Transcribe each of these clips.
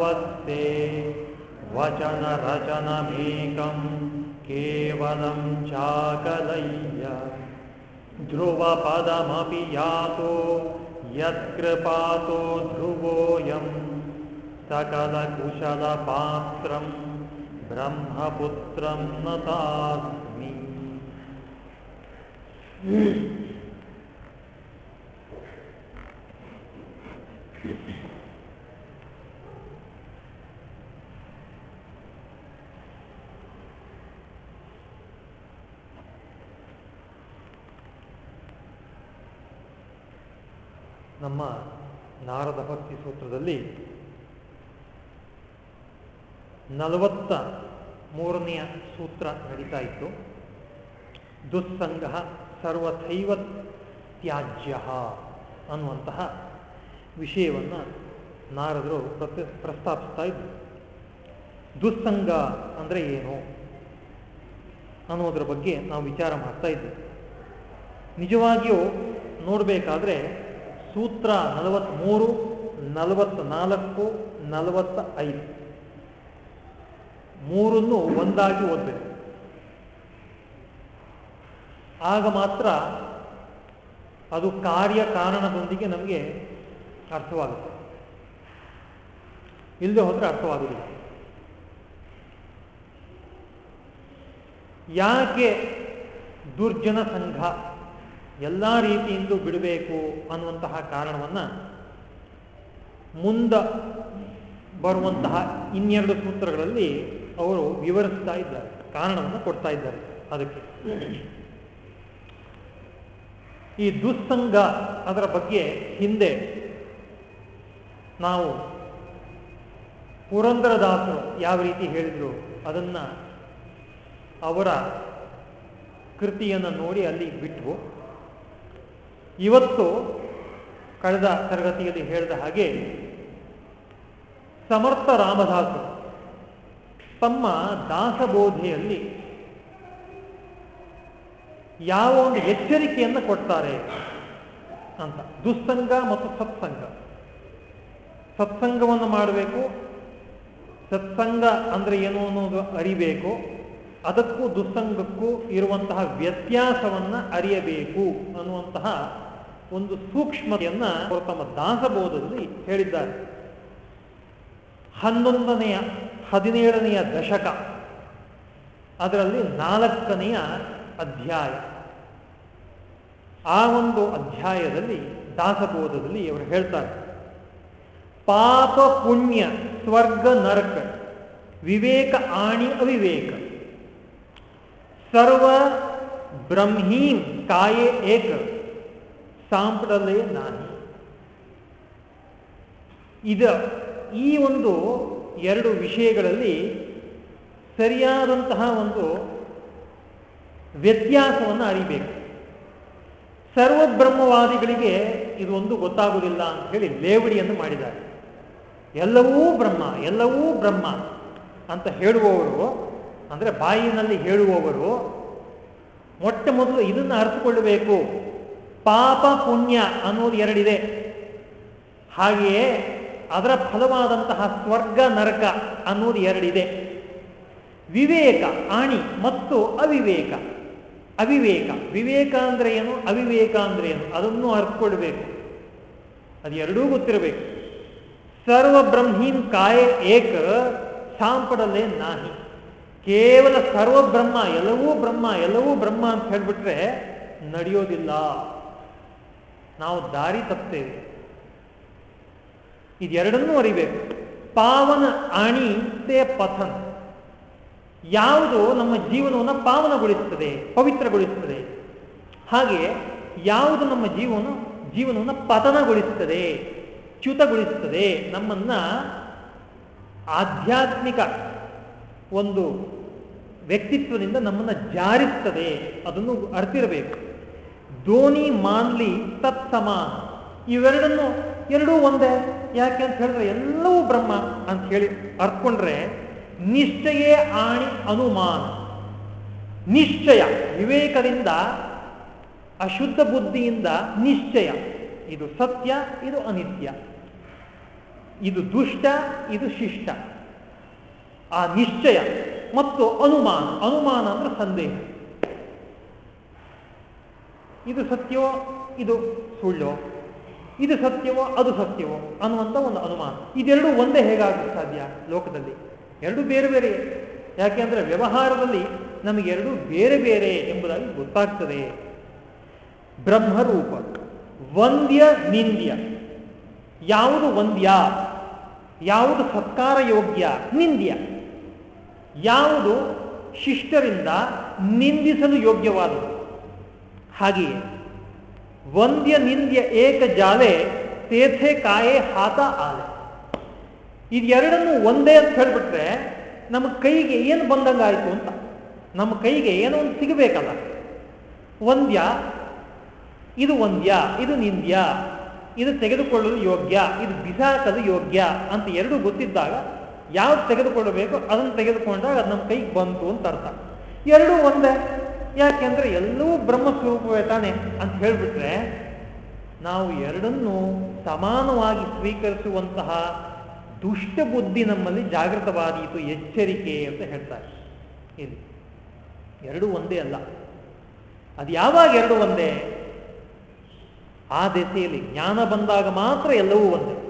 कायाधवस्ते वचनरचनमेकं केवलं चाकलय्य। ध्रुवपदमपि यातो यत्कृपातो ध्रुवोऽयं। सकलकुशलपात्रं ब्रह्मपुत्रं नतास्मि ಸೂತ್ರದಲ್ಲಿ ನಲವತ್ತ ಮೂರನೆಯ ಸೂತ್ರ ನಡೀತಾ ಇತ್ತು. ದುಸ್ಸಂಗ ಸರ್ವಥೈವ ತ್ಯಾಜ್ಯ ಅನ್ನುವಂತಹ ವಿಷಯವನ್ನು ನಾರದರು ಪ್ರತಿ ಪ್ರಸ್ತಾಪಿಸ್ತಾ ಇದ್ರು. ದುಸ್ಸಂಗ ಅಂದರೆ ಏನು ಅನ್ನೋದ್ರ ಬಗ್ಗೆ ನಾವು ವಿಚಾರ ಮಾಡ್ತಾ ಇದ್ವಿ. ನಿಜವಾಗಿಯೂ ನೋಡಬೇಕಾದ್ರೆ ಸೂತ್ರ ನಲವತ್ತ್ಮೂರು ನಲವತ್ತ ನಾಲ್ಕು ನಲವತ್ತ ಐದು ಮೂರನ್ನು ಒಂದಾಗಿ ಓದಬೇಕು. ಆಗ ಮಾತ್ರ ಅದು ಕಾರ್ಯ ಕಾರಣದೊಂದಿಗೆ ನಮಗೆ ಅರ್ಥವಾಗುತ್ತೆ. ಇಲ್ಲದೆ ಹೋದರೆ ಅರ್ಥವಾಗುವುದಿಲ್ಲ. ಯಾಕೆ ದುರ್ಜನ ಸಂಘ ಎಲ್ಲ ರೀತಿಯಿಂದ ಬಿಡಬೇಕು ಅನ್ನುವಂತಹ ಕಾರಣವನ್ನು ಮುಂದ ಬರುವಂತಹ ಇನ್ನೆರಡು ಸೂತ್ರಗಳಲ್ಲಿ ಅವರು ವಿವರಿಸ್ತಾ ಇದ್ದಾರೆ, ಕಾರಣವನ್ನು ಕೊಡ್ತಾ ಇದ್ದಾರೆ ಅದಕ್ಕೆ. ಈ ದುಸ್ಸಂಗ ಅದರ ಬಗ್ಗೆ ಹಿಂದೆ ನಾವು ಪುರಂದರದಾಸರು ಯಾವ ರೀತಿ ಹೇಳಿದ್ರು ಅದನ್ನ ಅವರ ಕೃತಿಯನ್ನು ನೋಡಿ ಅಲ್ಲಿ ಬಿಟ್ಟು ಇವತ್ತು ಕಳೆದ ತರಗತಿಯಲ್ಲಿ ಹೇಳಿದ ಹಾಗೆ ಸಮರ್ಥ ರಾಮದಾಸರು ತಮ್ಮ ದಾಸಬೋಧೆಯಲ್ಲಿ ಯಾವ ಒಂದು ಎಚ್ಚರಿಕೆಯನ್ನು ಕೊಡ್ತಾರೆ ಅಂತ. ದುಸ್ಸಂಗ ಮತ್ತು ಸತ್ಸಂಗ. ಸತ್ಸಂಗವನ್ನು ಮಾಡಬೇಕು, ಸತ್ಸಂಗ ಅಂದ್ರೆ ಏನು ಅನ್ನೋದು ಅರಿಬೇಕು, ಅದಕ್ಕೂ ದುಸ್ಸಂಗಕ್ಕೂ ಇರುವಂತಹ ವ್ಯತ್ಯಾಸವನ್ನು ಅರಿಯಬೇಕು ಅನ್ನುವಂತಹ ಒಂದು ಸೂಕ್ಷ್ಮತೆಯನ್ನ ಅವರು ತಮ್ಮ ದಾಸಬೋಧದಲ್ಲಿ ಹೇಳಿದ್ದಾರೆ. ಹನ್ನೊಂದನೆಯ, ಹದಿನೇಳನೆಯ ದಶಕ, ಅದರಲ್ಲಿ ನಾಲ್ಕನೆಯ ಅಧ್ಯಾಯ. ಆ ಒಂದು ಅಧ್ಯಾಯದಲ್ಲಿ ದಾಸಬೋಧದಲ್ಲಿ ಇವರು ಹೇಳ್ತಾರೆ, ಪಾಪ ಪುಣ್ಯ, ಸ್ವರ್ಗ ನರಕ, ವಿವೇಕ ಆಣಿ ಅವಿವೇಕ. ಸರ್ವ ಬ್ರಹ್ಮೀಂ ಕಾಯೇ ಏಕ. ಸಾಂಪ್ರಲೇ ನಾನಿ ಇದ ಈ ಒಂದು ಎರಡು ವಿಷಯಗಳಲ್ಲಿ ಸರಿಯಾದಂತಹ ಒಂದು ವ್ಯತ್ಯಾಸವನ್ನು ಅರಿಬೇಕು. ಸರ್ವಬ್ರಹ್ಮವಾದಿಗಳಿಗೆ ಇದು ಒಂದು ಗೊತ್ತಾಗುವುದಿಲ್ಲ ಅಂತ ಹೇಳಿ ಲೇವಡಿಯನ್ನು ಮಾಡಿದ್ದಾರೆ. ಎಲ್ಲವೂ ಬ್ರಹ್ಮ ಎಲ್ಲವೂ ಬ್ರಹ್ಮ ಅಂತ ಹೇಳುವವರು, ಅಂದರೆ ಬಾಯಿನಲ್ಲಿ ಹೇಳುವವರು ಮೊಟ್ಟ ಮೊದಲು ಇದನ್ನು ಅರ್ಥಕೊಳ್ಳಬೇಕು ಪಾಪ ಪುಣ್ಯ ಅನ್ನೋದು ಎರಡಿದೆ. ಹಾಗೆಯೇ ಅದರ ಫಲವಾದಂತಹ ಸ್ವರ್ಗ, ನರಕ ಅನ್ನೋದು ಎರಡಿದೆ. ವಿವೇಕ, ಆಣಿ ಮತ್ತು ಅವಿವೇಕ. ಅವಿವೇಕ, ವಿವೇಕ ಅಂದ್ರೆ ಏನು? ಅವಿವೇಕ ಅಂದ್ರೆ ಏನು? ಅದನ್ನು ಅರ್ತ್ಕೊಳ್ಬೇಕು ಅದು ಎರಡೂ ಗೊತ್ತಿರಬೇಕು. ಸರ್ವ ಬ್ರಹ್ಮೀನ್ ಕಾಯ ಏಕ ಸಾಂಪಡಲೇ ನಾಹಿ. ಕೇವಲ ಸರ್ವ ಬ್ರಹ್ಮ, ಎಲ್ಲವೂ ಬ್ರಹ್ಮ ಎಲ್ಲವೂ ಬ್ರಹ್ಮ ಅಂತ ಹೇಳ್ಬಿಟ್ರೆ ನಡೆಯೋದಿಲ್ಲ. ನಾವು ದಾರಿ ತಪ್ಪೇವೆ ಇದೆರಡನ್ನೂ ಅರಿಬೇಕು. ಪಾವನ ಅಣಿ ತೇ ಪಥನ್. ಯಾವುದು ನಮ್ಮ ಜೀವನವನ್ನು ಪಾವನಗೊಳಿಸುತ್ತದೆ ಪವಿತ್ರಗೊಳಿಸುತ್ತದೆ ಹಾಗೆ ಯಾವುದು ನಮ್ಮ ಜೀವನ, ಜೀವನವನ್ನು ಪತನಗೊಳಿಸುತ್ತದೆ ಚ್ಯುತಗೊಳಿಸುತ್ತದೆ ನಮ್ಮನ್ನ ಆಧ್ಯಾತ್ಮಿಕ ಒಂದು ವ್ಯಕ್ತಿತ್ವದಿಂದ ನಮ್ಮನ್ನು ಜಾರಿಸ್ತದೆ. ಅದನ್ನು ಅರ್ತಿರಬೇಕು. ಧೋನಿ ಮಾನ್ಲಿ ತತ್ಸಮ ಇವೆರಡನ್ನು ಎರಡೂ ಒಂದೇ. ಯಾಕೆ ಅಂತ ಹೇಳಿದ್ರೆ ಎಲ್ಲವೂ ಬ್ರಹ್ಮ ಅಂತ ಹೇಳಿ ಅರ್ಕೊಂಡ್ರೆ ನಿಶ್ಚಯೇ ಆಣಿ ಅನುಮಾನ. ನಿಶ್ಚಯ. ವಿವೇಕದಿಂದ, ಅಶುದ್ಧ ಬುದ್ಧಿಯಿಂದ ನಿಶ್ಚಯ. ಇದು ಸತ್ಯ, ಇದು ಅನಿತ್ಯ. ಇದು ದುಷ್ಟ, ಇದು ಶಿಷ್ಟ. ಆ ನಿಶ್ಚಯ ಮತ್ತು ಅನುಮಾನ. ಅನುಮಾನ ಅಂದ್ರೆ ಸಂದೇಹ. ಇದು ಸತ್ಯವೋ, ಇದು ಸುಳ್ಳೋ? ಇದು ಸತ್ಯವೋ, ಅದು ಸತ್ಯವೋ? ಅನ್ನುವಂಥ ಒಂದು ಅನುಮಾನ. ಇದೆರಡು ಒಂದೇ ಹೇಗಾಗಲು ಸಾಧ್ಯ ಲೋಕದಲ್ಲಿ? ಎರಡು ಬೇರೆ ಬೇರೆ ಯಾಕೆಂದ್ರೆ ವ್ಯವಹಾರದಲ್ಲಿ ನಮಗೆರಡು ಬೇರೆ ಬೇರೆ ಎಂಬುದಾಗಿ ಗೊತ್ತಾಗ್ತದೆ. ಬ್ರಹ್ಮರೂಪ, ವಂದ್ಯ ನಿಂದ್ಯ. ಯಾವುದು ವಂದ್ಯ? ಯಾವುದು ಸತ್ಕಾರ ಯೋಗ್ಯ? ನಿಂದ್ಯ. ಯಾವುದು ಶಿಷ್ಟರಿಂದ ನಿಂದಿಸಲು ಯೋಗ್ಯವಾದದ್ದು? ಹಾಗೆಯೇ ವಂದ್ಯ ನಿಂದ್ಯ ಏಕ ಜಾಲೆ ತೇಥೆ ಕಾಯೆ ಹಾತ ಆಲೆ. ಇದೆರಡನ್ನು ಒಂದೇ ಅಂತ ಹೇಳ್ಬಿಟ್ರೆ ನಮ್ಮ ಕೈಗೆ ಏನು ಬಂದಂಗಾಯಿತು ಅಂತ. ನಮ್ಮ ಕೈಗೆ ಏನೋ ಒಂದು ಸಿಗಬೇಕಲ್ಲ. ವಂದ್ಯ, ಇದು ವಂದ್ಯ, ಇದು ನಿಂದ್ಯ, ಇದು ತೆಗೆದುಕೊಳ್ಳಲು ಯೋಗ್ಯ, ಇದು ಬಿಸಾಕಲು ಯೋಗ್ಯ ಅಂತ ಎರಡು ಗೊತ್ತಿದ್ದಾಗ ಯಾವ್ದು ತೆಗೆದುಕೊಳ್ಳಬೇಕು ಅದನ್ನು ತೆಗೆದುಕೊಂಡಾಗ ಅದು ನಮ್ಮ ಕೈಗೆ ಬಂತು ಅಂತ ಅರ್ಥ. ಎರಡೂ ಒಂದೇ. ಯಾಕೆಂದ್ರೆ ಎಲ್ಲವೂ ಬ್ರಹ್ಮಸ್ವರೂಪವೇ ತಾನೆ ಅಂತ ಹೇಳಿಬಿಟ್ರೆ, ನಾವು ಎರಡನ್ನು ಸಮಾನವಾಗಿ ಸ್ವೀಕರಿಸುವಂತಹ ದುಷ್ಟ ಬುದ್ಧಿ ನಮ್ಮಲ್ಲಿ ಜಾಗೃತವಾದೀತು, ಎಚ್ಚರಿಕೆ ಅಂತ ಹೇಳ್ತಾರೆ. ಇಲ್ಲಿ ಎರಡು ಒಂದೇ ಅಲ್ಲ. ಅದು ಯಾವಾಗ ಎರಡು ಒಂದೇ? ಆ ದೆಸೆಯಲ್ಲಿ ಜ್ಞಾನ ಬಂದಾಗ ಮಾತ್ರ ಎಲ್ಲವೂ ಒಂದೇ.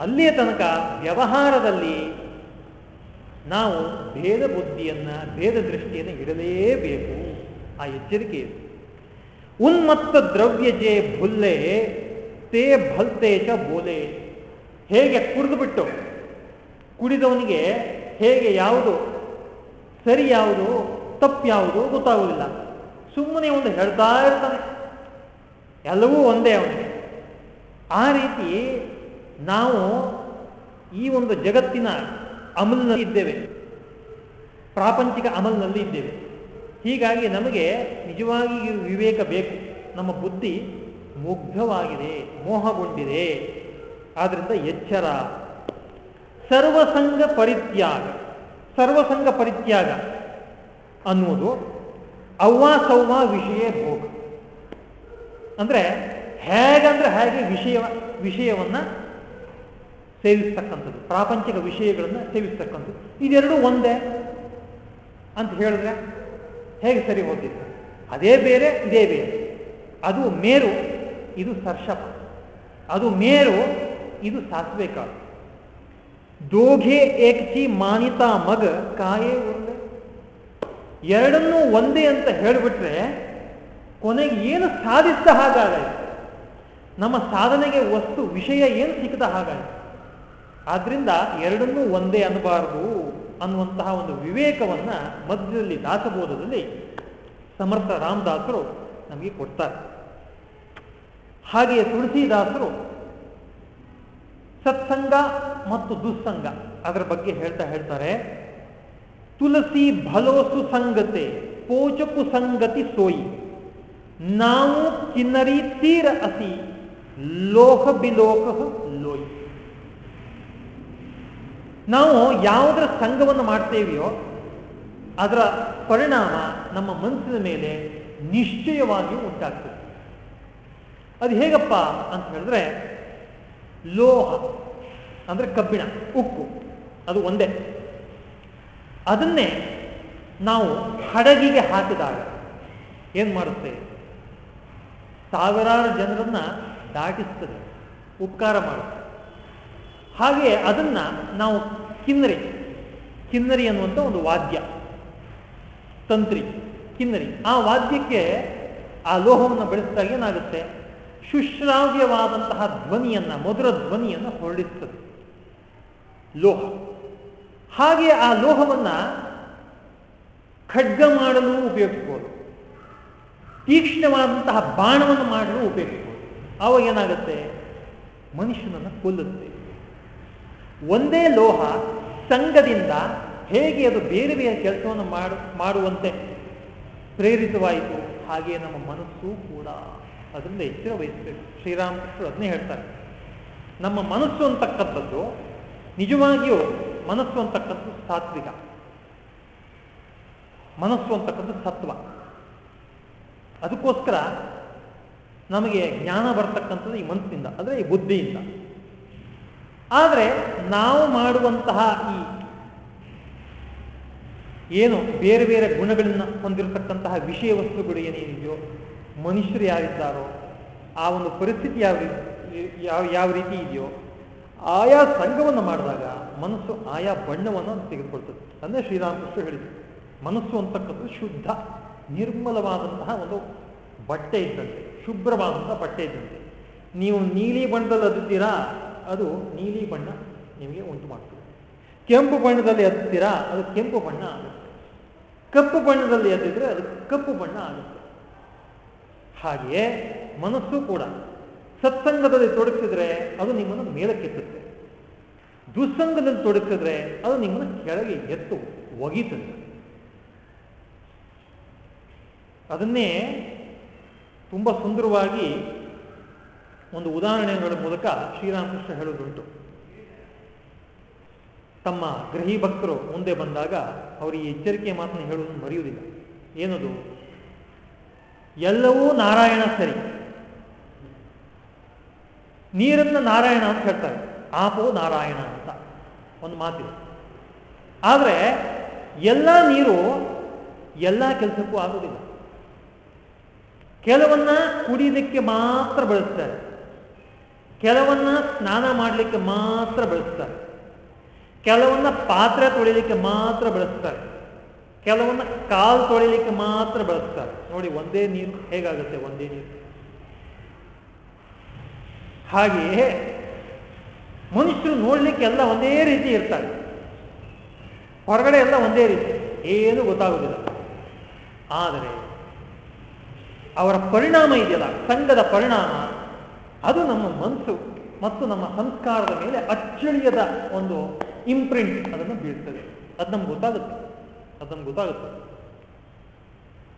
ಅಲ್ಲಿಯ ತನಕ ವ್ಯವಹಾರದಲ್ಲಿ ನಾವು ಭೇದ ಬುದ್ಧಿಯನ್ನ, ಭೇದ ದೃಷ್ಟಿಯನ್ನು ಇಡಲೇಬೇಕು. ಆ ಎಚ್ಚರಿಕೆ ಉನ್ಮತ್ತ ದ್ರವ್ಯ ಜೇ ಭುಲ್ಲೆ ತೇ ಭಲ್ತೇಶ ಬೋಲೆ. ಹೇಗೆ ಕುಡಿದು ಬಿಟ್ಟು ಕುಡಿದವನಿಗೆ ಹೇಗೆ ಯಾವುದು ಸರಿ ಯಾವುದು, ತಪ್ಪು ಯಾವುದು ಗೊತ್ತಾಗುವುದಿಲ್ಲ. ಸುಮ್ಮನೆ ಒಂದು ಹೇಳ್ತಾ ಇರ್ತಾನೆ. ಎಲ್ಲವೂ ಒಂದೇ ಅವನಿಗೆ. ಆ ರೀತಿ ನಾವು ಈ ಒಂದು ಜಗತ್ತಿನ ಅಮಲ್ನಲ್ಲಿ ಇದ್ದೇವೆ. ಪ್ರಾಪಂಚಿಕ ಅಮಲ್ನಲ್ಲಿ ಇದ್ದೇವೆ. ಹೀಗಾಗಿ ನಮಗೆ ನಿಜವಾಗಿ ವಿವೇಕ ಬೇಕು. ನಮ್ಮ ಬುದ್ಧಿ ಮುಗ್ಧವಾಗಿದೆ, ಮೋಹಗೊಂಡಿದೆ. ಆದ್ರಿಂದ ಎಚ್ಚರ. ಸರ್ವಸಂಗ ಪರಿತ್ಯಾಗ. ಸರ್ವಸಂಗ ಪರಿತ್ಯಾಗ ಅನ್ನುವುದು ಅವ್ವ ಸೌವ ವಿಷಯ ಭೋಗ. ಅಂದ್ರೆ ಹೇಗಂದ್ರೆ ಹೇಗೆ ವಿಷಯ ವಿಷಯವನ್ನ ಸೇವಿಸ್ತಕ್ಕಂಥದ್ದು, ಪ್ರಾಪಂಚಿಕ ವಿಷಯಗಳನ್ನ ಸೇವಿಸ್ತಕ್ಕಂಥದ್ದು. ಇದೆರಡೂ ಒಂದೇ ಅಂತ ಹೇಳಿದ್ರೆ ಹೇಗೆ ಸರಿ ಹೋಗ್ತಿತ್ತು? ಅದೇ ಬೇರೆ, ಇದೇ ಬೇರೆ. ಅದು ಮೇರು, ಇದು ಸರ್ಷಪ ಅದು ಮೇರು, ಇದು ಸಾಸಿವೆ ಕಾಳು ದೋಘೆ ಏಕ್ಚಿ ಮಾನಿತಾ ಮಗ ಕಾಯೇ ಒಂದೇ. ಎರಡನ್ನೂ ಒಂದೇ ಅಂತ ಹೇಳಿಬಿಟ್ರೆ ಕೊನೆಗೆ ಏನು ಸಾಧಿಸಿದ ಹಾಗಾಗಾಯ್ತು ನಮ್ಮ ಸಾಧನೆಗೆ ವಸ್ತು, ವಿಷಯ ಏನು ಸಿಕ್ಕದ ಹಾಗಾಯಿತು ಆದ್ರಿಂದ ಎರಡನ್ನೂ ಒಂದೇ ಅನ್ನಬಾರದು ಅನ್ನುವಂತಹ ಒಂದು ವಿವೇಕವನ್ನ ಮಧ್ಯದಲ್ಲಿ ದಾಸಬೋಧದಲ್ಲಿ ಸಮರ್ಥ ರಾಮದಾಸರು ನಮಗೆ ಕೊಡ್ತಾರೆ. ಹಾಗೆಯೇ ತುಳಸಿದಾಸರು ಸತ್ಸಂಗ ಮತ್ತು ದುಸ್ಸಂಗ ಅದರ ಬಗ್ಗೆ ಹೇಳ್ತಾ ಹೇಳ್ತಾರೆ. ತುಳಸಿ ಭಲೋಸು ಸಂಗತೆ, ಪೋಚಕು ಸಂಗತಿ ಸೋಯಿ. ನಾವು ಕಿನ್ನರಿ ತೀರ ಅಸಿ, ಲೋಹ ಬಿಲೋಕ ಲೋಯಿ. ನಾವು ಯಾವುದರ ಸಂಘವನ್ನು ಮಾಡ್ತೇವೆಯೋ ಅದರ ಪರಿಣಾಮ ನಮ್ಮ ಮನಸ್ಸಿನ ಮೇಲೆ ನಿಶ್ಚಯವಾಗಿ ಉಂಟಾಗ್ತದೆ. ಅದು ಹೇಗಪ್ಪ ಅಂತ ಹೇಳಿದ್ರೆ, ಲೋಹ, ಅಂದ್ರೆ ಕಬ್ಬಿಣ, ಉಕ್ಕು, ಅದು ಒಂದೇ. ಅದನ್ನೇ ನಾವು ಹಡಗಿಗೆ ಹಾಕಿದಾಗ ಏನು ಮಾಡುತ್ತೆ? ಸಾವಿರಾರು ಜನರನ್ನ ದಾಟಿಸ್ತದೆ, ಉಪಕಾರ ಮಾಡುತ್ತೆ. ಹಾಗೆ ಅದನ್ನ ನಾವು ಕಿನ್ನರಿ ಕಿನ್ನರಿ ಅನ್ನುವಂಥ ಒಂದು ವಾದ್ಯ, ತಂತ್ರಿ, ಕಿನ್ನರಿ. ಆ ವಾದ್ಯಕ್ಕೆ ಆ ಲೋಹವನ್ನು ಬೆಳೆಸಿದಾಗ ಏನಾಗುತ್ತೆ? ಶುಶ್ರಾವ್ಯವಾದಂತಹ ಧ್ವನಿಯನ್ನ, ಮಧುರ ಧ್ವನಿಯನ್ನು ಹೊರಡಿಸ್ತದೆ. ಲೋಹ. ಹಾಗೆ ಆ ಲೋಹವನ್ನ ಖಡ್ಗ ಮಾಡಲು ಉಪಯೋಗಿಸ್ಬೋದು. ತೀಕ್ಷ್ಣವಾದಂತಹ ಬಾಣವನ್ನು ಮಾಡಲು ಉಪಯೋಗಿಸ್ಬೋದು. ಅವಾಗ ಏನಾಗುತ್ತೆ? ಮನುಷ್ಯನನ್ನು ಕೊಲ್ಲುತ್ತೆ. ಒಂದೇ ಲೋಹ ಸಂಘದಿಂದ ಹೇಗೆ ಅದು ಬೇರೆ ಬೇರೆ ಕೆಲಸವನ್ನು ಮಾಡು, ಮಾಡುವಂತೆ ಪ್ರೇರಿತವಾಯಿತು, ಹಾಗೆ ನಮ್ಮ ಮನಸ್ಸು ಕೂಡ ಅದರಿಂದ ಎಚ್ಚರ ವಹಿಸಬೇಕು. ಶ್ರೀರಾಮಕೃಷ್ಣರು ಅದನ್ನೇ ಹೇಳ್ತಾರೆ. ನಮ್ಮ ಮನಸ್ಸು ಅಂತಕ್ಕಂಥದ್ದು ನಿಜವಾಗಿಯೂ ಮನಸ್ಸು ಅಂತಕ್ಕಂಥದ್ದು ಸಾತ್ವಿಕ. ಮನಸ್ಸು ಅಂತಕ್ಕಂಥದ್ದು ಸತ್ವ. ಅದಕ್ಕೋಸ್ಕರ ನಮಗೆ ಜ್ಞಾನ ಬರ್ತಕ್ಕಂಥದ್ದು ಈ ಮನಸ್ಸಿನಿಂದ, ಅಂದರೆ ಈ ಬುದ್ಧಿಯಿಂದ. ಆದರೆ ನಾವು ಮಾಡುವಂತಹ ಈ ಏನು ಬೇರೆ ಬೇರೆ ಗುಣಗಳನ್ನು ಹೊಂದಿರತಕ್ಕಂತಹ ವಿಷಯ ವಸ್ತುಗಳು ಏನೇನಿದೆಯೋ, ಮನುಷ್ಯರು ಯಾರಿದ್ದಾರೋ, ಆ ಒಂದು ಪರಿಸ್ಥಿತಿ ಯಾವ ಯಾವ ಯಾವ ರೀತಿ ಇದೆಯೋ, ಆಯಾ ಸಂಘವನ್ನು ಮಾಡಿದಾಗ ಮನಸ್ಸು ಆಯಾ ಬಣ್ಣವನ್ನು ತೆಗೆದುಕೊಳ್ತದೆ. ಅಂದರೆ ಶ್ರೀರಾಮಕೃಷ್ಣ ಹೇಳಿದರು, ಮನಸ್ಸು ಅಂತಕ್ಕಂಥದ್ದು ಶುದ್ಧ, ನಿರ್ಮಲವಾದಂತಹ ಒಂದು ಬಟ್ಟೆ ಇದ್ದಂತೆ, ಶುಭ್ರವಾದಂತಹ ಬಟ್ಟೆ ಇದ್ದಂತೆ. ನೀವು ನೀಲಿ ಬಣ್ಣದಲ್ಲಿ ಅದ್ದಿದ್ದೀರಾ ಅದು ನೀಲಿ ಬಣ್ಣ ನಿಮಗೆ ಉಂಟು ಮಾಡ್ತದೆ ಕೆಂಪು ಬಣ್ಣದಲ್ಲಿ ಎದ್ದಿದ್ದೀರಾ ಅದು ಕೆಂಪು ಬಣ್ಣ ಆಗುತ್ತೆ. ಕಪ್ಪು ಬಣ್ಣದಲ್ಲಿ ಎದ್ದಿದ್ರೆ ಅದು ಕಪ್ಪು ಬಣ್ಣ ಆಗುತ್ತೆ. ಹಾಗೆಯೇ ಮನಸ್ಸು ಕೂಡ ಸತ್ಸಂಗದಲ್ಲಿ ತೊಡಗಿಸಿದ್ರೆ ಅದು ನಿಮ್ಮನ್ನು ಮೇಲಕ್ಕೆತ್ತುತ್ತೆ. ದುಸ್ಸಂಗದಲ್ಲಿ ತೊಡಗಿಸಿದ್ರೆ ಅದು ನಿಮ್ಮನ್ನು ಕೆಳಗೆ ಎತ್ತು ಒಗೀತದೆ ಅದನ್ನೇ ತುಂಬ ಸುಂದರವಾಗಿ ಒಂದು ಉದಾಹರಣೆಗಳ ಮೂಲಕ ಶ್ರೀರಾಮಕೃಷ್ಣ ಹೇಳುವುದುಂಟು ತಮ್ಮ ಗೃಹಿ ಭಕ್ತರು ಮುಂದೆ ಬಂದಾಗ ಅವರು ಈ ಎಚ್ಚರಿಕೆ ಮಾತನ್ನು ಹೇಳುವುದನ್ನು ಮರೆಯುವುದಿಲ್ಲ. ಏನದು? ಎಲ್ಲವೂ ನಾರಾಯಣ ಸರಿ. ನೀರನ್ನ ನಾರಾಯಣ ಅಂತ ಹೇಳ್ತಾರೆ. ಆಪೋ ನಾರಾಯಣ ಅಂತ. ಒಂದು ಮಾತಿದೆ. ಆದರೆ ಎಲ್ಲ ನೀರು ಎಲ್ಲ ಕೆಲಸಕ್ಕೂ ಆಗುವುದಿಲ್ಲ ಕೆಲವನ್ನ ಕುಡಿಯಲಿಕ್ಕೆ ಮಾತ್ರ ಬಳಸ್ತಾರೆ. ಕೆಲವನ್ನ ಸ್ನಾನ ಮಾಡಲಿಕ್ಕೆ ಮಾತ್ರ ಬಳಸ್ತಾರೆ. ಕೆಲವನ್ನ ಪಾತ್ರೆ ತೊಳಿಲಿಕ್ಕೆ ಮಾತ್ರ ಬಳಸ್ತಾರೆ. ಕೆಲವನ್ನ ಕಾಲು ತೊಳಿಲಿಕ್ಕೆ ಮಾತ್ರ ಬಳಸ್ತಾರೆ. ನೋಡಿ, ಒಂದೇ ನೀರು ಹೇಗಾಗುತ್ತೆ? ಒಂದೇ ನೀರು. ಹಾಗೆಯೇ ಮನುಷ್ಯರು ನೋಡ್ಲಿಕ್ಕೆ ಎಲ್ಲ ಒಂದೇ ರೀತಿ ಇರ್ತಾರೆ. ಹೊರಗಡೆ ಎಲ್ಲ ಒಂದೇ ರೀತಿ. ಏನು ಗೊತ್ತಾಗುವುದಿಲ್ಲ ಆದರೆ ಅವರ ಪರಿಣಾಮ ಇದೆಯಲ್ಲ? ಸಂಘದ ಪರಿಣಾಮ ಅದು ನಮ್ಮ ಮನಸ್ಸು ಮತ್ತು ನಮ್ಮ ಸಂಸ್ಕಾರದ ಮೇಲೆ ಅಚ್ಚಳಿಯದ ಒಂದು ಇಂಪ್ರಿಂಟ್ ಅದನ್ನು ಬೀಳ್ತದೆ ಅದು ನಮ್ಗೆ ಗೊತ್ತಾಗುತ್ತೆ. ಅದು ನಮ್ಗೆ ಗೊತ್ತಾಗುತ್ತೆ.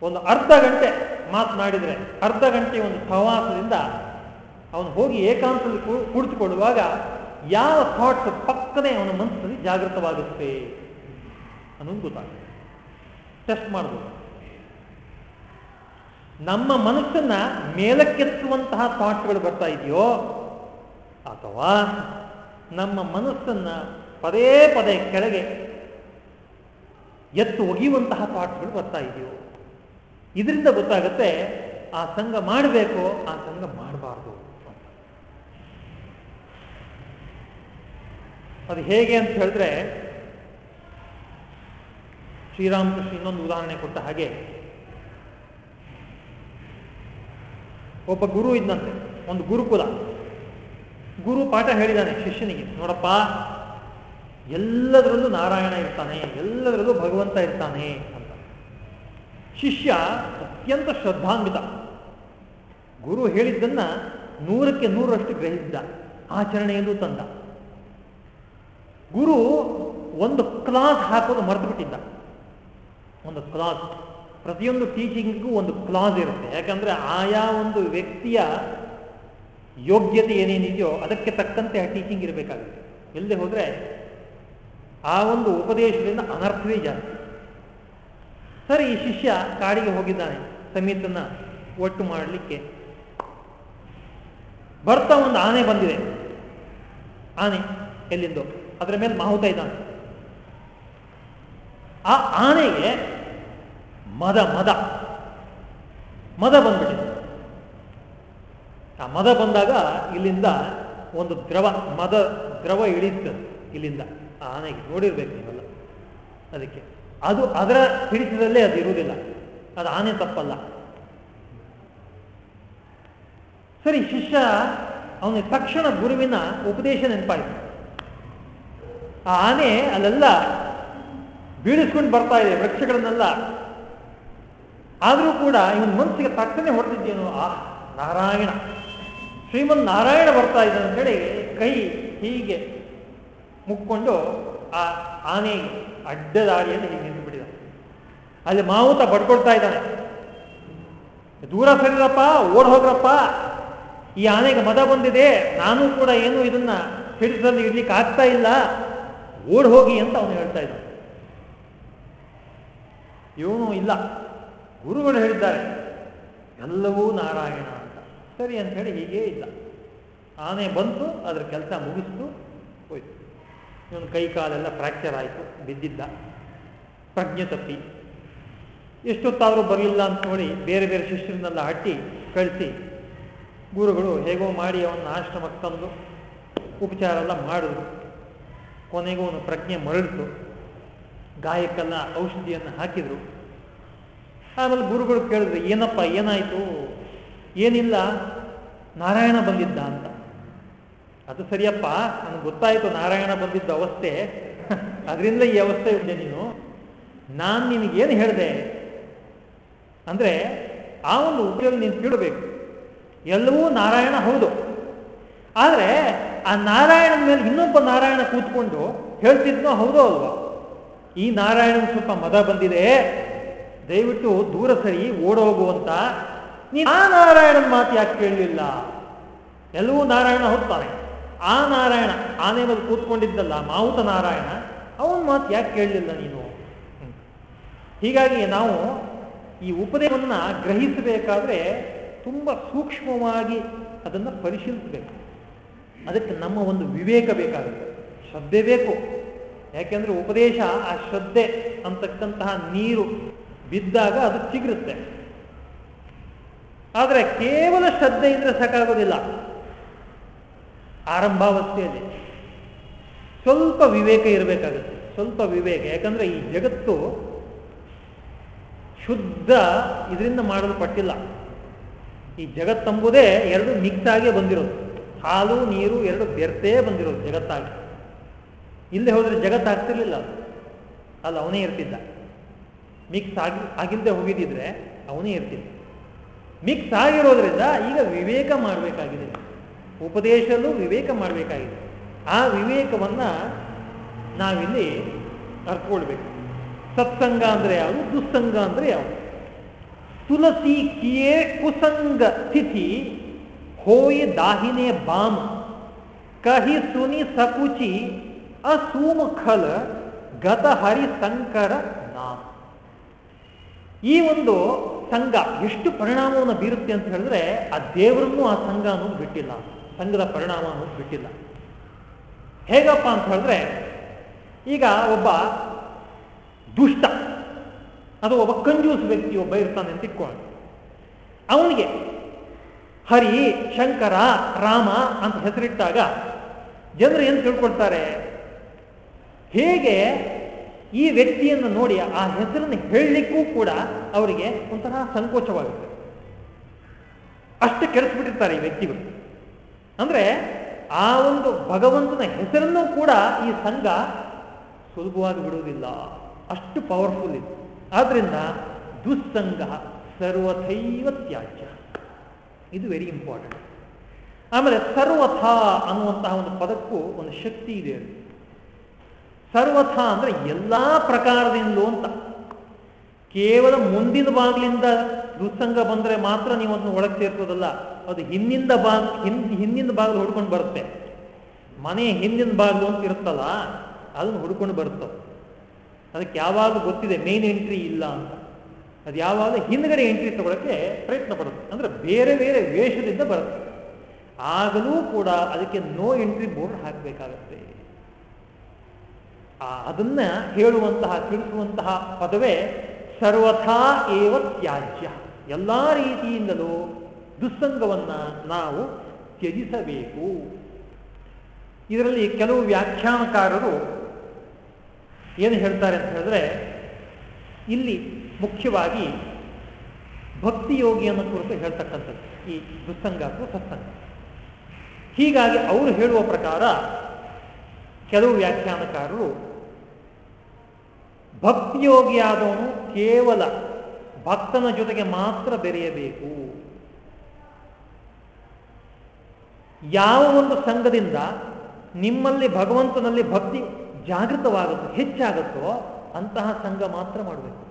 ಒಂದು ಅರ್ಧ ಗಂಟೆ ಮಾತನಾಡಿದರೆ, ಅರ್ಧ ಗಂಟೆ ಒಂದು ಸಹವಾಸದಿಂದ ಅವನು ಹೋಗಿ ಏಕಾಂತದಲ್ಲಿ ಕುಳಿತುಕೊಳ್ಳುವಾಗ ಯಾವ ಥಾಟ್ಸ್ ಪಕ್ಕನೆ ಅವನ ಮನಸ್ಸಲ್ಲಿ ಜಾಗೃತವಾಗುತ್ತೆ ಅನ್ನೋದು ಗೊತ್ತಾಗುತ್ತೆ. ಟೆಸ್ಟ್ ಮಾಡ್ಬೋದು. ನಮ್ಮ ಮನಸ್ಸನ್ನ ಮೇಲಕ್ಕೆತ್ತುವಂತಹ ಥಾಟ್ಗಳು ಬರ್ತಾ ಇದೆಯೋ, ಅಥವಾ ನಮ್ಮ ಮನಸ್ಸನ್ನ ಪದೇ ಪದೇ ಕೆಳಗೆ ಎತ್ತು ಒಗೆಯುವಂತಹ ಥಾಟ್ಗಳು ಬರ್ತಾ ಇದೆಯೋ, ಇದರಿಂದ ಗೊತ್ತಾಗುತ್ತೆ ಆ ಸಂಘ ಮಾಡಬೇಕು, ಆ ಸಂಘ ಮಾಡಬಾರ್ದು ಅದು ಹೇಗೆ ಅಂತ ಹೇಳಿದ್ರೆ ಶ್ರೀರಾಮಕೃಷ್ಣ ಇನ್ನೊಂದು ಉದಾಹರಣೆ ಕೊಟ್ಟ ಹಾಗೆ ಒಬ್ಬ ಗುರು ಇದ್ದಂತೆ ಒಂದು ಗುರುಕುಲ. ಗುರು ಪಾಠ ಹೇಳಿದಾನೆ ಶಿಷ್ಯನಿಗೆ, ನೋಡಪ್ಪ, ಎಲ್ಲದರಲ್ಲೂ ನಾರಾಯಣ ಇರ್ತಾನೆ, ಎಲ್ಲದರಲ್ಲೂ ಭಗವಂತ ಇರ್ತಾನೆ ಅಂತ. ಶಿಷ್ಯ ಅತ್ಯಂತ ಶ್ರದ್ಧಾನ್ವಿತ. ಗುರು ಹೇಳಿದ್ದನ್ನ ನೂರಕ್ಕೆ ನೂರಷ್ಟು ಗ್ರಹಿಸಿದ, ಆಚರಣೆಯಲ್ಲೂ ತಂದ. ಗುರು ಒಂದು ಕ್ಲಾಸ್ ಹಾಕೋದು ಮರೆತು ಬಿಟ್ಟಿದ್ದ ಒಂದು ಕ್ಲಾಸ್. ಪ್ರತಿಯೊಂದು ಟೀಚಿಂಗ್ಗೂ ಒಂದು ಕ್ಲಾಸ್ ಇರುತ್ತೆ. ಯಾಕಂದ್ರೆ ಆಯಾ ಒಂದು ವ್ಯಕ್ತಿಯ ಯೋಗ್ಯತೆ ಏನೇನಿದೆಯೋ ಅದಕ್ಕೆ ತಕ್ಕಂತೆ ಆ ಟೀಚಿಂಗ್ ಇರಬೇಕಾಗುತ್ತೆ. ಎಲ್ಲದೆ ಹೋದ್ರೆ ಆ ಒಂದು ಉಪದೇಶದಿಂದ ಅನರ್ಥವೇ ಜಾಸ್ತಿ. ಸರಿ, ಈ ಶಿಷ್ಯ ಕಾಡಿಗೆ ಹೋಗಿದ್ದಾನೆ. ಸಮೀತನ ಒಟ್ಟು ಮಾಡಲಿಕ್ಕೆ. ಬರ್ತಾ ಒಂದು ಆನೆ ಬಂದಿದೆ. ಆನೆ ಎಲ್ಲಿಂದೋ. ಅದರ ಮೇಲೆ ಮಾಹುತ ಇದ್ದಾನೆ. ಆ ಆನೆಗೆ ಮದ ಮದ. ಮದ ಬಂದ್ಬಿಟ್ಟಿದೆ. ಆ ಮದ ಬಂದಾಗ ಇಲ್ಲಿಂದ ಒಂದು ದ್ರವ, ಮದ ದ್ರವ ಇಳಿತು ಇಲ್ಲಿಂದ. ಆನೆಗೆ ನೋಡಿರ್ಬೇಕು ನೀವೆಲ್ಲ. ಅದಕ್ಕೆ ಅದು ಅದರ ಹಿಡಿತದಲ್ಲೇ ಅದು ಇರುವುದಿಲ್ಲ. ಅದು ಆನೆ ತಪ್ಪಲ್ಲ. ಸರಿ, ಶಿಷ್ಯ ಅವನ ತಕ್ಷಣ ಗುರುವಿನ ಉಪದೇಶ ನೆನಪಾಯಿತು. ಆ ಆನೆ ಅಲ್ಲೆಲ್ಲ ಬೀಳಿಸ್ಕೊಂಡು ಬರ್ತಾ ಇದೆ, ವೃಕ್ಷಗಳನ್ನೆಲ್ಲ ಆದರೂ ಕೂಡ ಇವನ ಮನಸ್ಸಿಗೆ ತಕ್ಕನೆ ಹೊಡೆದಿದ್ದೇನು ಆ ನಾರಾಯಣ. ಶ್ರೀಮನ್ ನಾರಾಯಣ ಬರ್ತಾ ಇದ್ದಾನೆ ಅಂತೇಳಿ ಕೈ ಹೀಗೆ ಮುಕ್ಕೊಂಡು ಆ ಆನೆ ಅಡ್ಡ ದಾರಿಯಲ್ಲಿ ಹೀಗೆ ನಿಂತು ಬಿಟ್ಟಿದ ಅಲ್ಲಿ ಮಾವುತ ಬಡ್ಕೊಳ್ತಾ ಇದ್ದಾನೆ. ದೂರ ಸರಿರಪ್ಪ, ಓಡ್ ಹೋಗ್ರಪ್ಪ. ಈ ಆನೆಗೆ ಮದ ಬಂದಿದೆ, ನಾನು ಕೂಡ ಏನು ಇದನ್ನ ಹಿಡಿದಲ್ಲಿ ಇಡ್ಲಿಕ್ಕೆ ಆಗ್ತಾ ಇಲ್ಲ. ಓಡ್ ಹೋಗಿ ಅಂತ ಅವನು ಹೇಳ್ತಾ ಇದ್ದ ಇವನು ಇಲ್ಲ. ಗುರುಗಳು ಹೇಳಿದ್ದಾರೆ. ಎಲ್ಲವೂ ನಾರಾಯಣ ಅಂತ. ಸರಿ ಅಂತ ಹೇಳಿ ಹೀಗೇ ಇಲ್ಲ. ಆನೆ ಬಂತು, ಅದರ ಕೆಲಸ ಮುಗಿಸ್ತು, ಹೋಯ್ತು. ಇವನು ಕೈ ಕಾಲೆಲ್ಲ ಫ್ರ್ಯಾಕ್ಚರ್ ಆಯಿತು, ಬಿದ್ದಿದ್ದ. ಪ್ರಜ್ಞೆ ತಪ್ಪಿ ಎಷ್ಟೊತ್ತಾದರೂ ಬರಲಿಲ್ಲ ಅಂತ ನೋಡಿ ಬೇರೆ ಬೇರೆ ಶಿಷ್ಯರನ್ನೆಲ್ಲ ಹಟ್ಟಿ ಕಳಿಸಿ ಗುರುಗಳು ಹೇಗೋ ಮಾಡಿ ಅವನ ಆಶ್ರಮಕ್ಕೆ ತಂದು ಉಪಚಾರ ಎಲ್ಲ ಮಾಡಿದ್ರು. ಕೊನೆಗೂ ಅವನು ಪ್ರಜ್ಞೆ ಮರಳಿತು. ಗಾಯಕ್ಕೆಲ್ಲ ಔಷಧಿಯನ್ನು ಹಾಕಿದ್ರು. ಆಮೇಲೆ ಗುರುಗಳು ಕೇಳಿದ್ರು, ಏನಪ್ಪ, ಏನಾಯಿತು? ಏನಿಲ್ಲ, ನಾರಾಯಣ ಬಂದಿದ್ದ ಅಂತ. ಅದು ಸರಿಯಪ್ಪ, ನನಗೆ ಗೊತ್ತಾಯಿತು, ನಾರಾಯಣ ಬಂದಿದ್ದ ಅವಸ್ಥೆ. ಅದರಿಂದ ಈ ಅವಸ್ಥೆ ಇದ್ದೆ ನೀನು. ನಾನು ನಿನಗೇನು ಹೇಳಿದೆ? ಅಂದರೆ, ಆ ಒಂದು ಉಪಯೋಗ ನೀನು ತಿಳಬೇಕು ಎಲ್ಲವೂ ನಾರಾಯಣ ಹೌದು. ಆದರೆ, ಆ ನಾರಾಯಣನ ಮೇಲೆ ಇನ್ನೊಬ್ಬ ನಾರಾಯಣ ಕೂತ್ಕೊಂಡು ಹೇಳ್ತಿದ್ನೋ ಹೌದೋ ಅಲ್ವಾ? ಈ ನಾರಾಯಣನ ಸ್ವಲ್ಪ ಮದ ಬಂದಿದೆ. ದಯವಿಟ್ಟು ದೂರ ಸರಿ ಓಡೋಗುವಂತ ಆ ನಾರಾಯಣನ ಮಾತು ಯಾಕೆ ಕೇಳಲಿಲ್ಲ? ಎಲ್ಲವೂ ನಾರಾಯಣ ಹೋಗ್ತಾನೆ ಆ ನಾರಾಯಣ ಆನೆ ಮೇಲೆ ಕೂತ್ಕೊಂಡಿದ್ದಲ್ಲ ಮಾವುತ ನಾರಾಯಣ, ಅವನ ಮಾತು ಯಾಕೆ ಕೇಳಲಿಲ್ಲ ನೀನು? ಹೀಗಾಗಿ ನಾವು ಈ ಉಪದೇಶವನ್ನು ಗ್ರಹಿಸಬೇಕಾದ್ರೆ ತುಂಬ ಸೂಕ್ಷ್ಮವಾಗಿ ಅದನ್ನು ಪರಿಶೀಲಿಸಬೇಕು. ಅದಕ್ಕೆ ನಮ್ಮ ಒಂದು ವಿವೇಕ ಬೇಕಾಗುತ್ತೆ. ಶ್ರದ್ಧೆ ಬೇಕು. ಯಾಕೆಂದ್ರೆ ಉಪದೇಶ ಆ ಶ್ರದ್ಧೆ ಅಂತಕ್ಕಂತಹ ನೀರು ಬಿದ್ದಾಗ ಅದು ಚಿಗುರುತ್ತೆ. ಆದರೆ ಕೇವಲ ಶ್ರದ್ಧೆ ಇದ್ರೆ ಸಾಕಾಗೋದಿಲ್ಲ. ಆರಂಭಾವಸ್ಥೆಯಲ್ಲಿ ಸ್ವಲ್ಪ ವಿವೇಕ ಇರಬೇಕಾಗುತ್ತೆ, ಸ್ವಲ್ಪ ವಿವೇಕ. ಯಾಕಂದ್ರೆ ಈ ಜಗತ್ತು ಶುದ್ಧ ಇದರಿಂದ ಮಾಡಲ್ಪಟ್ಟಿಲ್ಲ ಈ ಜಗತ್ತಂಬುದೇ ಎರಡು ಮಿಕ್ಸ್ ಆಗೇ ಬಂದಿರೋದು. ಹಾಲು, ನೀರು ಎರಡು ಬೆರ್ತೇ ಬಂದಿರೋದು ಜಗತ್ತಾಗಿ. ಇಲ್ಲೇ ಹೋದ್ರೆ ಜಗತ್ತಾಗ್ತಿರ್ಲಿಲ್ಲ ಅಲ್ಲಿ ಅವನೇ ಇರ್ತಿದ್ದ. ಮಿಕ್ಸ್ ಆಗಿ ಆಗಿಲ್ಲದೆ ಹೋಗಿದ್ದಿದ್ರೆ ಅವನೇ ಇರ್ತಿದ್ದ ಮಿಕ್ಸ್ ಆಗಿರೋದ್ರಿಂದ ಈಗ ವಿವೇಕ ಮಾಡಬೇಕಾಗಿದೆ. ಉಪದೇಶಲ್ಲೂ ವಿವೇಕ ಮಾಡಬೇಕಾಗಿದೆ. ಆ ವಿವೇಕವನ್ನ ನಾವಿಲ್ಲಿ ಅರ್ಕೊಳ್ಬೇಕು ಸತ್ಸಂಗ ಅಂದ್ರೆ ಯಾವುದು? ದುಸ್ಸಂಗ ಅಂದ್ರೆ ಯಾವುದು? ತುಳಸಿ ಕಿಯೇ ಕುಸಂಗ ಸ್ಥಿತಿ ಹೋಯಿ ದಾಹಿನೇ ಬಾಮ. ಕಹಿ ಸುನಿ ಸಕುಚಿ ಅಸೂಮ ಖಲ ಗತ ಹರಿ ಸಂಕರ ನಾಮ. ಈ ಒಂದು ಸಂಘ ಎಷ್ಟು ಪರಿಣಾಮವನ್ನು ಬೀರುತ್ತೆ ಅಂತ ಹೇಳಿದ್ರೆ ಆ ದೇವರನ್ನು ಆ ಸಂಘ ಅನ್ನೋದು ಬಿಟ್ಟಿಲ್ಲ. ಸಂಘದ ಪರಿಣಾಮ ಅನ್ನೋದು ಬಿಟ್ಟಿಲ್ಲ. ಹೇಗಪ್ಪ ಅಂತ ಹೇಳಿದ್ರೆ, ಈಗ ಒಬ್ಬ ದುಷ್ಟ, ಅದು ಒಬ್ಬ ಕಂಜೂಸ್ ವ್ಯಕ್ತಿ ಒಬ್ಬ ಇರ್ತಾನೆ ಅಂತ ಇಟ್ಕೊಳ್ಳಿ ಅವನಿಗೆ ಹರಿ, ಶಂಕರ, ರಾಮ ಅಂತ ಹೆಸರಿಟ್ಟಾಗ ಜನರು ಏನು ತಿಳ್ಕೊಳ್ತಾರೆ? ಹೇಗೆ ಈ ವ್ಯಕ್ತಿಯನ್ನು ನೋಡಿ ಆ ಹೆಸರನ್ನು ಹೇಳಲಿಕ್ಕೂ ಕೂಡ ಅವರಿಗೆ ಒಂಥರ ಸಂಕೋಚವಾಗುತ್ತೆ. ಅಷ್ಟು ಕೆಡಿಸ್ಬಿಟ್ಟಿರ್ತಾರೆ ಈ ವ್ಯಕ್ತಿಗಳು. ಅಂದ್ರೆ ಆ ಒಂದು ಭಗವಂತನ ಹೆಸರನ್ನು ಕೂಡ ಈ ಸಂಘ ಸುಲಭವಾಗಿ ಬಿಡುವುದಿಲ್ಲ. ಅಷ್ಟು ಪವರ್ಫುಲ್ ಇದೆ. ಆದ್ರಿಂದ ದುಸ್ಸಂಗ ಸರ್ವಥೈವ ತ್ಯಾಜ್ಯ. ಇದು ವೆರಿ ಇಂಪಾರ್ಟೆಂಟ್ ಆಮೇಲೆ ಸರ್ವಥ ಅನ್ನುವಂತಹ ಒಂದು ಪದಕ್ಕೂ ಒಂದು ಶಕ್ತಿ ಇದೆ ಸರ್ವಥ ಅಂದ್ರೆ ಎಲ್ಲಾ ಪ್ರಕಾರದಿಂದಲೂ ಅಂತ. ಕೇವಲ ಮುಂದಿನ ಬಾಗಿಲಿಂದ ದುಸ್ಸಂಗ ಬಂದ್ರೆ ಮಾತ್ರ ನೀವು ಅದನ್ನು ಒಳಗೆ ಸೇರ್ತದಲ್ಲ ಅದು ಹಿಂದಿನ ಬಾಗ್ ಹಿಂದ್, ಹಿಂದಿನ ಬಾಗಿಲು ಹುಡ್ಕೊಂಡು ಬರುತ್ತೆ. ಮನೆ ಹಿಂದಿನ ಬಾಗಿಲು ಅಂತ ಇರುತ್ತಲ್ಲ, ಅದನ್ನು ಹುಡ್ಕೊಂಡು ಬರುತ್ತೆ ಅದಕ್ಕೆ ಯಾವಾಗ ಗೊತ್ತಿದೆ ಮೇನ್ ಎಂಟ್ರಿ ಇಲ್ಲ ಅಂತ. ಅದು ಯಾವಾಗ ಹಿಂದ್ಗಡೆ ಎಂಟ್ರಿ ತಗೊಳಕ್ಕೆ ಪ್ರಯತ್ನ ಪಡುತ್ತೆ ಅಂದ್ರೆ ಬೇರೆ ಬೇರೆ ವೇಷದಿಂದ ಬರುತ್ತೆ. ಆಗಲೂ ಕೂಡ ಅದಕ್ಕೆ ನೋ ಎಂಟ್ರಿ ಬೋರ್ಡ್ ಹಾಕಬೇಕಾಗತ್ತೆ. ಅದನ್ನ ಹೇಳುವಂತಹ, ತಿಳಿಸುವಂತಹ ಪದವೇ ಸರ್ವಥಾ ಏವ ತ್ಯಾಜ್ಯ. ಎಲ್ಲ ರೀತಿಯಿಂದಲೂ ದುಸ್ಸಂಗವನ್ನ ನಾವು ತ್ಯಜಿಸಬೇಕು. ಇದರಲ್ಲಿ ಕೆಲವು ವ್ಯಾಖ್ಯಾನಕಾರರು ಏನು ಹೇಳ್ತಾರೆ ಅಂತ ಹೇಳಿದ್ರೆ, ಇಲ್ಲಿ ಮುಖ್ಯವಾಗಿ ಭಕ್ತಿಯೋಗಿಯನ್ನು ಕುರಿತು ಹೇಳ್ತಕ್ಕಂಥದ್ದು, ಈ ದುಸ್ಸಂಗ ಅಥವಾ ಸತ್ಸಂಗ. ಹೀಗಾಗಿ ಅವರು ಹೇಳುವ ಪ್ರಕಾರ ಕೆಲವು ವ್ಯಾಖ್ಯಾನಕಾರರು ಭಕ್ತಿಯೋಗಿಯಾದವನು ಕೇವಲ ಭಕ್ತನ ಜೊತೆಗೆ ಮಾತ್ರ ಬೆರೆಯಬೇಕು. ಯಾವ ಒಂದು ಸಂಘದಿಂದ ನಿಮ್ಮಲ್ಲಿ ಭಗವಂತನಲ್ಲಿ ಭಕ್ತಿ ಜಾಗೃತವಾಗುತ್ತೋ, ಹೆಚ್ಚಾಗುತ್ತೋ ಅಂತಹ ಸಂಘ ಮಾತ್ರ ಮಾಡಬೇಕು.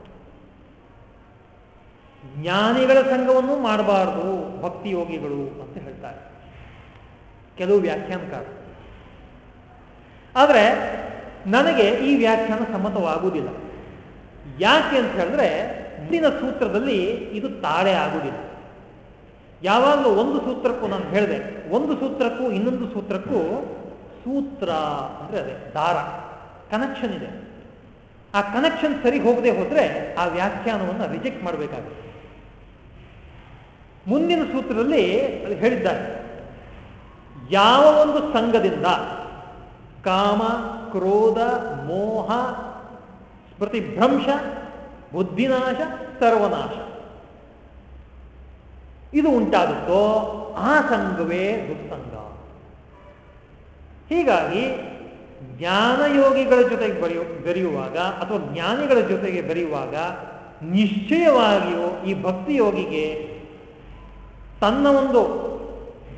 ಜ್ಞಾನಿಗಳ ಸಂಘವನ್ನು ಮಾಡಬಾರದು ಭಕ್ತಿ ಯೋಗಿಗಳು ಅಂತ ಹೇಳ್ತಾರೆ. ಕೆಲವು ವ್ಯಾಖ್ಯಾನಕಾರ. ಆದರೆ ನನಗೆ ಈ ವ್ಯಾಖ್ಯಾನ ಸಮ್ಮತವಾಗುವುದಿಲ್ಲ. ಯಾಕೆ ಅಂತ ಹೇಳಿದ್ರೆ, ಮುಂದಿನ ಸೂತ್ರದಲ್ಲಿ ಇದು ತಾಳೆ ಆಗುವುದಿಲ್ಲ. ಯಾವಾಗಲೂ ಒಂದು ಸೂತ್ರಕ್ಕೂ ನಾನು ಹೇಳಿದೆ, ಒಂದು ಸೂತ್ರಕ್ಕೂ ಇನ್ನೊಂದು ಸೂತ್ರಕ್ಕೂ ಸೂತ್ರ ಅಂದ್ರೆ ಅದೇ, ದಾರ ಕನೆಕ್ಷನ್ ಇದೆ. ಆ ಕನೆಕ್ಷನ್ ಸರಿ ಹೋಗದೆ ಹೋದ್ರೆ ಆ ವ್ಯಾಖ್ಯಾನವನ್ನು ರಿಜೆಕ್ಟ್ ಮಾಡಬೇಕಾಗುತ್ತೆ. ಮುಂದಿನ ಸೂತ್ರದಲ್ಲಿ ಹೇಳಿದ್ದಾರೆ, ಯಾವ ಒಂದು ಸಂಘದಿಂದ ಕಾಮ ಕ್ರೋಧ, ಮೋಹ ಸ್ಮೃತಿಭ್ರಂಶ ಬುದ್ಧಿನಾಶ, ಸರ್ವನಾಶ. ಇದು ಉಂಟಾಗುತ್ತೋ? ಆ ಸಂಘವೇ ದುಸ್ಸಂಗ. ಹೀಗಾಗಿ ಜ್ಞಾನಯೋಗಿಗಳ ಜೊತೆಗೆ ಬರೆಯು, ಬೆರೆಯುವಾಗ ಅಥವಾ ಜ್ಞಾನಿಗಳ ಜೊತೆಗೆ ಬೆರೆಯುವಾಗ ನಿಶ್ಚಯವಾಗಿಯೂ ಈ ಭಕ್ತಿಯೋಗಿಗೆ ತನ್ನ ಒಂದು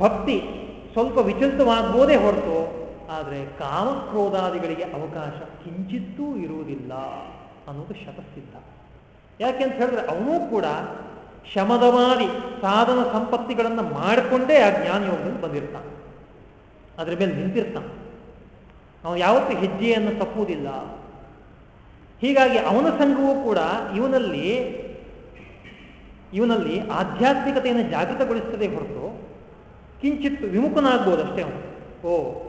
ಭಕ್ತಿ ಸ್ವಲ್ಪ ವಿಚಲಿತವಾಗ್ಬೋದೇ ಹೊರತು ಆದರೆ ಕಾಮಕ್ರೋಧಾದಿಗಳಿಗೆ ಅವಕಾಶ ಕಿಂಚಿತ್ತೂ ಇರುವುದಿಲ್ಲ ಅನ್ನೋದು ಶತಸಿದ್ಧ. ಯಾಕೆಂತ ಹೇಳಿದ್ರೆ ಅವನೂ ಕೂಡ ಶಮದವಾದಿ ಸಾಧನ ಸಂಪತ್ತಿಗಳನ್ನು ಮಾಡಿಕೊಂಡೇ ಆ ಜ್ಞಾನಯೋಗದಲ್ಲಿ ಬಂದಿರ್ತಾನೆ. ಅದ್ರ ಮೇಲೆ ನಿಂತಿರ್ತಾನೆ. ಅವನು ಯಾವತ್ತೂ ಹೆಜ್ಜೆಯನ್ನು ತಪ್ಪುವುದಿಲ್ಲ. ಹೀಗಾಗಿ ಅವನ ಸಂಘವೂ ಕೂಡ ಇವನಲ್ಲಿ ಇವನಲ್ಲಿ ಆಧ್ಯಾತ್ಮಿಕತೆಯನ್ನು ಜಾಗೃತಗೊಳಿಸ್ತದೆ ಹೊರತು ಕಿಂಚಿತ್ ವಿಮುಖನಾಗ್ಬೋದಷ್ಟೇ ಅವನು. ಓ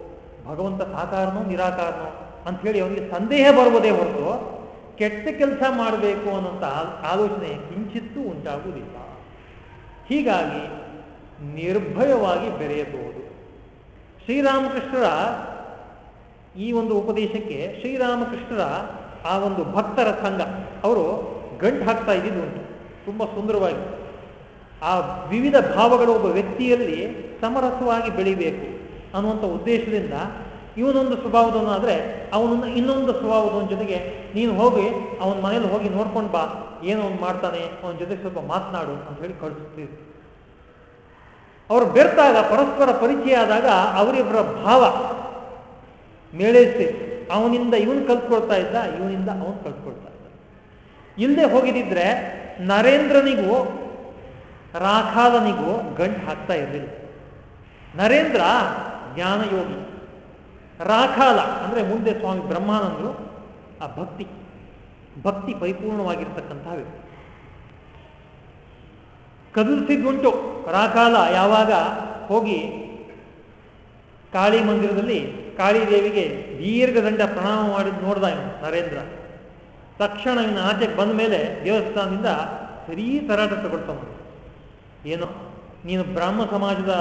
ಭಗವಂತ ಸಾಕಾರನೋ ನಿರಾಕಾರನೋ ಅಂಥೇಳಿ ಅವನಿಗೆ ಸಂದೇಹ ಬರುವುದೇ ಹೊರತು ಕೆಟ್ಟ ಕೆಲಸ ಮಾಡಬೇಕು ಅನ್ನೋಂಥ ಆಲೋಚನೆ ಕಿಂಚಿತ್ತೂ ಉಂಟಾಗುವುದಿಲ್ಲ. ಹೀಗಾಗಿ ನಿರ್ಭಯವಾಗಿ ಬೆರೆಯಬಹುದು. ಶ್ರೀರಾಮಕೃಷ್ಣರ ಈ ಒಂದು ಉಪದೇಶಕ್ಕೆ ಶ್ರೀರಾಮಕೃಷ್ಣರ ಆ ಒಂದು ಭಕ್ತರ ಸಂಘ, ಅವರು ಗಂಟು ಹಾಕ್ತಾ ಇದ್ದಿದ್ದು ಉಂಟು, ತುಂಬ ಸುಂದರವಾಗಿ. ಆ ವಿವಿಧ ಭಾವಗಳು ಒಬ್ಬ ವ್ಯಕ್ತಿಯಲ್ಲಿ ಸಮರಸವಾಗಿ ಬೆಳಿಬೇಕು. ಅನ್ನುವಂಥ ಉದ್ದೇಶದಿಂದ ಇವನೊಂದು ಸ್ವಭಾವದವನಾದರೆ ಅವನನ್ನು ಇನ್ನೊಂದು ಸ್ವಭಾವದವನ ಜೊತೆಗೆ ನೀನು ಹೋಗಿ ಅವನ ಮನೇಲಿ ಹೋಗಿ ನೋಡ್ಕೊಂಡು ಬಾ, ಏನು ಅವ್ನು ಮಾಡ್ತಾನೆ, ಅವನ ಜೊತೆ ಸ್ವಲ್ಪ ಮಾತನಾಡು ಅಂತ ಹೇಳಿ ಕಳಿಸ್ತೀವಿ. ಅವರು ಬೆರ್ತಾಗ, ಪರಸ್ಪರ ಪರಿಚಯ ಆದಾಗ ಅವರಿಬ್ಬರ ಭಾವ ಮೇಳೈಸಿ ಅವನಿಂದ ಇವನು ಕಲ್ತ್ಕೊಳ್ತಾ ಇದ್ದ, ಇವನಿಂದ ಅವನು ಕಲ್ತ್ಕೊಳ್ತಾ ಇದ್ದ. ಇಲ್ಲದೆ ಹೋಗಿದ್ದಿದ್ರೆ ನರೇಂದ್ರನಿಗೂ ರಾಖಾಲನಿಗೂ ಗಂಟು ಹಾಕ್ತಾ ಇರಲಿಲ್ಲ. ನರೇಂದ್ರ ಜ್ಞಾನಯೋಗಿ. ರಾಖಾಲ ಅಂದ್ರೆ ಮುಂದೆ ಸ್ವಾಮಿ ಬ್ರಹ್ಮಾನಂದರು ಆ ಭಕ್ತಿ ಭಕ್ತಿ ಪರಿಪೂರ್ಣವಾಗಿರ್ತಕ್ಕಂತಹ ವ್ಯಕ್ತಿ. ಕದಲಿಸಿದ್ದುಂಟು ರಾಕಾಲ ಯಾವಾಗ ಹೋಗಿ ಕಾಳಿ ಮಂದಿರದಲ್ಲಿ ಕಾಳಿ ದೇವಿಗೆ ದೀರ್ಘದಂಡ ಪ್ರಣಾಮ ಮಾಡಿ ನೋಡ್ದ ಇವನು ನರೇಂದ್ರ. ತಕ್ಷಣ ಇವನು ಆಚೆಗೆ ಬಂದ ಮೇಲೆ ದೇವಸ್ಥಾನದಿಂದ ಸರಿ ತರಾಟ ತಗೊಳ್ತಾವ ಏನು, ನೀನು ಬ್ರಾಹ್ಮ ಸಮಾಜದ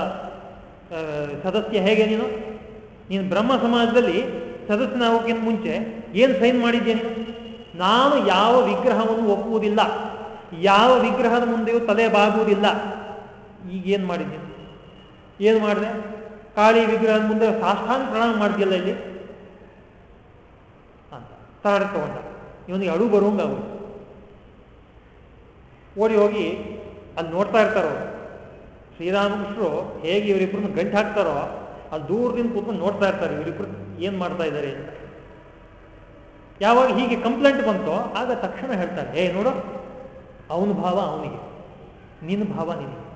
ಸದಸ್ಯ ಹೇಗೆ ನೀನು? ನೀನು ಬ್ರಹ್ಮ ಸಮಾಜದಲ್ಲಿ ಸದಸ್ಯನಾಗೋಕ್ಕಿಂತ ಮುಂಚೆ ಏನು ಸೈನ್ ಮಾಡಿದ್ದೇನೆ ನೀನು? ಯಾವ ವಿಗ್ರಹವನ್ನು ಒಪ್ಪುವುದಿಲ್ಲ. ಯಾವ ವಿಗ್ರಹದ ಮುಂದೆಯೂ ತಲೆ ಬಾಗುವುದಿಲ್ಲ. ಈಗೇನು ಮಾಡಿದ್ದೀನಿ ಏನು ಮಾಡಿದೆ? ಕಾಳಿ ವಿಗ್ರಹದ ಮುಂದೆ ಸಾಷ್ಟಾಂಗ ಪ್ರಣಾಮ ಮಾಡಿದ್ಯಲ್ಲ ಇಲ್ಲಿ? ಅಂತ. ತರಾಡ ತಗೊಂಡ. ಇವನಿಗೆ ಅಳು ಬರುವಂಗಾಗೋದು ಓಡಿ ಹೋಗಿ ಅಲ್ಲಿ ನೋಡ್ತಾ ಇರ್ತಾರೋ ಶ್ರೀರಾಮಕೃಷ್ಣರು ಹೇಗೆ ಇವರಿಬ್ಬರನ್ನು ಗಂಟು ಹಾಕ್ತಾರೋ ಅಲ್ಲಿ ದೂರದಿಂದ ಕೂತ್ಕೊಂಡು ನೋಡ್ತಾ ಇರ್ತಾರೆ ಇವರಿಬ್ಬರು ಏನು ಮಾಡ್ತಾ ಇದ್ದಾರೆ ಯಾವಾಗ ಹೀಗೆ ಕಂಪ್ಲೇಂಟ್ ಬಂತೋ, ಆಗ ತಕ್ಷಣ ಹೇಳ್ತಾರೆ, ಏ, ನೋಡು, ಅವನ ಭಾವ ಅವನಿಗೆ, ನಿನ್ನ ಭಾವ ನಿನಗೆ.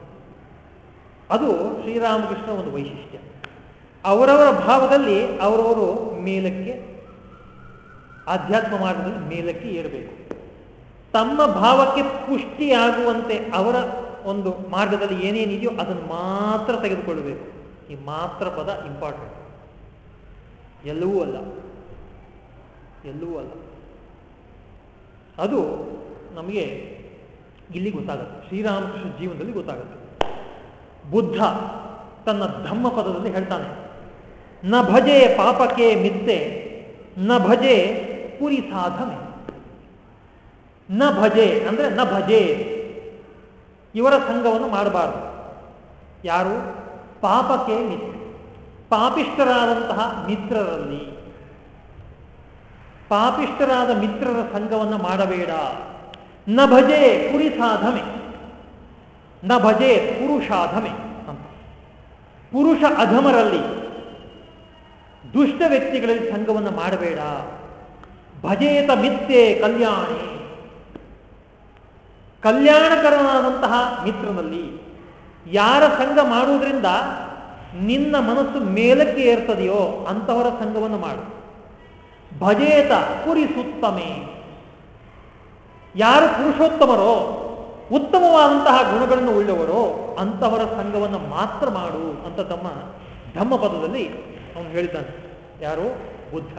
ಅದು ಶ್ರೀರಾಮಕೃಷ್ಣ ಒಂದು ವೈಶಿಷ್ಟ್ಯ. ಅವರವರ ಭಾವದಲ್ಲಿ ಅವರವರು ಮೇಲಕ್ಕೆ, ಆಧ್ಯಾತ್ಮ ಮಾರ್ಗದಲ್ಲಿ ಮೇಲಕ್ಕೆ ಏರಬೇಕು. ತಮ್ಮ ಭಾವಕ್ಕೆ ಪುಷ್ಟಿಯಾಗುವಂತೆ ಅವರ ಒಂದು ಮಾರ್ಗದಲ್ಲಿ ಏನೇನಿದೆಯೋ ಅದನ್ನು ಮಾತ್ರ ತೆಗೆದುಕೊಳ್ಳಬೇಕು. ಈ ಮಾತ್ರ ಪದ ಇಂಪಾರ್ಟೆಂಟ್ ಎಲ್ಲವೂ ಅಲ್ಲ. ಎಲ್ಲವೂ ಅಲ್ಲ. ಅದು ನಮಗೆ ಇಲ್ಲಿ ಗೊತ್ತಾಗುತ್ತೆ. ಶ್ರೀರಾಮಕೃಷ್ಣ ಜೀವನದಲ್ಲಿ ಗೊತ್ತಾಗುತ್ತೆ. ಬುದ್ಧ ತನ್ನ ಧಮ್ಮ ಪದದಲ್ಲಿ ಹೇಳ್ತಾನೆ. ನ ಭಜೆ ಪಾಪಕ್ಕೆ ಮಿತ್ತೆ ನ ಭಜೆ ಪುರಿ ಸಾಧನೆ ನ ಭಜೆ ಅಂದ್ರೆ ನ ಭಜೆ. ಇವರ ಸಂಘವನ್ನು ಮಾಡಬಾರದು. ಯಾರು? ಪಾಪಕ್ಕೆ ಮಿತ್ರ. ಪಾಪಿಷ್ಟರಾದಂತಹ ಮಿತ್ರರಲ್ಲಿ. ಪಾಪಿಷ್ಟರಾದ ಮಿತ್ರರ ಸಂಘವನ್ನು ಮಾಡಬೇಡ. ನ ಭಜೆ ಕುರಿ ಸಾಧಮೆ ನ ಭಜೆ ಪುರುಷಾಧಮೆ ಅಂತ. ಪುರುಷ ಅಧಮರಲ್ಲಿ ದುಷ್ಟ ವ್ಯಕ್ತಿಗಳಲ್ಲಿ ಸಂಘವನ್ನು ಮಾಡಬೇಡ. ಭಜೇತ ಮಿತ್ತೆ ಕಲ್ಯಾಣಿ. ಕಲ್ಯಾಣಕರನಾದಂತಹ ಮಿತ್ರನಲ್ಲಿ ಯಾರ ಸಂಘ ಮಾಡುವುದರಿಂದ ನಿನ್ನ ಮನಸ್ಸು ಮೇಲಕ್ಕೆ ಏರ್ತದೆಯೋ ಅಂತವರ ಸಂಘವನ್ನು ಮಾಡು. ಭಜೇತ ಸುತ್ತಮೆ ಯಾರು ಪುರುಷೋತ್ತಮರೋ, ಉತ್ತಮವಾದಂತಹ ಗುಣಗಳನ್ನು ಉಳ್ಳವರೋ ಅಂತವರ ಸಂಘವನ್ನು ಮಾತ್ರ ಮಾಡು ಅಂತ ತಮ್ಮ ಧಮ್ಮ ಪದದಲ್ಲಿ ಅವನು ಹೇಳಿದ್ದಾನೆ. ಯಾರು? ಬುದ್ಧ.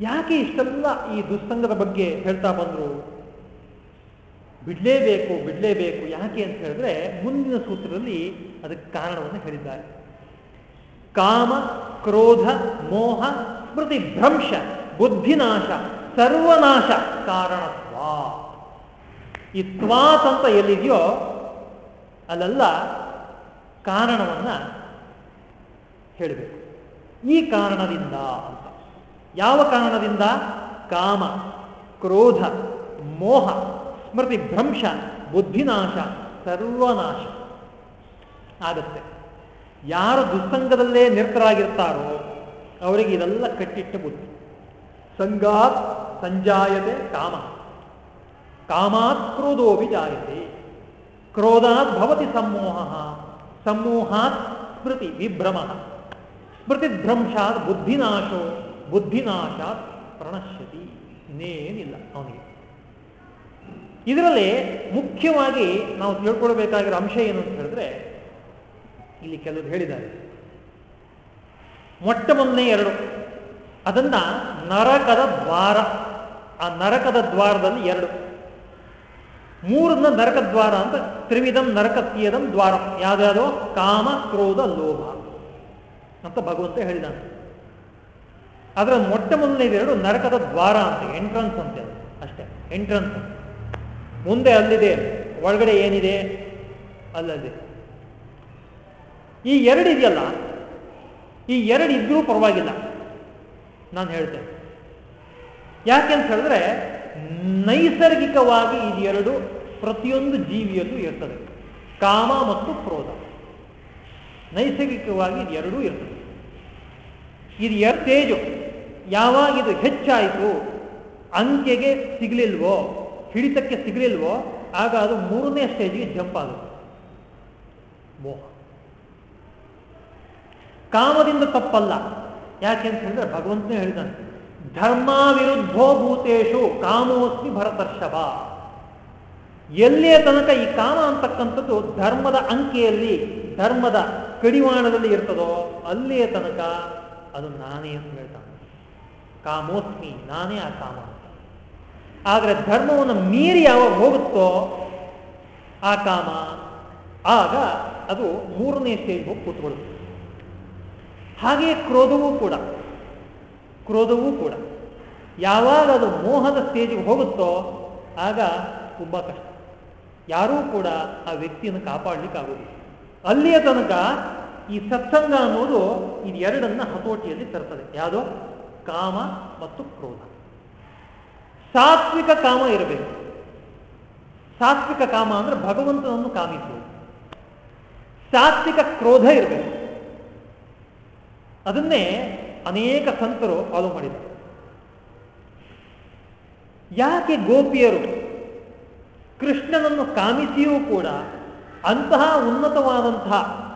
ಯಾಕೆ ಇಷ್ಟೆಲ್ಲ ಈ ದುಸ್ಸಂಗದ ಬಗ್ಗೆ ಹೇಳ್ತಾ ಬಂದ್ರು? ಬಿಡಲೇಬೇಕು ಬಿಡಲೇಬೇಕು. ಯಾಕೆ ಅಂತ ಹೇಳಿದ್ರೆ ಮುಂದಿನ ಸೂತ್ರದಲ್ಲಿ ಅದಕ್ಕೆ ಕಾರಣವನ್ನು ಹೇಳಿದ್ದಾರೆ. ಕಾಮ, ಕ್ರೋಧ, ಮೋಹ, ಸ್ಮೃತಿ, ಭ್ರಂಶ, ಬುದ್ಧಿನಾಶ, ಸರ್ವನಾಶ, ಕಾರಣತ್ವಾ. ಈ ತ್ವಾತ್ ಅಂತ ಎಲ್ಲಿದೆಯೋ ಅಲ್ಲೆಲ್ಲ ಕಾರಣವನ್ನ ಹೇಳಬೇಕು. ಈ ಕಾರಣದಿಂದ ಅಂತ. ಯಾವ ಕಾರಣದಿಂದ? ಕಾಮ, ಕ್ರೋಧ, ಮೋಹ. ಸ್ಮೃತಿ ಭ್ರಂಶ, ಬುದ್ಧಿನಾಶ, ಸರ್ವನಾಶ. ಆಗುತ್ತೆ. ಯಾರು ದುಸ್ಸಂಗದಲ್ಲೇ ನಿರತರಾಗಿರ್ತಾರೋ ಅವರಿಗೆ ಇದೆಲ್ಲ ಕಟ್ಟಿಟ್ಟ ಬುದ್ಧಿ. ಸಂಗಾತ್ ಸಂಜಾಯತೆ ಕಾಮ ಕಾಮಾತ್ ಕ್ರೋಧೋಪಿ ಜಾಯತೆ ಕ್ರೋಧಾತ್ ಭವತಿ ಸಮೋಹ ಸಮೂಹಾತ್ ಸ್ಮೃತಿ ವಿಭ್ರಮ. ಸ್ಮೃತಿಭ್ರಂಶಾತ್ ಬುದ್ಧಿನಾಶೋ, ಬುದ್ಧಿನಾಶಾತ್ ಪ್ರಣಶ್ಯತಿ. ಇನ್ನೇನಿಲ್ಲ ಅವನಿಗೆ. ಇದರಲ್ಲಿ ಮುಖ್ಯವಾಗಿ ನಾವು ತಿಳ್ಕೊಳ್ಬೇಕಾಗಿರೋ ಅಂಶ ಏನು ಅಂತ ಹೇಳಿದ್ರೆ, ಇಲ್ಲಿ ಕೆಲವರು ಹೇಳಿದ್ದಾರೆ. ಮೊಟ್ಟ ಮೊದಲನೇ ಎರಡು, ಅದನ್ನ ನರಕದ ದ್ವಾರ, ಆ ನರಕದ ದ್ವಾರದಲ್ಲಿ ಎರಡು. ಮೂರನ್ನ ನರಕ ದ್ವಾರ ಅಂತ ತ್ರಿವಿಧಂ ನರಕತ್ಯದಂ ದ್ವಾರ. ಯಾವ್ದಾದೋ ಕಾಮ, ಕ್ರೋಧ, ಲೋಭ ಅಂತ ಭಗವಂತ ಹೇಳಿದಾನೆ. ಅದರ ಮೊಟ್ಟ ಮೊದಲನೇದೆರಡು ನರಕದ ದ್ವಾರ ಅಂತ, ಎಂಟ್ರನ್ಸ್ ಅಂತ ಅಷ್ಟೇ, ಎಂಟ್ರನ್ಸ್ ಮುಂದೆ ಅಲ್ಲಿದೆ, ಒಳಗಡೆ ಏನಿದೆ? ಅಲ್ಲದೆ ಈ ಎರಡು ಇದೆಯಲ್ಲ, ಈ ಎರಡು ಇದ್ರೂ ಪರವಾಗಿಲ್ಲ. ನಾನು ಹೇಳ್ತೇನೆ. ಯಾಕೆ ಅಂತ ಹೇಳಿದ್ರೆ, ನೈಸರ್ಗಿಕವಾಗಿ ಇದೆರಡು ಪ್ರತಿಯೊಂದು ಜೀವಿಯಲ್ಲೂ ಇರ್ತದೆ. ಕಾಮ ಮತ್ತು ಕ್ರೋಧ. ನೈಸರ್ಗಿಕವಾಗಿ ಇದೆರಡೂ ಇರ್ತದೆ. ಇದು ಎರಡು ತೇಜು. ಯಾವಾಗ ಇದು ಹೆಚ್ಚಾಯಿತು, ಅಂಕೆಗೆ ಸಿಗಲಿಲ್ವೋ ಹಿಡಿತಕ್ಕೆ ಸಿಗಲಿಲ್ವೋ, ಆಗ ಅದು ಮೂರನೇ ಸ್ಟೇಜ್ಗೆ ಜಂಪ್ ಆಗುತ್ತೆ. ಮೋಹ. ಕಾಮದಿಂದ ತಪ್ಪಲ್ಲ. ಯಾಕೆ ಅಂತ ಹೇಳಿದ್ರೆ ಭಗವಂತನೇ ಹೇಳಿದಾನೆ ಧರ್ಮ ವಿರುದ್ಧೋ ಭೂತೇಶು ಕಾಮೋಸ್ತಿ ಭರತರ್ಷಭ. ಎಲ್ಲಿಯ ತನಕ ಈ ಕಾಮ ಅಂತಕ್ಕಂಥದ್ದು ಧರ್ಮದ ಅಂಕೆಯಲ್ಲಿ, ಧರ್ಮದ ಕಡಿವಾಣದಲ್ಲಿ ಇರ್ತದೋ, ಅಲ್ಲಿಯ ತನಕ ಅದು ನಾನೇ ಅಂತ ಹೇಳ್ತಾನೆ. ಕಾಮೋಸ್ಮಿ, ನಾನೇ ಆ ಕಾಮ ಆದರೆ ಧರ್ಮವನ್ನು ಮೀರಿ ಯಾವಾಗ ಹೋಗುತ್ತೋ ಆ ಕಾಮ, ಆಗ ಅದು ಮೂರನೇ ಸ್ಟೇಜ್ ಹೋಗಿ ಕೂತ್ಕೊಳ್ಳುತ್ತೆ. ಹಾಗೆಯೇ ಕ್ರೋಧವೂ ಕೂಡ. ಕ್ರೋಧವೂ ಕೂಡ. ಯಾವಾಗ ಅದು ಮೋಹದ ಸ್ಟೇಜಿಗೆ ಹೋಗುತ್ತೋ ಆಗ ತುಂಬ ಕಷ್ಟ. ಯಾರೂ ಕೂಡ ಆ ವ್ಯಕ್ತಿಯನ್ನು ಕಾಪಾಡಲಿಕ್ಕೆ ಆಗುವುದಿಲ್ಲ ಅಲ್ಲಿಯ ತನಕ ಈ ಸತ್ಸಂಗ ಅನ್ನೋದು ಇದು ಎರಡನ್ನ ಹತೋಟಿಯಲ್ಲಿ ತರ್ತದೆ. ಯಾವುದೋ? ಕಾಮ ಮತ್ತು ಕ್ರೋಧ. ಸಾತ್ವಿಕ ಕಾಮ ಇರಬೇಕು. ಸಾತ್ವಿಕ ಕಾಮ ಅಂದ್ರೆ ಭಗವಂತನನ್ನು ಕಾಮಿಸುವುದು. ಸಾತ್ವಿಕ ಕ್ರೋಧ ಇರಬೇಕು. ಅದನ್ನೇ ಅನೇಕ ಸಂತರು ಫಾಲೋ ಮಾಡಿದ್ದಾರೆ. ಯಾಕೆ ಗೋಪಿಯರು ಕೃಷ್ಣನನ್ನು ಕಾಮಿಸಿಯೂ ಕೂಡ ಅಂತಹ ಉನ್ನತವಾದಂತಹ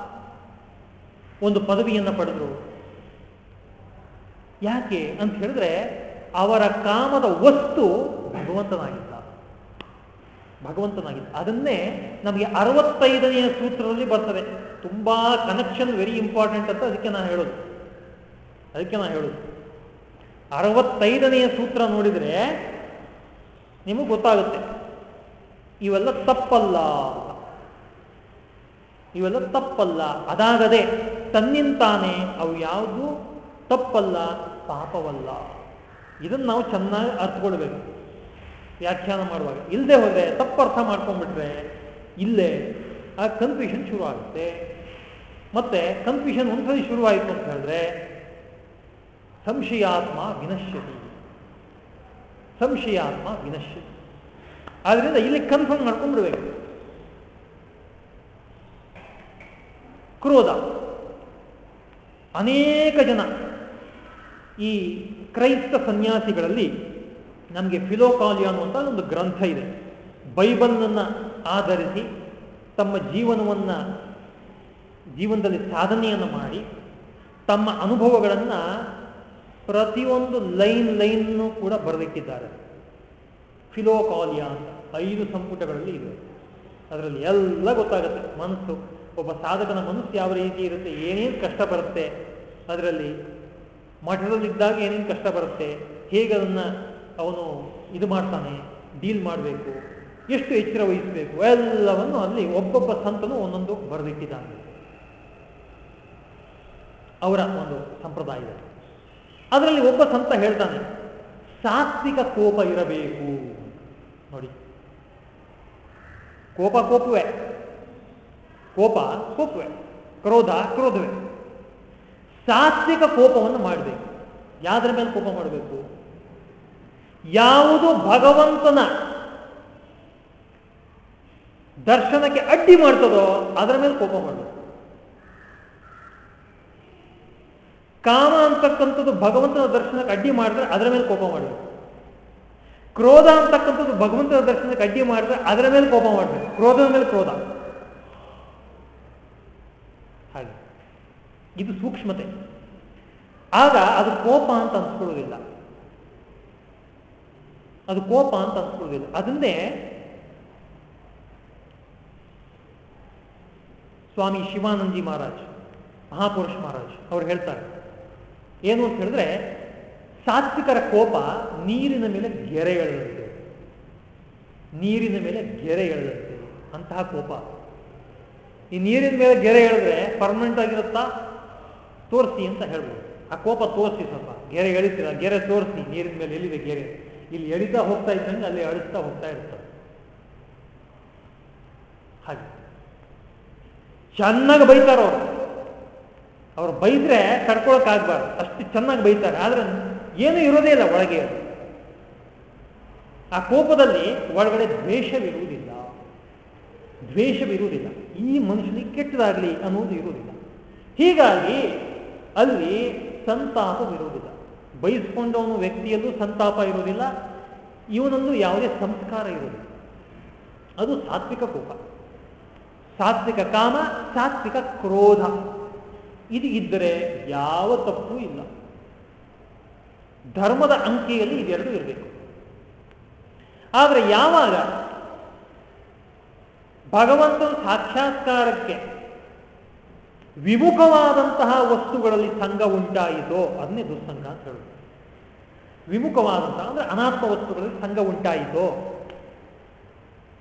ಒಂದು ಪದವಿಯನ್ನು ಪಡೆದರು? ಯಾಕೆ ಅಂತ ಹೇಳಿದ್ರೆ ಅವರ ಕಾಮದ ವಸ್ತು ಭಗವಂತನಾಗಿದ್ದ. ಭಗವಂತನಾಗಿದ್ದ. ಅದನ್ನೇ ನಮಗೆ ಅರವತ್ತೈದನೆಯ ಸೂತ್ರದಲ್ಲಿ ಬರ್ತದೆ ತುಂಬಾ ಕನೆಕ್ಷನ್ ವೆರಿ ಇಂಪಾರ್ಟೆಂಟ್ ಅಂತ ಅದಕ್ಕೆ ನಾನು ಹೇಳೋದು. ಅದಕ್ಕೆ ನಾನು ಹೇಳೋದು. ಅರವತ್ತೈದನೆಯ ಸೂತ್ರ ನೋಡಿದರೆ ನಿಮಗೆ ಗೊತ್ತಾಗುತ್ತೆ. ಇವೆಲ್ಲ ತಪ್ಪಲ್ಲ. ಇವೆಲ್ಲ ತಪ್ಪಲ್ಲ. ಅದಾಗದೆ ತನ್ನಿಂತಾನೆ ಅವು ಯಾವುದು? ತಪ್ಪಲ್ಲ, ಪಾಪವಲ್ಲ. ಇದನ್ನು ನಾವು ಚೆನ್ನಾಗಿ ಅರ್ಥಕೊಳ್ಬೇಕು ವ್ಯಾಖ್ಯಾನ ಮಾಡುವಾಗ. ಇಲ್ಲದೆ ಹೋದರೆ ತಪ್ಪು ಅರ್ಥ ಮಾಡ್ಕೊಂಡ್ಬಿಟ್ರೆ ಇಲ್ಲೇ ಆ ಕನ್ಫ್ಯೂಷನ್ ಶುರು ಆಗುತ್ತೆ ಮತ್ತೆ ಕನ್ಫ್ಯೂಷನ್ ಒಂದ್ಸರಿ ಶುರುವಾಯಿತು ಅಂತ ಹೇಳಿದ್ರೆ ಸಂಶಯಾತ್ಮ ವಿನಶ್ಯತಿ. ಸಂಶಯಾತ್ಮ ವಿನಶ್ಯತಿ. ಆದ್ರಿಂದ ಇಲ್ಲಿ ಕನ್ಫರ್ಮ್ ಮಾಡ್ಕೊಂಡ್ಬಿಡ್ಬೇಕು. ಕ್ರೋಧ. ಅನೇಕ ಜನ ಈ ಕ್ರೈಸ್ತ ಸನ್ಯಾಸಿಗಳಲ್ಲಿ ನಮಗೆ ಫಿಲೋಕಾಲಿಯ ಅನ್ನುವಂಥ ಒಂದು ಗ್ರಂಥ ಇದೆ. ಬೈಬಲ್ನನ್ನು ಆಧರಿಸಿ ತಮ್ಮ ಜೀವನವನ್ನು, ಜೀವನದಲ್ಲಿ ಸಾಧನೆಯನ್ನು ಮಾಡಿ ತಮ್ಮ ಅನುಭವಗಳನ್ನು ಪ್ರತಿಯೊಂದು ಲೈನ್ ಲೈನ್ನು ಕೂಡ ಬರೆದಿಟ್ಟಿದ್ದಾರೆ ಫಿಲೋಕಾಲಿಯಾ ಅಂತ ಐದು ಸಂಪುಟಗಳಲ್ಲಿ ಇದೆ. ಅದರಲ್ಲಿ ಎಲ್ಲ ಗೊತ್ತಾಗುತ್ತೆ. ಮನಸ್ಸು, ಒಬ್ಬ ಸಾಧಕನ ಮನಸ್ಸು ಯಾವ ರೀತಿ ಇರುತ್ತೆ, ಏನೇನು ಕಷ್ಟ ಬರುತ್ತೆ, ಅದರಲ್ಲಿ ಮಠದಲ್ಲಿದ್ದಾಗ ಏನೇನು ಕಷ್ಟ ಬರುತ್ತೆ, ಹೇಗೆ ಅದನ್ನು ಅವನು ಇದು ಮಾಡ್ತಾನೆ ಡೀಲ್ ಮಾಡಬೇಕು, ಎಷ್ಟು ಎಚ್ಚರ ವಹಿಸಬೇಕು, ಎಲ್ಲವನ್ನು ಅಲ್ಲಿ ಒಬ್ಬೊಬ್ಬ ಸಂತನು ಒಂದೊಂದು ಬರೆದಿಟ್ಟಿದ್ದಾನೆ. ಅವರ ಒಂದು ಸಂಪ್ರದಾಯ ಅದರಲ್ಲಿ ಒಬ್ಬ ಸಂತ ಹೇಳ್ತಾನೆ, ಸಾತ್ವಿಕ ಕೋಪ ಇರಬೇಕು. ನೋಡಿ. ಕೋಪ ಕೋಪವೇ. ಕೋಪ ಕೋಪವೇ. ಕ್ರೋಧ, ಕ್ರೋಧವೇ. ಸಾತ್ವಿಕ ಕೋಪವನ್ನು ಮಾಡಬೇಕು. ಯಾವ್ದ್ರ ಮೇಲೆ ಕೋಪ ಮಾಡಬೇಕು? ಯಾವುದು ಭಗವಂತನ ದರ್ಶನಕ್ಕೆ ಅಡ್ಡಿ ಮಾಡ್ತದೋ ಅದರ ಮೇಲೆ ಕೋಪ ಮಾಡಬೇಕು. ಕಾಮ ಅಂತಕ್ಕಂಥದ್ದು ಭಗವಂತನ ದರ್ಶನಕ್ಕೆ ಅಡ್ಡಿ ಮಾಡಿದ್ರೆ ಅದರ ಮೇಲೆ ಕೋಪ ಮಾಡಬೇಕು. ಕ್ರೋಧ ಅಂತಕ್ಕಂಥದ್ದು ಭಗವಂತನ ದರ್ಶನಕ್ಕೆ ಅಡ್ಡಿ ಮಾಡಿದ್ರೆ ಅದರ ಮೇಲೆ ಕೋಪ ಮಾಡಬೇಕು. ಕ್ರೋಧದ ಮೇಲೆ ಕ್ರೋಧ ಹಾಗೆ ಇದು ಸೂಕ್ಷ್ಮತೆ. ಆಗ ಅದು ಕೋಪ ಅಂತ ಅನ್ಸ್ಕೊಳ್ಳೋದಿಲ್ಲ. ಅದು ಕೋಪ ಅಂತ ಅನ್ಸ್ಕೊಳ್ಳೋದಿಲ್ಲ. ಅದನ್ನೇ ಸ್ವಾಮಿ ಶಿವಾನಂದಜಿ ಮಹಾರಾಜ್, ಮಹಾಪುರುಷ ಮಹಾರಾಜ್ ಅವ್ರು ಹೇಳ್ತಾರೆ. ಏನು ಅಂತ ಹೇಳಿದ್ರೆ, ಸಾತ್ವಿಕರ ಕೋಪ ನೀರಿನ ಮೇಲೆ ಗೆರೆ ಎಳೆದಂತೆ. ನೀರಿನ ಮೇಲೆ ಗೆರೆ ಎಳೆದಂತೆ. ಅಂತಹ ಕೋಪ. ಈ ನೀರಿನ ಮೇಲೆ ಗೆರೆ ಎಳೆದ್ರೆ ಪರ್ಮನೆಂಟ್ ಆಗಿರುತ್ತಾ? ತೋರಿಸಿ ಅಂತ ಹೇಳ್ಬೋದು. ಆ ಕೋಪ ತೋರಿಸಿ ಸ್ವಲ್ಪ. ಗೆರೆ ಎಳಿತೀರ? ಗೆರೆ ತೋರಿಸಿ. ನೀರಿನ ಮೇಲೆ ಎಲ್ಲಿದೆ ಗೆರೆ. ಇಲ್ಲಿ ಎಳಿತಾ ಹೋಗ್ತಾ ಇದ್ದಂಗೆ ಅಲ್ಲಿ ಅಳಿಸ್ತಾ ಹೋಗ್ತಾ ಇರ್ತದೆ ಹಾಗೆ. ಚೆನ್ನಾಗಿ ಬೈತಾರ ಅವರು. ಅವ್ರು ಬೈದ್ರೆ ಆಗ್ಬಾರ್ದು. ಅಷ್ಟು ಚೆನ್ನಾಗಿ ಬೈತಾರೆ. ಆದ್ರೆ ಏನೂ ಇರೋದೇ ಇಲ್ಲ ಒಳಗೆ. ಆ ಕೋಪದಲ್ಲಿ ಒಳಗಡೆ ದ್ವೇಷವಿರುವುದಿಲ್ಲ. ದ್ವೇಷವಿರುವುದಿಲ್ಲ. ಈ ಮನುಷ್ಯನಿಗೆ ಕೆಟ್ಟದಾಗಲಿ ಅನ್ನೋದು ಇರುವುದಿಲ್ಲ. ಹೀಗಾಗಿ ಅಲ್ಲಿ ಸಂತಾಪವಿರುವುದಿಲ್ಲ ಬಯಸ್ಕೊಂಡವನು ವ್ಯಕ್ತಿಯಲ್ಲೂ ಸಂತಾಪ ಇರುವುದಿಲ್ಲ. ಇವನಲ್ಲೂ ಯಾವುದೇ ಸಂಸ್ಕಾರ ಇರುವುದಿಲ್ಲ. ಅದು ಸಾತ್ವಿಕ ಕೋಪ. ಸಾತ್ವಿಕ ಕಾಮ, ಸಾತ್ವಿಕ ಕ್ರೋಧ. ಇದು ಇದ್ದರೆ ಯಾವ ತಪ್ಪು ಇಲ್ಲ. ಧರ್ಮದ ಅಂಕಿಯಲ್ಲಿ ಇದೆರಡು ಇರಬೇಕು. ಆದರೆ ಯಾವಾಗ ಭಗವಂತನ ಸಾಕ್ಷಾತ್ಕಾರಕ್ಕೆ ವಿಮುಖವಾದಂತಹ ವಸ್ತುಗಳಲ್ಲಿ ಸಂಘ ಉಂಟಾಯಿತೋ, ಅದನ್ನೇ ದುಸ್ಸಂಗ ಅಂತ ಹೇಳುದು. ವಿಮುಖವಾದಂತಹ, ಅಂದ್ರೆ ಅನಾತ್ಮ ವಸ್ತುಗಳಲ್ಲಿ ಸಂಘ ಉಂಟಾಯಿತೋ.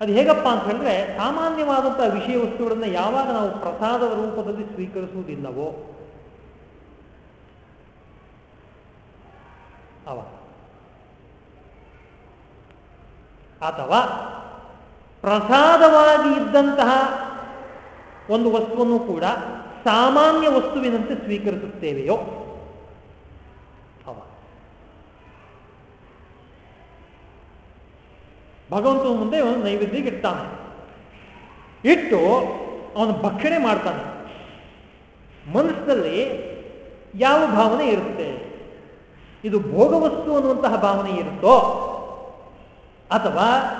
ಅದು ಹೇಗಪ್ಪ ಅಂತ ಹೇಳಿದ್ರೆ, ಸಾಮಾನ್ಯವಾದಂತಹ ವಿಷಯ ವಸ್ತುಗಳನ್ನ ಯಾವಾಗ ನಾವು ಪ್ರಸಾದದ ರೂಪದಲ್ಲಿ ಸ್ವೀಕರಿಸುವುದಿಲ್ಲವೋ, ಅವ. ಅಥವಾ ಪ್ರಸಾದವಾಗಿ ಇದ್ದಂತಹ ಒಂದು ವಸ್ತುವನ್ನು ಕೂಡ ಸಾಮಾನ್ಯ ವಸ್ತುವಿನಂತೆ ಸ್ವೀಕರಿಸುತ್ತೇವೆಯೋ? ಅವ ಭಗವಂತನ ಮುಂದೆ ಅವನು ನೈವೇದ್ಯಕ್ಕೆ ಇಡ್ತಾನೆ. ಇಟ್ಟು ಅವನು ಭಕ್ಷಣೆ ಮಾಡ್ತಾನೆ. ಮನಸ್ಸಿನಲ್ಲಿ ಯಾವ ಭಾವನೆ ಇರುತ್ತೆ? ಇದು ಭೋಗವಸ್ತು ಅನ್ನುವಂತಹ ಭಾವನೆ ಇರುತ್ತೋ? ಅಥವಾ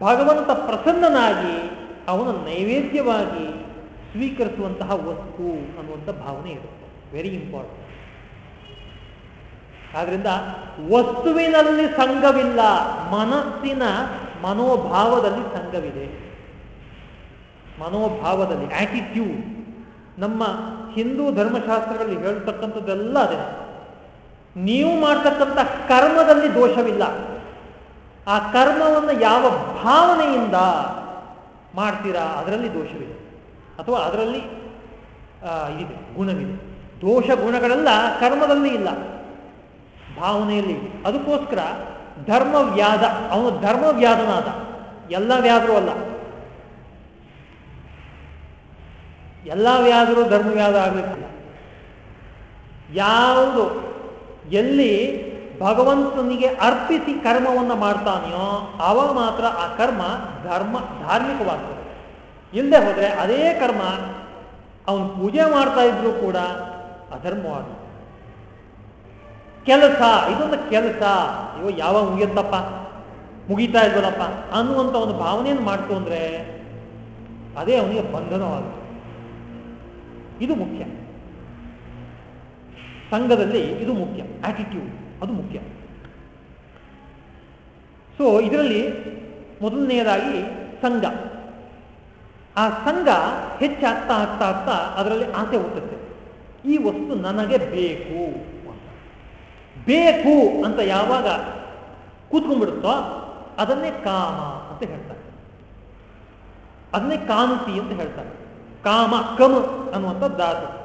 ಭಗವಂತ ಪ್ರಸನ್ನನಾಗಿ ಅವನ ನೈವೇದ್ಯವಾಗಿ ಸ್ವೀಕರಿಸುವಂತಹ ವಸ್ತು ಅನ್ನುವಂಥ ಭಾವನೆ ಇರುತ್ತೆ. ವೆರಿ ಇಂಪಾರ್ಟೆಂಟ್ ಆದ್ರಿಂದ ವಸ್ತುವಿನಲ್ಲಿ ಸಂಘವಿಲ್ಲ, ಮನಸ್ಸಿನ ಮನೋಭಾವದಲ್ಲಿ ಸಂಘವಿದೆ. ಮನೋಭಾವದಲ್ಲಿ ಆಟಿಟ್ಯೂಡ್ ನಮ್ಮ ಹಿಂದೂ ಧರ್ಮಶಾಸ್ತ್ರಗಳಲ್ಲಿ ಹೇಳ್ತಕ್ಕಂಥದ್ದೆಲ್ಲ ಅದೇ. ನೀವು ಮಾಡ್ತಕ್ಕಂಥ ಕರ್ಮದಲ್ಲಿ ದೋಷವಿಲ್ಲ. ಆ ಕರ್ಮವನ್ನು ಯಾವ ಭಾವನೆಯಿಂದ ಮಾಡ್ತೀರಾ, ಅದರಲ್ಲಿ ದೋಷವಿದೆ ಅಥವಾ ಅದರಲ್ಲಿ ಇದಿದೆ ಗುಣವಿದೆ. ದೋಷ ಗುಣಗಳೆಲ್ಲ ಕರ್ಮದಲ್ಲಿ ಇಲ್ಲ. ಭಾವನೆಯಲ್ಲಿ ಅದಕ್ಕೋಸ್ಕರ ಧರ್ಮವ್ಯಾಧ ಅವನು ಧರ್ಮವ್ಯಾಧನಾದ ಎಲ್ಲ ವ್ಯಾಧರು ಅಲ್ಲ. ಎಲ್ಲ ವ್ಯಾಧರು ಧರ್ಮವ್ಯಾಧ ಆಗಲಿಕ್ಕಿಲ್ಲ. ಯಾವುದು ಎಲ್ಲಿ ಭಗವಂತನಿಗೆ ಅರ್ಪಿಸಿ ಕರ್ಮವನ್ನು ಮಾಡ್ತಾನೆಯೋ ಅವಾಗ ಮಾತ್ರ ಆ ಕರ್ಮ ಧರ್ಮ ಧಾರ್ಮಿಕವಾಗ್ತದೆ. ಇಲ್ಲದೆ ಹೋದರೆ ಅದೇ ಕರ್ಮ ಅವನು ಪೂಜೆ ಮಾಡ್ತಾ ಇದ್ರು ಕೂಡ ಅಧರ್ಮವಾದ ಕೆಲಸ, ಇದೊಂದು ಕೆಲಸ. ಇವ ಯಾವಾಗ ಮುಗಿಯುತ್ತಪ್ಪ? ಮುಗಿತಾ ಇದ್ವಲ್ಲಪ್ಪ? ಅನ್ನುವಂಥ ಒಂದು ಭಾವನೆಯನ್ನು ಮಾಡ್ತು ಅಂದರೆ ಅದೇ ಅವನಿಗೆ ಬಂಧನವಾಗುತ್ತೆ. ಇದು ಮುಖ್ಯ. ಸಂಘದಲ್ಲಿ ಇದು ಮುಖ್ಯ. ಆಟಿಟ್ಯೂಡ್ ಅದು ಮುಖ್ಯ. ಸೊ ಇದರಲ್ಲಿ ಮೊದಲನೆಯದಾಗಿ ಸಂಘ. ಆ ಸಂಘ ಹೆಚ್ಚಾಗ್ತಾ ಆಗ್ತಾ ಆಗ್ತಾ ಅದರಲ್ಲಿ ಆಸೆ ಹುಟ್ಟುತ್ತೆ. ಈ ವಸ್ತು ನನಗೆ ಬೇಕು ಅಂತ. ಬೇಕು ಅಂತ ಯಾವಾಗ ಕೂತ್ಕೊಂಡ್ಬಿಡುತ್ತೋ ಅದನ್ನೇ ಕಾಮ ಅಂತ ಹೇಳ್ತಾರೆ. ಅದನ್ನೇ ಕಾಂತಿ ಅಂತ ಹೇಳ್ತಾರೆ. ಕಾಮ, ಕಮ್ ಅನ್ನುವಂಥ ಧಾತು.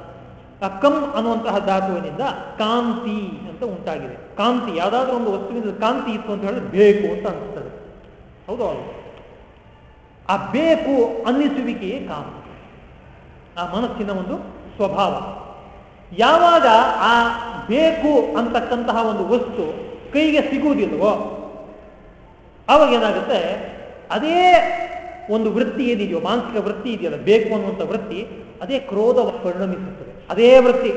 ಆ ಕಮ್ ಅನ್ನುವಂತಹ ಧಾತುವಿನಿಂದ ಕಾಂತಿ ಅಂತ ಉಂಟಾಗಿದೆ. ಕಾಂತಿ, ಯಾವುದಾದ್ರೂ ಒಂದು ವಸ್ತುವಿನಿಂದ ಕಾಂತಿ ಇತ್ತು ಅಂತ ಹೇಳಿದ್ರೆ ಬೇಕು ಅಂತ ಅನಿಸ್ತದೆ ಹೌದು ಆ ಬೇಕು ಅನ್ನಿಸುವಿಕೆಯೇ ಕಾಮ. ಆ ಮನಸ್ಸಿನ ಒಂದು ಸ್ವಭಾವ. ಯಾವಾಗ ಆ ಬೇಕು ಅಂತಕ್ಕಂತಹ ಒಂದು ವಸ್ತು ಕೈಗೆ ಸಿಗುವುದಿಲ್ವೋ ಅವಾಗ ಏನಾಗುತ್ತೆ? ಅದೇ ಒಂದು ವೃತ್ತಿ ಏನಿದೆಯೋ, ಮಾನಸಿಕ ವೃತ್ತಿ ಇದೆಯಲ್ಲ, ಬೇಕು ಅನ್ನುವಂಥ ವೃತ್ತಿ, ಅದೇ ಕ್ರೋಧ ಪರಿಣಮಿಸುತ್ತದೆ. ಅದೇ ವೃತ್ತಿ,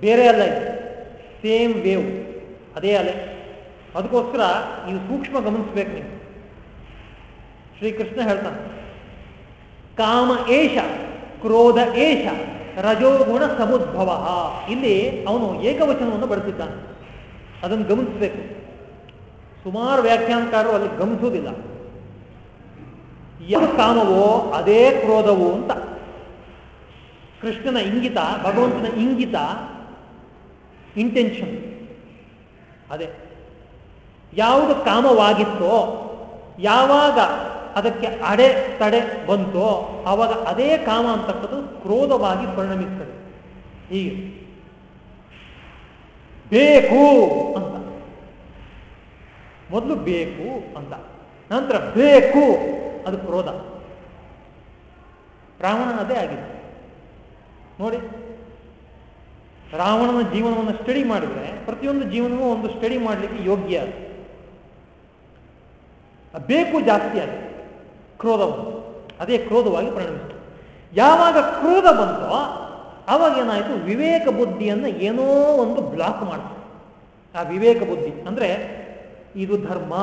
ಬೇರೆ ಅಲ್ಲ ಇದೆ. ಸೇಮ್ ವೇವ್, ಅದೇ ಅಲೆ. ಅದಕ್ಕೋಸ್ಕರ ನೀವು ಸೂಕ್ಷ್ಮ ಗಮನಿಸ್ಬೇಕು ನೀವು. ಶ್ರೀಕೃಷ್ಣ ಹೇಳ್ತಾನೆ. ಕಾಮ ಏಷ, ಕ್ರೋಧ ಏಷ ರಜೋಗುಣ ಸಮುದ್ಭವ. ಇಲ್ಲಿ ಅವನು ಏಕವಚನವನ್ನು ಬಳಸಿದ್ದಾನೆ. ಅದನ್ನು ಗಮನಿಸಬೇಕು. ಸುಮಾರು ವ್ಯಾಖ್ಯಾನಕಾರರು ಅಲ್ಲಿ ಗಮನಿಸುವುದಿಲ್ಲ. ಯಾವ ಕಾಮವೋ ಅದೇ ಕ್ರೋಧವೋ ಅಂತ. ಕೃಷ್ಣನ ಇಂಗಿತ, ಭಗವಂತನ ಇಂಗಿತ ಇಂಟೆನ್ಷನ್ ಅದೇ. ಯಾವುದು ಕಾಮವಾಗಿತ್ತೋ, ಯಾವಾಗ ಅದಕ್ಕೆ ಅಡೆ ತಡೆ ಬಂತೋ ಆವಾಗ ಅದೇ ಕಾಮ ಅಂತಕ್ಕದ್ದು ಕ್ರೋಧವಾಗಿ ಪರಿಣಮಿಸ್ತದೆ. ಹೀಗೆ. ಬೇಕು ಅಂತ. ಮೊದಲು ಬೇಕು ಅಂತ. ನಂತರ ಬೇಕು, ಅದು ಕ್ರೋಧ. ರಾವಣ ಅದೇ ಆಗಿದೆ. ನೋಡಿ, ರಾವಣನ ಜೀವನವನ್ನು ಸ್ಟಡಿ ಮಾಡಿದ್ರೆ, ಪ್ರತಿಯೊಂದು ಜೀವನವೂ ಒಂದು ಸ್ಟಡಿ ಮಾಡಲಿಕ್ಕೆ ಯೋಗ್ಯ ಬೇಕು ಜಾಸ್ತಿ ಆಗಿದೆ. ಕ್ರೋಧವನ್ನು ಅದೇ ಕ್ರೋಧವಾಗಿ ಪರಿಣಮಿಸಿತು. ಯಾವಾಗ ಕ್ರೋಧ ಬಂತೋ ಅವಾಗ ಏನಾಯಿತು? ವಿವೇಕ ಬುದ್ಧಿಯನ್ನು ಏನೋ ಒಂದು ಬ್ಲಾಕ್ ಮಾಡ್ತು. ಆ ವಿವೇಕ ಬುದ್ಧಿ ಅಂದರೆ, ಇದು ಧರ್ಮ,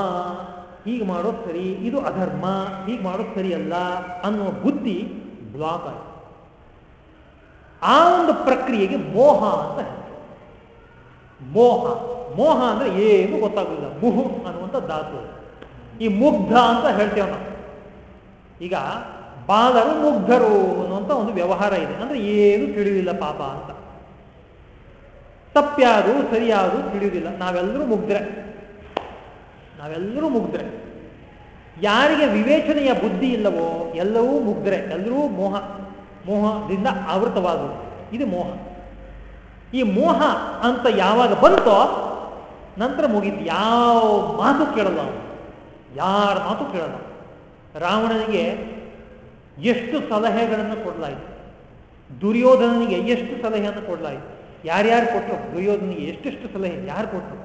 ಹೀಗೆ ಮಾಡೋದು ಸರಿ, ಇದು ಅಧರ್ಮ, ಹೀಗೆ ಮಾಡೋದು ಸರಿಯಲ್ಲ ಅನ್ನೋ ಬುದ್ಧಿ ಬ್ಲಾಕ್ ಆಯಿತು. ಆ ಒಂದು ಪ್ರಕ್ರಿಯೆಗೆ ಮೋಹ ಅಂತ ಹೇಳ್ತಾರೆ. ಮೋಹ ಮೋಹ ಅಂದ್ರೆ ಏನು ಗೊತ್ತಾಗೋದಿಲ್ಲ. ಮುಹು ಅನ್ನುವಂಥ ಧಾತು. ಈ ಮುಗ್ಧ ಅಂತ ಹೇಳ್ತೇವೆ ನಾವು. ಈಗ ಬಾಲರು ಮುಗ್ಧರು ಅನ್ನುವಂಥ ಒಂದು ವ್ಯವಹಾರ ಇದೆ. ಅಂದ್ರೆ ಏನು ತಿಳಿಯುವುದಿಲ್ಲ ಪಾಪ ಅಂತ. ತಪ್ಪ್ಯಾರು ಸರಿಯಾದು ತಿಳಿಯುವುದಿಲ್ಲ ನಾವೆಲ್ಲರೂ ಮುಗ್ದ್ರೆ. ನಾವೆಲ್ಲರೂ ಮುಗ್ದ್ರೆ. ಯಾರಿಗೆ ವಿವೇಚನೆಯ ಬುದ್ಧಿ ಇಲ್ಲವೋ ಎಲ್ಲವೂ ಮುಗ್ದ್ರೆ. ಎಲ್ಲರೂ ಮೋಹ, ಮೋಹದಿಂದ ಆವೃತವಾದವು ಇದು ಮೋಹ. ಈ ಮೋಹ ಅಂತ ಯಾವಾಗ ಬಂತೋ ನಂತರ ಮುಗೀತು. ಯಾವ ಮಾತು ಕೇಳಲ್ಲ ಅವನು. ಯಾರ ಮಾತು ಕೇಳಲ್ಲ ರಾವಣನಿಗೆ ಎಷ್ಟು ಸಲಹೆಗಳನ್ನು ಕೊಡಲಾಯಿತು? ದುರ್ಯೋಧನನಿಗೆ ಎಷ್ಟು ಸಲಹೆಯನ್ನು ಕೊಡಲಾಯಿತು? ಯಾರ್ಯಾರು ಕೊಟ್ಟರು? ದುರ್ಯೋಧನಿಗೆ ಎಷ್ಟೆಷ್ಟು ಸಲಹೆ ಯಾರು ಕೊಟ್ಟರು?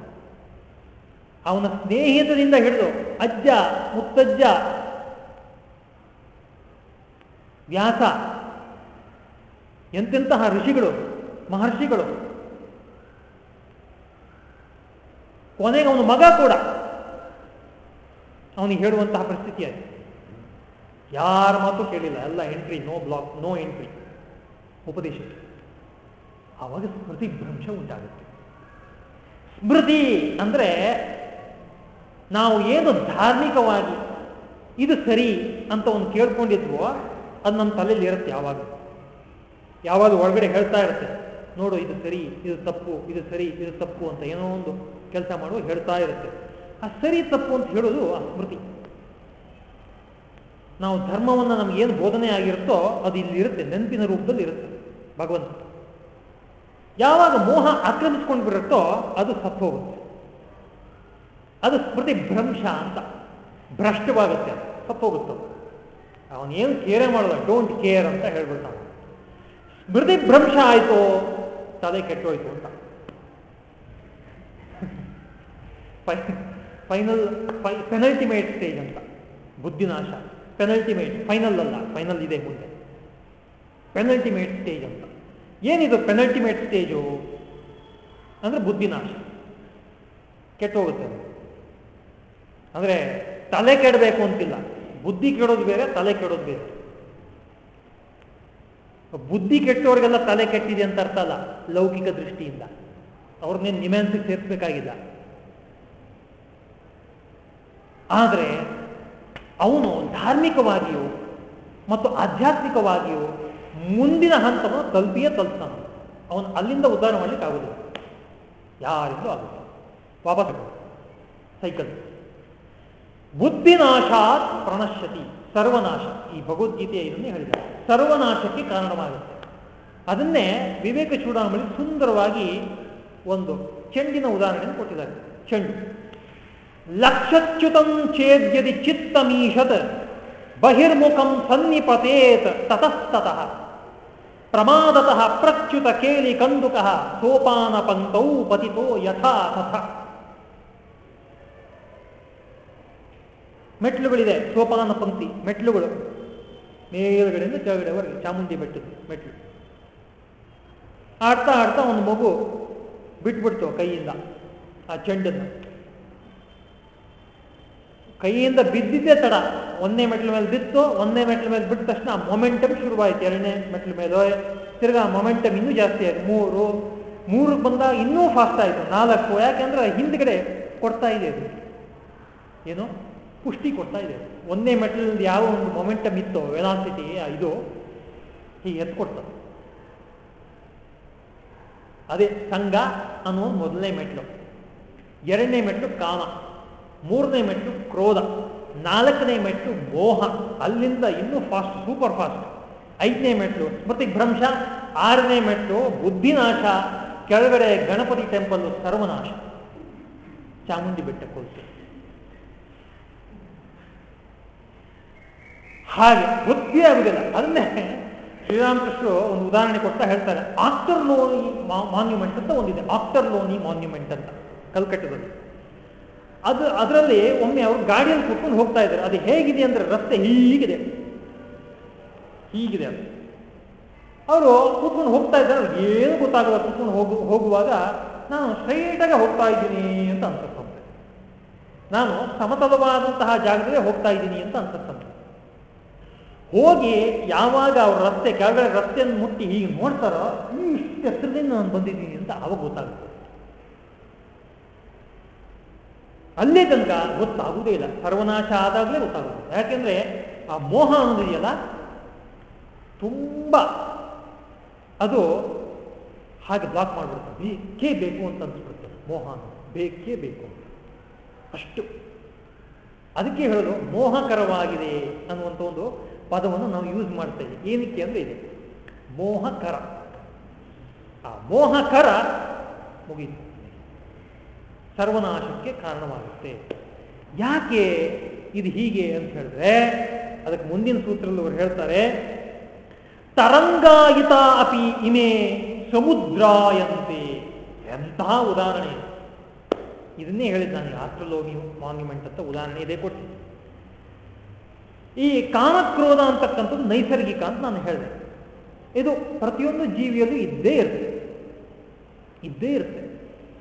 ಅವನ ಸ್ನೇಹಿತರಿಂದ ಹಿಡಿದು ಅಜ್ಜ, ಮುತ್ತಜ್ಜ, ವ್ಯಾಸ, ಎಂತೆಂತಹ ಋಷಿಗಳು, ಮಹರ್ಷಿಗಳು, ಕೊನೆಗೆ ಅವನ ಮಗ ಕೂಡ ಅವನಿಗೆ ಹೇಳುವಂತಹ ಪರಿಸ್ಥಿತಿ ಆಯ್ತು ಯಾರ ಮಾತು ಕೇಳಿಲ್ಲ, ಎಲ್ಲ entry no block no entry ಉಪದೇಶಕ್ಕೆ ಆವಾಗ ಸ್ಮೃತಿ ಭ್ರಂಶ ಉಂಟಾಗುತ್ತೆ. ಸ್ಮೃತಿ ಅಂದ್ರೆ ನಾವು ಏನು ಧಾರ್ಮಿಕವಾಗಿ ಇದು ಸರಿ ಅಂತ ಒಂದು ಕೇಳ್ಕೊಂಡಿದ್ವೋ, ಅದು ನಮ್ಮ ತಲೆಯಲ್ಲಿ ಇರುತ್ತೆ ಯಾವಾಗ. ಯಾವಾಗ ಒಳಗಡೆ ಹೇಳ್ತಾ ಇರುತ್ತೆ, ನೋಡು ಇದು ಸರಿ, ಇದು ತಪ್ಪು, ಇದು ಸರಿ, ಇದು ತಪ್ಪು ಅಂತ ಏನೋ ಒಂದು ಕೆಲಸ ಮಾಡುವ ಹೇಳ್ತಾ ಇರುತ್ತೆ. ಆ ಸರಿ ತಪ್ಪು ಅಂತ ಹೇಳೋದು ಆ ಸ್ಮೃತಿ. ನಾವು ಧರ್ಮವನ್ನು ನಮಗೇನು ಬೋಧನೆ ಆಗಿರುತ್ತೋ ಅದು ಇಲ್ಲಿ ಇರುತ್ತೆ, ನೆನಪಿನ ರೂಪದಲ್ಲಿ ಇರುತ್ತೆ. ಭಗವಂತ. ಯಾವಾಗ ಮೋಹ ಆಕ್ರಮಿಸ್ಕೊಂಡು ಬಿಡುತ್ತೋ ಅದು ಸತ್ತು ಹೋಗುತ್ತೆ. ಅದು ಸ್ಮೃತಿ ಭ್ರಂಶ ಅಂತ. ಭ್ರಷ್ಟವಾಗುತ್ತೆ ಸತ್ತು ಹೋಗುತ್ತೆ ಅವನೇನು ಕೇರೆ ಮಾಡೋದ? ಡೋಂಟ್ ಕೇರ್ ಅಂತ ಹೇಳ್ಬಿಡ್ತಾನೆ. ಸ್ಮೃತಿ ಭ್ರಂಶ ಆಯಿತು, ತಲೆ ಕೆಟ್ಟೋಯ್ತು ಅಂತ. ಫೈನಲ್ ಪೆನಲ್ಟಿಮೇಟ್ ಸ್ಟೇಜ್ ಅಂತ. ಬುದ್ಧಿನಾಶ. ಪೆನಲ್ಟಿಮೇಟ್ ಫೈನಲ್ ಅಲ್ಲ ಫೈನಲ್ ಇದೆ ಮುಂದೆ. ಪೆನಲ್ಟಿಮೇಟ್ ಸ್ಟೇಜ್ ಅಂತ. ಏನಿದು ಪೆನಲ್ಟಿಮೇಟ್ ಸ್ಟೇಜು ಅಂದರೆ ಬುದ್ಧಿನಾಶ. ಕೆಟ್ಟೋಗುತ್ತೆ ಅಂದರೆ ತಲೆ ಕೆಡಬೇಕು ಅಂತಿಲ್ಲ. ಬುದ್ಧಿ ಕೆಡೋದು ಬೇರೆ, ತಲೆ ಕೆಡೋದು ಬೇರೆ. ಬುದ್ಧಿ ಕೆಟ್ಟವ್ರಿಗೆಲ್ಲ ತಲೆ ಕೆಟ್ಟಿದೆ ಅಂತ ಅರ್ಥ ಅಲ್ಲ, ಲೌಕಿಕ ದೃಷ್ಟಿಯಿಂದ. ಅವ್ರನ್ನೇನು ನಿಮ್ಯಾನ್ಸಿಗೆ ಸೇರಿಸ್ಬೇಕಾಗಿಲ್ಲ. ಆದರೆ ಅವನು ಧಾರ್ಮಿಕವಾಗಿಯೂ ಮತ್ತು ಆಧ್ಯಾತ್ಮಿಕವಾಗಿಯೂ ಮುಂದಿನ ಹಂತವನ್ನು ತಲುಪಿಯೇ ತಲುಪ್ತಾನ. ಅವನು ಅಲ್ಲಿಂದ ಉದ್ಧಾರ ಮಾಡಲಿಕ್ಕೆ ಆಗುದಿಲ್ಲ ಯಾರಿಂದಲೂ ಆಗುತ್ತೆ ವಾಪಸ್ ಸೈಕಲ್. ಬುದ್ಧಿನಾಶಾತ್ ಪ್ರಣಶ್ಯತಿ, ಸರ್ವನಾಶ. ಈ ಭಗವದ್ಗೀತೆಯ ಇದನ್ನೇ ಹೇಳಿದ್ದಾರೆ. ಸರ್ವನಾಶಕ್ಕೆ ಕಾರಣವಾಗುತ್ತೆ. ಅದನ್ನೇ ವಿವೇಕ ಚೂಡಾಮಣಿ ಸುಂದರವಾಗಿ ಒಂದು ಚೆಂಡಿನ ಉದಾಹರಣೆಯನ್ನು ಕೊಟ್ಟಿದ್ದಾರೆ. ಚೆಂಡು. ಲಕ್ಷಚ್ಯುತಂ ಚೇದ್ಯದಿ ಚಿತ್ತಮೀಷತ್ ಬಹಿರ್ಮುಖಂ ಸನ್ನಿಪತೇತ್ ತತಸ್ತತಃ. ಪ್ರಮಾದತಃ ಪ್ರಚ್ಯುತ ಕೇಳಿ ಕಂದುಕಃ ಸೋಪಾನ ಪಂಕ್ತೌ ಪತಿತೋ ಯಥಾ ತಥ. ಮೆಟ್ಲುಗಳಿದೆ ಸೋಪಾನ ಪಂಕ್ತಿ ಮೆಟ್ಲುಗಳು. ಮೇಲ್ಗಡೆಯಿಂದ ಕೆಳಗಡೆವರೆಗೆ ಚಾಮುಂಡಿ ಬೆಟ್ಟದ ಮೆಟ್ಲು. ಆಡ್ತಾ ಆಡ್ತಾ ಒಂದು ಮಗು ಬಿಟ್ಬಿಡ್ತು ಕೈಯಿಂದ, ಆ ಚೆಂಡನ್ನು. ಕೈಯಿಂದ ಬಿದ್ದಿದ್ದೇ ತಡ. ಒಂದೇ ಮೆಟ್ಲ ಮೇಲೆ ಬಿತ್ತು, ಒಂದೇ ಮೆಟ್ಲ ಮೇಲೆ ಬಿಟ್ಟ ತಕ್ಷಣ ಮೊಮೆಂಟಮ್ ಶುರುವಾಯಿತು. ಎರಡನೇ ಮೆಟ್ಲ ಮೇಲೆ ತಿರ್ಗಾ ಮೊಮೆಂಟಮ್ ಇನ್ನೂ ಜಾಸ್ತಿ ಆಯ್ತು. ಮೂರು ಮೂರು ಬಂದಾಗ ಇನ್ನೂ ಫಾಸ್ಟ್ ಆಯಿತು. ನಾಲ್ಕು, ಯಾಕೆಂದ್ರೆ ಹಿಂದ್ಗಡೆ ಕೊಡ್ತಾ ಇದೆ ಅದು. ಏನು? ಪುಷ್ಟಿ ಕೊಡ್ತಾ ಇದೆ ಒಂದೇ ಮೆಟ್ಲಲ್ಲಿ ಯಾವ ಒಂದು ಮೊಮೆಂಟಮ್ ಇತ್ತು, ವೆಲಾಸಿಟಿ ಇದು, ಹೀಗೆ ಎತ್ತು ಅದೇ ಸಂಘ ಅನ್ನೋ ಮೊದಲನೇ ಮೆಟ್ಲು. ಎರಡನೇ ಮೆಟ್ಲು ಕಾಮ. ಮೂರನೇ ಮೆಟ್ಟು ಕ್ರೋಧ, ನಾಲ್ಕನೇ ಮೆಟ್ಟು ಮೋಹ, ಅಲ್ಲಿಂದ ಇನ್ನೂ ಫಾಸ್ಟ್ ಸೂಪರ್ ಫಾಸ್ಟ್ ಐದನೇ ಮೆಟ್ಟು ಮತ್ತೆ ಭ್ರಂಶ ಆರನೇ ಮೆಟ್ಟು ಬುದ್ಧಿನಾಶ, ಕೆಳಗಡೆ ಗಣಪತಿ ಟೆಂಪಲ್ ಸರ್ವನಾಶ. ಚಾಮುಂಡಿ ಬೆಟ್ಟ ಕೊಲ್ತು ಹಾಗೆ ಬುದ್ಧಿ ಆಗುದಿಲ್ಲ. ಅದನ್ನೇ ಶ್ರೀರಾಮಕೃಷ್ಣರು ಒಂದು ಉದಾಹರಣೆ ಕೊಡ್ತಾ ಹೇಳ್ತಾರೆ. ಆಕ್ಟರ್ ಲೋನಿ ಮಾನ್ಯುಮೆಂಟ್ ಅಂತ ಒಂದಿದೆ. ಆಕ್ಟರ್ ಲೋನಿ ಮಾನ್ಯುಮೆಂಟ್ ಅಂತ ಕಲ್ಕಟ್ಟದಲ್ಲಿ. ಅದು ಅದರಲ್ಲಿ ಒಮ್ಮೆ ಅವರು ಗಾಡಿಯಲ್ಲಿ ಕುತ್ಕೊಂಡು ಹೋಗ್ತಾ ಇದ್ದಾರೆ. ಅದು ಹೇಗಿದೆ ಅಂದ್ರೆ ರಸ್ತೆ ಹೀಗಿದೆ. ಹೀಗಿದೆ ಅದು ಅವರು ಕುತ್ಕೊಂಡು ಹೋಗ್ತಾ ಇದ್ದಾರೆ. ಏನು ಗೊತ್ತಾಗಲ್ಲ ಕುತ್ಕೊಂಡು ಹೋಗು, ಹೋಗುವಾಗ ನಾನು ಸ್ಟ್ರೈಟಾಗಿ ಹೋಗ್ತಾ ಇದ್ದೀನಿ ಅಂತ ಅನ್ಸುತ್ತಂತೆ ನಾನು ಸಮತಲವಾದಂತಹ ಜಾಗದಲ್ಲೇ ಹೋಗ್ತಾ ಇದ್ದೀನಿ ಅಂತ ಅನ್ಸುತ್ತಂತೆ ಹೋಗಿ ಯಾವಾಗ ಅವ್ರ ರಸ್ತೆ ಕೆಳಗಡೆ ರಸ್ತೆಯನ್ನು ಮುಟ್ಟಿ ಹೀಗೆ ನೋಡ್ತಾರೋ, ಇಷ್ಟು ಹೆಸರದಿಂದ ನಾನು ಬಂದಿದ್ದೀನಿ ಅಂತ ಅವಾಗ ಗೊತ್ತಾಗುತ್ತೆ. ಅಲ್ಲೇ ತನಕ ಗೊತ್ತಾಗುವುದೇ ಇಲ್ಲ. ಸರ್ವನಾಶ ಆದಾಗಲೇ ಗೊತ್ತಾಗುತ್ತೆ. ಯಾಕೆಂದ್ರೆ ಆ ಮೋಹ ಅನ್ನೋದಿದೆಯಲ್ಲ ತುಂಬ. ಅದು ಹಾಗೆ ಬ್ಲಾಕ್ ಮಾಡಿಬಿಡುತ್ತೆ. ಬೇಕೇ ಬೇಕು ಅಂತ ಅನ್ಸ್ಬಿಡುತ್ತೆ. ಮೋಹ ಬೇಕೇ ಬೇಕು ಅಷ್ಟು. ಅದಕ್ಕೆ ಹೇಳೋದು ಮೋಹಕರವಾಗಿದೆ ಅನ್ನುವಂಥ ಒಂದು ಪದವನ್ನು ನಾವು ಯೂಸ್ ಮಾಡ್ತೇವೆ ಏನಕ್ಕೆ ಅಂದ್ರೆ ಇದೆ. ಮೋಹಕರ. ಆ ಮೋಹಕರ ಮುಗೀತು. ಸರ್ವನಾಶಕ್ಕೆ ಕಾರಣವಾಗುತ್ತೆ. ಯಾಕೆ ಇದು ಹೀಗೆ ಅಂತ ಹೇಳಿದ್ರೆ, ಅದಕ್ಕೆ ಮುಂದಿನ ಸೂತ್ರದಲ್ಲಿ ಅವರು ಹೇಳ್ತಾರೆ, ತರಂಗಾಯಿತ ಅಪಿ ಇಮೆ ಸಮುದ್ರಾಯಂತೆ ಎಂತಹ ಉದಾಹರಣೆ. ಇದನ್ನೇ ಹೇಳಿದ್ದಾನೆ ಆಸ್ಟ್ರಲೋಗಿ ಮಾನ್ಯುಮೆಂಟ್ ಅಂತ ಉದಾಹರಣೆ ಇದೆ ಕೊಟ್ಟು ಈ ಕಾಮಕ್ರೋಧ ಅಂತಕ್ಕಂಥದ್ದು ನೈಸರ್ಗಿಕ ಅಂತ ನಾನು ಹೇಳಿದೆ. ಇದು ಪ್ರತಿಯೊಂದು ಜೀವಿಯಲ್ಲೂ ಇದ್ದೇ ಇರುತ್ತೆ. ಇದ್ದೇ ಇರುತ್ತೆ.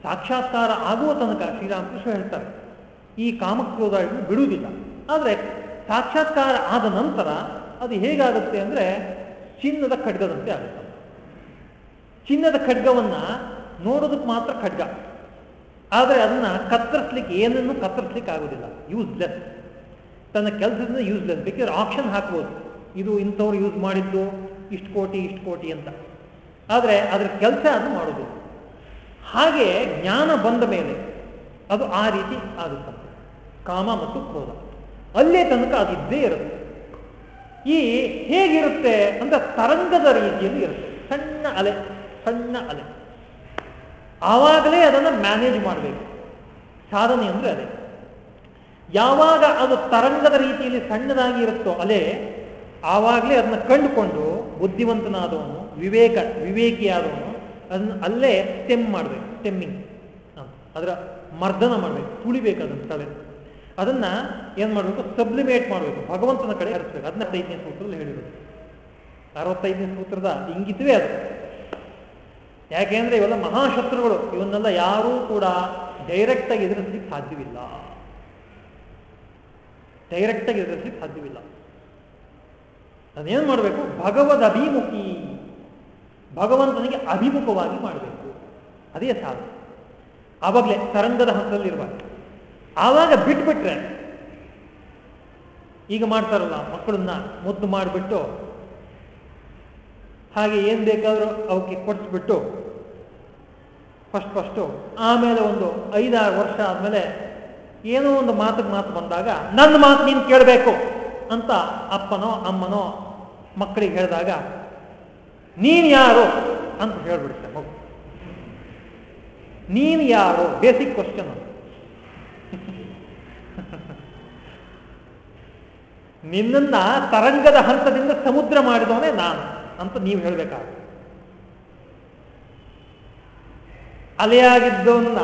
ಸಾಕ್ಷಾತ್ಕಾರ ಆಗುವ ತನಕ ಶ್ರೀರಾಮಕೃಷ್ಣ ಹೇಳ್ತಾರೆ. ಈ ಕಾಮಕ್ರೋಧಗಳನ್ನು ಬಿಡುವುದಿಲ್ಲ. ಆದರೆ ಸಾಕ್ಷಾತ್ಕಾರ ಆದ ನಂತರ ಅದು ಹೇಗಾಗುತ್ತೆ ಅಂದರೆ ಚಿನ್ನದ ಖಡ್ಗದಂತೆ ಆಗುತ್ತೆ. ಚಿನ್ನದ ಖಡ್ಗವನ್ನ ನೋಡೋದಕ್ಕೆ ಮಾತ್ರ ಖಡ್ಗ. ಆದರೆ ಅದನ್ನ ಕತ್ತರಿಸ್ಲಿಕ್ಕೆ ಏನನ್ನು ಕತ್ತರಿಸ್ಲಿಕ್ಕೆ ಆಗೋದಿಲ್ಲ ಯೂಸ್ಲೆಸ್ ತನ್ನ ಕೆಲಸದಿಂದ ಯೂಸ್ಲೆಸ್ ಬೇಕಿದ್ರೆ ಆಪ್ಷನ್ ಹಾಕ್ಬೋದು. ಇದು ಇಂಥವ್ರು ಯೂಸ್ ಮಾಡಿದ್ದು ಇಷ್ಟು ಕೋಟಿ ಇಷ್ಟು ಕೋಟಿ ಅಂತ. ಆದರೆ ಅದರ ಕೆಲಸ ಅದು ಮಾಡೋದಿಲ್ಲ ಹಾಗೆ ಜ್ಞಾನ ಬಂದ ಮೇಲೆ ಅದು ಆ ರೀತಿ ಆಗುತ್ತಂತೆ ಕಾಮ ಮತ್ತು ಕ್ರೋಧ. ಅಲ್ಲೇ ತನಕ ಅದು ಇದ್ದೇ ಇರುತ್ತೆ. ಈ ಹೇಗಿರುತ್ತೆ ಅಂತ ತರಂಗದ ರೀತಿಯಲ್ಲಿ ಇರುತ್ತೆ. ಸಣ್ಣ ಅಲೆ ಸಣ್ಣ ಅಲೆ. ಆವಾಗಲೇ ಅದನ್ನು ಮ್ಯಾನೇಜ್ ಮಾಡಬೇಕು. ಸಾಧನೆ ಅಂದರೆ ಅದೇ. ಯಾವಾಗ ಅದು ತರಂಗದ ರೀತಿಯಲ್ಲಿ ಸಣ್ಣದಾಗಿ ಇರುತ್ತೋ ಅಲೆ, ಆವಾಗಲೇ ಅದನ್ನ ಕಂಡುಕೊಂಡು ಬುದ್ಧಿವಂತನಾದವನು, ವಿವೇಕ, ವಿವೇಕಿಯಾದವನು ಅದನ್ನ ಅಲ್ಲೇ ಸ್ಟೆಮ್ ಮಾಡಬೇಕು ಸ್ಟೆಮ್ಮಿಂಗ್ ಅದರ ಮರ್ದನ ಮಾಡಬೇಕು ತುಳಿಬೇಕು ಅದನ್ನು ತಲೆ ಅದನ್ನ ಏನ್ ಮಾಡಬೇಕು? ಸಬ್ಲಿಮೇಟ್ ಮಾಡಬೇಕು, ಭಗವಂತನ ಕಡೆ ಹರಿಸ್ಬೇಕು. ಅದನ್ನ ಐದನೇ ಸೂತ್ರದಲ್ಲಿ ಹೇಳಿರೋದು. ಅರವತ್ತೈದನೇ ಸೂತ್ರದ ಇಂಗಿತವೇ ಅದು. ಯಾಕೆಂದ್ರೆ ಇವೆಲ್ಲ ಮಹಾಶತ್ರುಗಳು, ಇವನ್ನೆಲ್ಲ ಯಾರೂ ಕೂಡ ಡೈರೆಕ್ಟ್ ಆಗಿ ಎದುರಿಸ್ಲಿಕ್ಕೆ ಸಾಧ್ಯವಿಲ್ಲ. ಡೈರೆಕ್ಟ್ ಆಗಿ ಎದುರಿಸ್ಲಿಕ್ಕೆ ಸಾಧ್ಯವಿಲ್ಲ. ಅದೇನ್ ಮಾಡಬೇಕು? ಭಗವದ್ ಅಭಿಮುಖಿ. ಭಗವಂತನಿಗೆ ಅಭಿಮುಖವಾಗಿ ಮಾಡಬೇಕು. ಅದೇ ಸಾಧು ಆವಾಗಲೇ ತರಂಗದ ಹಂತದಲ್ಲಿರುವ ಆವಾಗ ಬಿಟ್ಬಿಟ್ರೆ ಈಗ ಮಾಡ್ತಾರಲ್ಲ ಮಕ್ಕಳನ್ನ ಮುದ್ದು ಮಾಡಿಬಿಟ್ಟು, ಹಾಗೆ ಏನ್ ಬೇಕಾದರೂ ಅವಕ್ಕೆ ಕೊಡಿಸ್ಬಿಟ್ಟು ಫಸ್ಟ್ ಫಸ್ಟು ಆಮೇಲೆ ಒಂದು ಐದಾರು ವರ್ಷ ಆದಮೇಲೆ ಏನೋ ಒಂದು ಮಾತಿಗೆ ಮಾತು ಬಂದಾಗ, ನನ್ನ ಮಾತು ನೀನು ಕೇಳಬೇಕು ಅಂತ ಅಪ್ಪನೋ, ಅಮ್ಮನೋ ಮಕ್ಕಳಿಗೆ ಹೇಳಿದಾಗ ನೀನು ಯಾರು ಅಂತ ಹೇಳ್ಬಿಡುತ್ತೆ ಮಗು. ನೀನು ಯಾರು? ಬೇಸಿಕ್ ಕ್ವಶನ್ ನಿನ್ನನ್ನ ತರಂಗದ ಹಂತದಿಂದ ಸಮುದ್ರ ಮಾಡಿದವನೇ ನಾನು ಅಂತ ನೀವು ಹೇಳಬೇಕಾಗುತ್ತೆ. ಅಲೆಯಾಗಿದ್ದವನ್ನ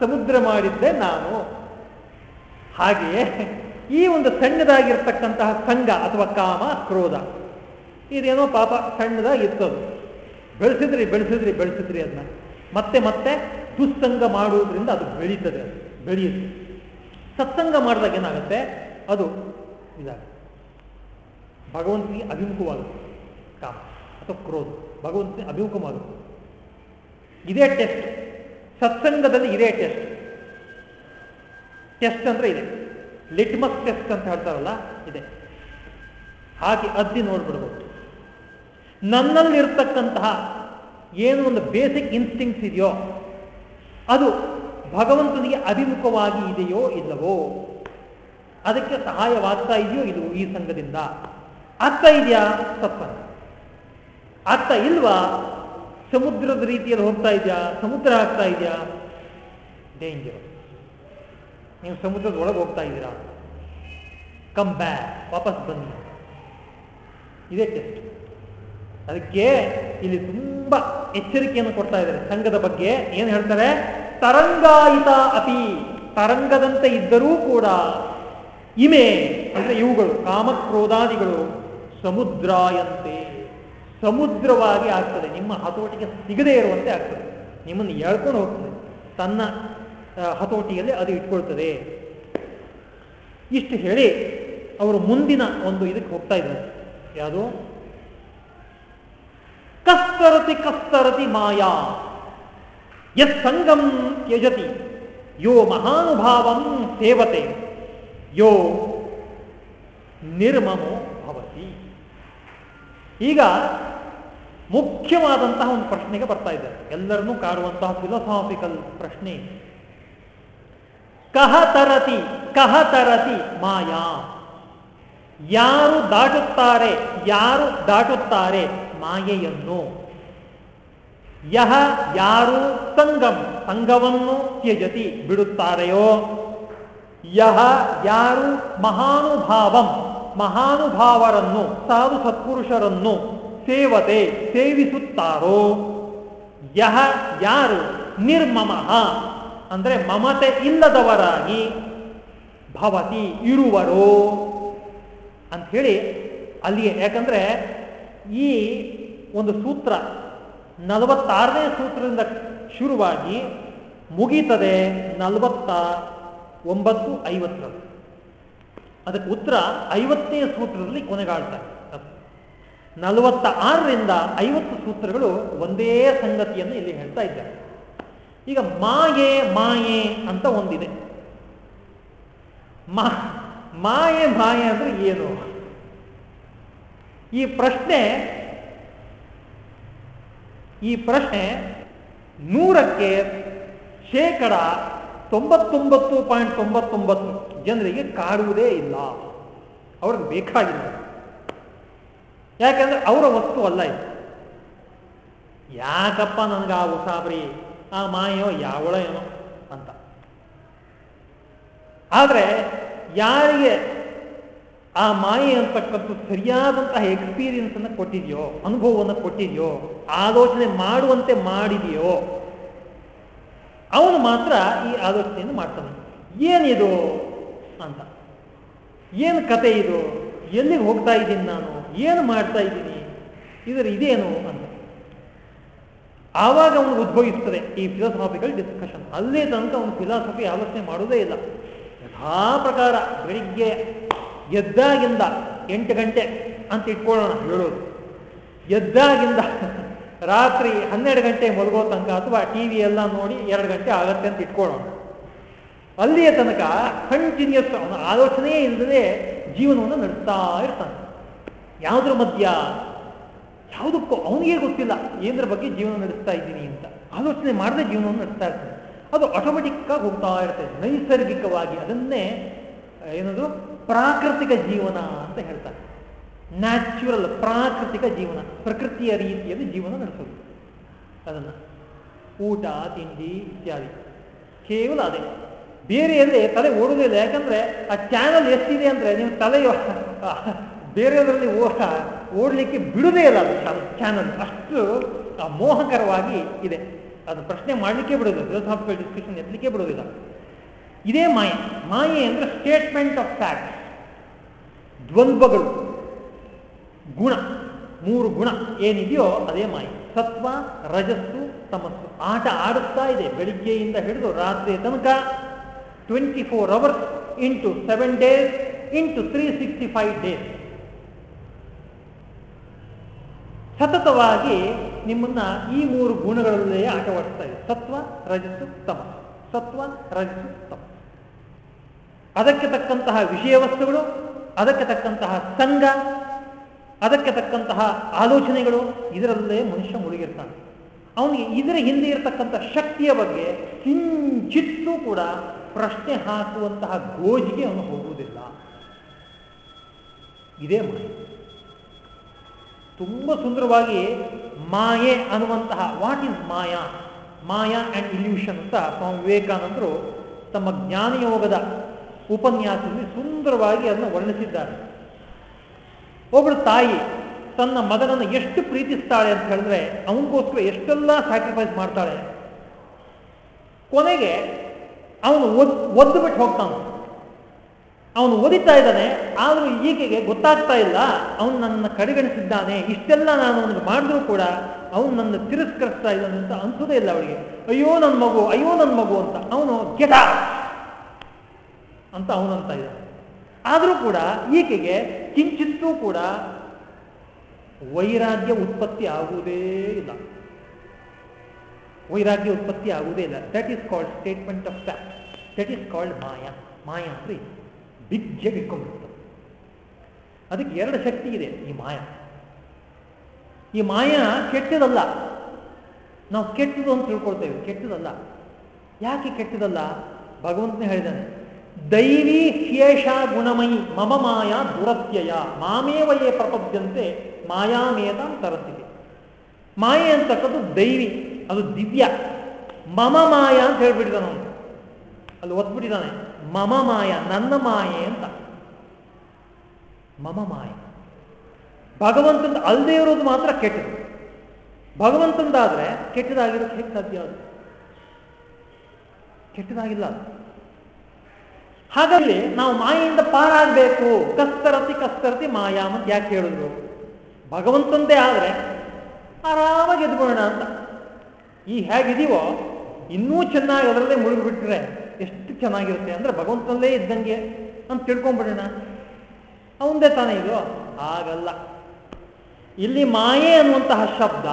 ಸಮುದ್ರ ಮಾಡಿದ್ದೆ ನಾನು. ಹಾಗೆಯೇ ಈ ಒಂದು ಸಣ್ಣದಾಗಿರ್ತಕ್ಕಂತಹ ಸಂಘ ಅಥವಾ ಕಾಮ, ಕ್ರೋಧ ಇದೇನೋ ಪಾಪ ಸಣ್ಣದಾಗಿತ್ತದು ಬೆಳೆಸಿದ್ರಿ ಬೆಳೆಸಿದ್ರಿ ಬೆಳೆಸಿದ್ರಿ ಅದನ್ನ ಮತ್ತೆ ಮತ್ತೆ ದುಸ್ಸಂಗ ಮಾಡುವುದರಿಂದ ಅದು ಬೆಳೀತದೆ ಅದು, ಬೆಳೆಯುತ್ತೆ. ಸತ್ಸಂಗ ಮಾಡಿದಾಗ ಏನಾಗುತ್ತೆ? ಅದು ಇದಾಗುತ್ತೆ. ಭಗವಂತನಿಗೆ ಅಭಿಮುಖವಾಗುತ್ತೆ. ಕಾಮ ಅಥವಾ ಕ್ರೋಧ. ಭಗವಂತನಿಗೆ ಅಭಿಮುಖವಾಗುತ್ತೆ. ಇದೇ ಟೆಸ್ಟ್. ಸತ್ಸಂಗದಲ್ಲಿ ಇದೇ ಟೆಸ್ಟ್. ಟೆಸ್ಟ್ ಅಂದ್ರೆ ಇದೆ. ಲಿಟ್ಮಸ್ ಟೆಸ್ಟ್ ಅಂತ ಹೇಳ್ತಾರಲ್ಲ, ಇದೆ. ಹಾಗೆ ಅದ್ದಿ ನೋಡ್ಬಿಡ್ಬೋದು. ನನ್ನಲ್ಲಿರ್ತಕ್ಕಂತಹ ಏನು ಒಂದು ಬೇಸಿಕ್ ಇನ್ಸ್ಟಿಂಕ್ಸ್ ಇದೆಯೋ, ಅದು ಭಗವಂತನಿಗೆ ಅಭಿಮುಖವಾಗಿ ಇದೆಯೋ ಇಲ್ಲವೋ, ಅದಕ್ಕೆ ಸಹಾಯವಾಗ್ತಾ ಇದೆಯೋ ಇದು ಈ ಸಂಘದಿಂದ, ಆಗ್ತಾ ಇದೆಯಾ? ಸತ್ಸಂಗ ಆಗ್ತಾ ಇಲ್ವಾ? ಸಮುದ್ರದ ರೀತಿಯಲ್ಲಿ ಹೋಗ್ತಾ ಇದೆಯಾ? ಸಮುದ್ರ ಆಗ್ತಾ ಇದೆಯಾ? ಡೇಂಜರ್ ನೀವು ಸಮುದ್ರದ ಒಳಗೆ ಹೋಗ್ತಾ ಇದ್ದೀರಾ? ಕಮ್ ಬ್ಯಾಕ್ ವಾಪಸ್ ಬನ್ನಿ. ಇದೇ ಟೆಸ್ಟ್ ಅದಕ್ಕೆ ಇಲ್ಲಿ ತುಂಬಾ ಎಚ್ಚರಿಕೆಯನ್ನು ಕೊಡ್ತಾ ಇದ್ದಾರೆ. ಸಂಘದ ಬಗ್ಗೆ ಏನು ಹೇಳ್ತಾರೆ? ತರಂಗಾಯಿತ ಅತಿ ತರಂಗದಂತೆ ಇದ್ದರೂ ಕೂಡ ಇಮೆ ಅಂದ್ರೆ ಇವುಗಳು, ಕಾಮಕ್ರೋಧಾದಿಗಳು ಸಮುದ್ರಾಯಂತೆ. ಸಮುದ್ರವಾಗಿ ಆಗ್ತದೆ. ನಿಮ್ಮ ಹತೋಟಿಗೆ ಸಿಗದೇ ಇರುವಂತೆ ಆಗ್ತದೆ. ನಿಮ್ಮನ್ನು ಎಳ್ಕೊಂಡು ಹೋಗ್ತದೆ. ತನ್ನ ಹತೋಟಿಯಲ್ಲಿ ಅದು ಇಟ್ಕೊಳ್ತದೆ. ಇಷ್ಟು ಹೇಳಿ ಅವರು ಮುಂದಿನ ಒಂದು ಇದಕ್ಕೆ ಹೋಗ್ತಾ ಇದ್ದಾರೆ. ಯಾವುದು? ಕಸ್ತರತಿ ಕಸ್ತರತಿ ಮಾಯಾ ಯತ್ ಸಂಗಂ ತ್ಯಜತಿ ಯೋ ಮಹಾನುಭಾವಂ ಸೇವತೆ ಯೋ ನಿರ್ಮಮೋ ಭವತಿ ಈಗ ಮುಖ್ಯವಾದಂತಹ ಒಂದು ಪ್ರಶ್ನೆಗೆ ಬರ್ತಾ ಇದ್ದಾರೆ ಎಲ್ಲರನ್ನೂ ಕಾಡುವಂತಹ ಫಿಲಸಾಫಿಕಲ್ ಪ್ರಶ್ನೆ. ಕಹ ತರತಿ ಕಹ ತರತಿ ಮಾಯಾ. ಯಾರು ದಾಟುತ್ತಾರೆ ಯಾರು ದಾಟುತ್ತಾರೆ? ಮಾಯೆಯನ್ನು. ಯಹ ಯಾರು ಸಂಗಂ, ಸಂಘವನ್ನು ತ್ಯಜತಿ ಬಿಡುತ್ತಾರೆಯೋ? ಯಹ ಯಾರು ಮಹಾನುಭಾವಂ, ಮಹಾನುಭಾವರನ್ನು, ಸಾಧು ಸತ್ಪುರುಷರನ್ನು ಸೇವತೆ, ಸೇವಿಸುತ್ತಾರೋ? ಯಹ ಯಾರು ನಿರ್ಮಮಃ, ಅಂದರೆ ಮಮತೆ ಇಲ್ಲದವರಾಗಿ ಭವತಿ ಇರುವರೋ? ಅಂಥೇಳಿ ಅಲ್ಲಿಯೇ ಯಾಕಂದ್ರೆ ಈ ಒಂದು ಸೂತ್ರ ನಲವತ್ತಾರನೇ ಸೂತ್ರದಿಂದ ಶುರುವಾಗಿ ಮುಗೀತದೆ ನಲವತ್ತ ಒಂಬತ್ತು ಐವತ್ತರಲ್ಲಿ ಅದಕ್ಕೆ ಉತ್ತರ ಐವತ್ತನೇ ಸೂತ್ರದಲ್ಲಿ ಕೊನೆಗಾಳ್ತಾರೆ. ನಲವತ್ತ ಆರರಿಂದ ಐವತ್ತು ಸೂತ್ರಗಳು ಒಂದೇ ಸಂಗತಿಯನ್ನು ಇಲ್ಲಿ ಹೇಳ್ತಾ ಇದ್ದಾರೆ. ಈಗ ಮಾಯೆ ಮಾಯೆ ಅಂತ ಒಂದಿದೆ. ಮಾಯೆ ಮಾಯೆ ಅಂದ್ರೆ ಏನು? ಈ ಪ್ರಶ್ನೆ ಈ ಪ್ರಶ್ನೆ ನೂರಕ್ಕೆ ಶೇಕಡ ತೊಂಬತ್ತೊಂಬತ್ತು ಪಾಯಿಂಟ್ ತೊಂಬತ್ತೊಂಬತ್ತು ಜನರಿಗೆ ಕಾಡುವುದೇ ಇಲ್ಲ. ಅವ್ರಿಗೆ ಬೇಕಾಗಿಲ್ಲ. ಯಾಕಂದ್ರೆ ಅವರ ವಸ್ತು ಅಲ್ಲ ಇದು. ಯಾಕಪ್ಪ ನನಗೆ ಆ ಉಸಾಬ್ರಿ, ಆ ಮಾಯೋ, ಯಾವಳೋ ಏನೋ ಅಂತ. ಆದರೆ ಯಾರಿಗೆ ಆ ಮಾಯೆ ಅಂತಕ್ಕಂಥ ಸರಿಯಾದಂತಹ ಎಕ್ಸ್ಪೀರಿಯನ್ಸ್ ಅನ್ನು ಕೊಟ್ಟಿದೆಯೋ, ಅನುಭವವನ್ನು ಕೊಟ್ಟಿದೆಯೋ, ಆಲೋಚನೆ ಮಾಡುವಂತೆ ಮಾಡಿದೆಯೋ, ಅವನು ಮಾತ್ರ ಈ ಆಲೋಚನೆಯನ್ನು ಮಾಡ್ತಾನೆ. ಏನಿದು ಅಂತ. ಏನು ಕತೆ ಇದು? ಎಲ್ಲಿಗೆ ಹೋಗ್ತಾ ಇದ್ದೀನಿ ನಾನು? ಏನು ಮಾಡ್ತಾ ಇದ್ದೀನಿ? ಇದರ ಇದೇನು ಅಂತ. ಆವಾಗ ಅವನು ಉದ್ಭವಿಸ್ತದೆ ಈ ಫಿಲಾಸಫಿಕಲ್ ಡಿಸ್ಕಷನ್ ಅಲ್ಲೇ ತನಕ ಅವನು ಫಿಲಾಸಫಿ ಆಲೋಚನೆ ಮಾಡೋದೇ ಇಲ್ಲ. ಯಥಾ ಪ್ರಕಾರ ಬೆಳಿಗ್ಗೆ ಎದ್ದಾಗಿಂದ ಎಂಟು ಗಂಟೆ ಅಂತ ಇಟ್ಕೊಳ್ಳೋಣ ಹೇಳೋದು. ಎದ್ದಾಗಿಂದ ರಾತ್ರಿ ಹನ್ನೆರಡು ಗಂಟೆ ಮಲಗೋ ತನಕ ಅಥವಾ ಟಿ ವಿ ಎಲ್ಲ ನೋಡಿ ಎರಡು ಗಂಟೆ ಆಗತ್ತೆ ಅಂತ ಇಟ್ಕೊಳ್ಳೋಣ. ಅಲ್ಲಿಯ ತನಕ ಕಂಟಿನ್ಯೂಸ್ ಅವನ ಆಲೋಚನೆಯೇ ಇಲ್ಲದೆ ಜೀವನವನ್ನು ನಡೆಸ್ತಾ ಇರ್ತಾನೆ. ಯಾವುದ್ರ ಮಧ್ಯ? ಯಾವುದಕ್ಕೂ ಅವನಿಗೆ ಗೊತ್ತಿಲ್ಲ ಏನರ ಬಗ್ಗೆ ಜೀವನ ನಡೆಸ್ತಾ ಇದ್ದೀನಿ ಅಂತ. ಆಲೋಚನೆ ಮಾಡದೆ ಜೀವನವನ್ನು ನಡೆಸ್ತಾ ಇರ್ತಾನೆ. ಅದು ಆಟೋಮೆಟಿಕ್ ಆಗಿ ಹೋಗ್ತಾ ಇರ್ತದೆ ನೈಸರ್ಗಿಕವಾಗಿ ಅದನ್ನೇ ಏನದು ಪ್ರಾಕೃತಿಕ ಜೀವನ ಅಂತ ಹೇಳ್ತಾರೆ. ನ್ಯಾಚುರಲ್ ಪ್ರಾಕೃತಿಕ ಜೀವನ, ಪ್ರಕೃತಿಯ ರೀತಿಯಲ್ಲಿ ಜೀವನ ನಡೆಸೋದು. ಅದನ್ನು ಊಟ, ತಿಂಡಿ ಇತ್ಯಾದಿ. ಕೇವಲ ಅದೇ. ಬೇರೆಯಲ್ಲಿ ತಲೆ ಓಡುವುದಿಲ್ಲ ಯಾಕಂದ್ರೆ ಆ ಚಾನಲ್ ಎಷ್ಟಿದೆ ಅಂದ್ರೆ ನೀವು ತಲೆ ಬೇರೆಯವರಲ್ಲಿ ಓಡಲಿಕ್ಕೆ ಬಿಡುವುದೇ ಇಲ್ಲ ಅದು ಚಾನಲ್ ಅಷ್ಟು ಮೋಹಕರವಾಗಿ ಇದೆ. ಅದು ಪ್ರಶ್ನೆ ಮಾಡಲಿಕ್ಕೆ ಬಿಡೋದಿಲ್ಲ. ಫಿಲಸಾಫಿಕಲ್ ಡಿಸ್ಕಷನ್ ಎತ್ತಲಿಕ್ಕೆ ಬಿಡೋದಿಲ್ಲ. ಇದೇ ಮಾಯೆ. ಮಾಯೆ ಅಂದರೆ ಸ್ಟೇಟ್ಮೆಂಟ್ ಆಫ್ ಫ್ಯಾಕ್ಟ್ ದ್ವಂದ್ವಗಳು. ಗುಣ. ಮೂರು ಗುಣ ಏನಿದೆಯೋ ಅದೇ ಮಾಯೆ. ಸತ್ವ ರಜಸ್ಸು, ತಮಸ್ಸು. ಆಟ ಆಡುತ್ತಾ ಇದೆ. ಬೆಳಿಗ್ಗೆಯಿಂದ ಹಿಡಿದು ರಾತ್ರಿ ತನಕ twenty four hours into seven days into three sixty five days ಸತತವಾಗಿ ನಿಮ್ಮನ್ನ ಈ ಮೂರು ಗುಣಗಳಲ್ಲೇ ಆಟವಾಡಿಸ್ತಾ ಇದೆ. ಸತ್ವ ರಜಸ್ಸು, ತಮಸ್ಸು. ಸತ್ವ, ರಜಸ್ಸು, ತಮಸ್ಸು. ಅದಕ್ಕೆ ತಕ್ಕಂತಹ ವಿಷಯ ವಸ್ತುಗಳು, ಅದಕ್ಕೆ ತಕ್ಕಂತಹ ಸಂಘ, ಅದಕ್ಕೆ ತಕ್ಕಂತಹ ಆಲೋಚನೆಗಳು, ಇದರಲ್ಲೇ ಮನುಷ್ಯ ಮುಳುಗಿರ್ತಾನೆ. ಅವನಿಗೆ ಇದರ ಹಿಂದೆ ಇರತಕ್ಕಂಥ ಶಕ್ತಿಯ ಬಗ್ಗೆ ಕಿಂಚಿತ್ತೂ ಕೂಡ ಪ್ರಶ್ನೆ ಹಾಕುವಂತಹ ಗೋಜಿಗೆ ಅವನು ಹೋಗುವುದಿಲ್ಲ. ಇದೇ ಮಾಯೆ. ತುಂಬ ಸುಂದರವಾಗಿ ಮಾಯೆ ಅನ್ನುವಂತಹ what is maya? Maya and illusion ಅಂತ ಸ್ವಾಮಿ ವಿವೇಕಾನಂದರು ತಮ್ಮ ಜ್ಞಾನಯೋಗದ ಉಪನ್ಯಾಸದಲ್ಲಿ ಸುಂದರವಾಗಿ ಅದನ್ನು ವರ್ಣಿಸಿದ್ದಾರೆ. ಒಬ್ಬಳು ತಾಯಿ ತನ್ನ ಮಗನನ್ನು ಎಷ್ಟು ಪ್ರೀತಿಸ್ತಾಳೆ ಅಂತ ಹೇಳಿದ್ರೆ ಅವನಿಗೋಸ್ಕರ ಎಷ್ಟೆಲ್ಲ ಸ್ಯಾಕ್ರಿಫೈಸ್ ಮಾಡ್ತಾಳೆ. ಕೊನೆಗೆ ಅವನು ಒದ್, ಒದ್ದು ಬಿಟ್ಟು ಹೋಗ್ತಾನೆ. ಅವನು ಓದಿತಾ ಇದ್ದಾನೆ, ಆದರೂ ಈಕೆಗೆ ಗೊತ್ತಾಗ್ತಾ ಇಲ್ಲ, ಅವನು ನನ್ನ ಕಡೆಗಣಿಸಿದ್ದಾನೆ, ಇಷ್ಟೆಲ್ಲ ನಾನು ಅವನಿಗೆ ಮಾಡಿದ್ರೂ ಕೂಡ ಅವನು ನನ್ನ ತಿರಸ್ಕರಿಸ್ತಾ ಇದ್ದಾನೆ ಅಂತ ಅನ್ಸೋದೇ ಇಲ್ಲ ಅವಳಿಗೆ. ಅಯ್ಯೋ ನನ್ನ ಮಗು, ಅಯ್ಯೋ ನನ್ನ ಮಗು ಅಂತ ಅವನು ಗೆಟ ಅಂತ ಅವನಂತ ಇದ್ದಾನೆ. ಆದರೂ ಕೂಡ ಈಕೆಗೆ ಕಿಂಚಿತ್ತೂ ಕೂಡ ವೈರಾಗ್ಯ ಉತ್ಪತ್ತಿ ಆಗುವುದೇ ಇಲ್ಲ. ವೈರಾಗ್ಯ ಉತ್ಪತ್ತಿ ಆಗುವುದೇ ಇಲ್ಲ. That is called statement of fact that is called maya. ಮಾಯಾ ಅಂದ್ರೆ ಬಿಜ್ಜೆ ಇಟ್ಕೊಂಡ್ಬಿಡ್ತದೆ ಅದಕ್ಕೆ ಎರಡು ಶಕ್ತಿ ಇದೆ ಈ ಮಾಯಾ. ಈ ಮಾಯಾ ಕೆಟ್ಟದಲ್ಲ. ನಾವು ಕೆಟ್ಟದು ಅಂತ ತಿಳ್ಕೊಳ್ತೇವೆ. ಕೆಟ್ಟದಲ್ಲ. ಯಾಕೆ ಕೆಟ್ಟದಲ್ಲ? ಭಗವಂತನೇ ಹೇಳಿದ್ದಾನೆ ದೈವಿ ಶೇಷ ಗುಣಮಯಿ ಮಮ ಮಾಯಾ ದುರತ್ಯಯ ಮಾಮೇವಯೇ ಪ್ರಪದ್ಯಂತೆ ಮಾಯಾಮೇತ ತರತಿದೆ ಮಾಯೆ ಅಂತಕ್ಕದ್ದು ದೈವಿ, ಅದು ದಿವ್ಯ. ಮಮ ಮಾಯ ಅಂತ ಹೇಳ್ಬಿಟ್ಟಿದ್ದಾನೆ ಅವನು. ಅಲ್ಲಿ ಒತ್ಬಿಟ್ಟಿದ್ದಾನೆ ಮಮ ಮಾಯ, ನನ್ನ ಮಾಯೆ ಅಂತ. ಮಮ ಮಾಯ. ಭಗವಂತಂದ ಅಲ್ಲದೆ ಇರೋದು ಮಾತ್ರ ಕೆಟ್ಟದು ಭಗವಂತಂದಾದ್ರೆ ಕೆಟ್ಟದಾಗಿರೋದು ಹೇಗೆ ಸಾಧ್ಯ ಅದು. ಕೆಟ್ಟದಾಗಿಲ್ಲ ಅದು. ಹಾಗಾಗಿ ನಾವು ಮಾಯೆಯಿಂದ ಪಾರಾಗಬೇಕು. ಕಸ್ತರತಿ ಕಸ್ತರತಿ ಮಾಯಾ ಅಂತ ಯಾಕೆ ಹೇಳಿದ್ರು? ಭಗವಂತಂದೇ ಆದರೆ ಆರಾಮಾಗಿ ಎದ್ಬೋಣ ಅಂತ. ಈ ಹೇಗಿದೀವೋ ಇನ್ನೂ ಚೆನ್ನಾಗಿ ಅದರಲ್ಲೇ ಮುಳುಗಿಬಿಟ್ರೆ ಎಷ್ಟು ಚೆನ್ನಾಗಿರುತ್ತೆ ಅಂದರೆ ಭಗವಂತನಲ್ಲೇ ಇದ್ದಂಗೆ ಅಂತ ತಿಳ್ಕೊಂಬಿಡೋಣ. ಅವಂದೇ ತಾನೇ ಇದು? ಹಾಗಲ್ಲ. ಇಲ್ಲಿ ಮಾಯೆ ಅನ್ನುವಂತಹ ಶಬ್ದ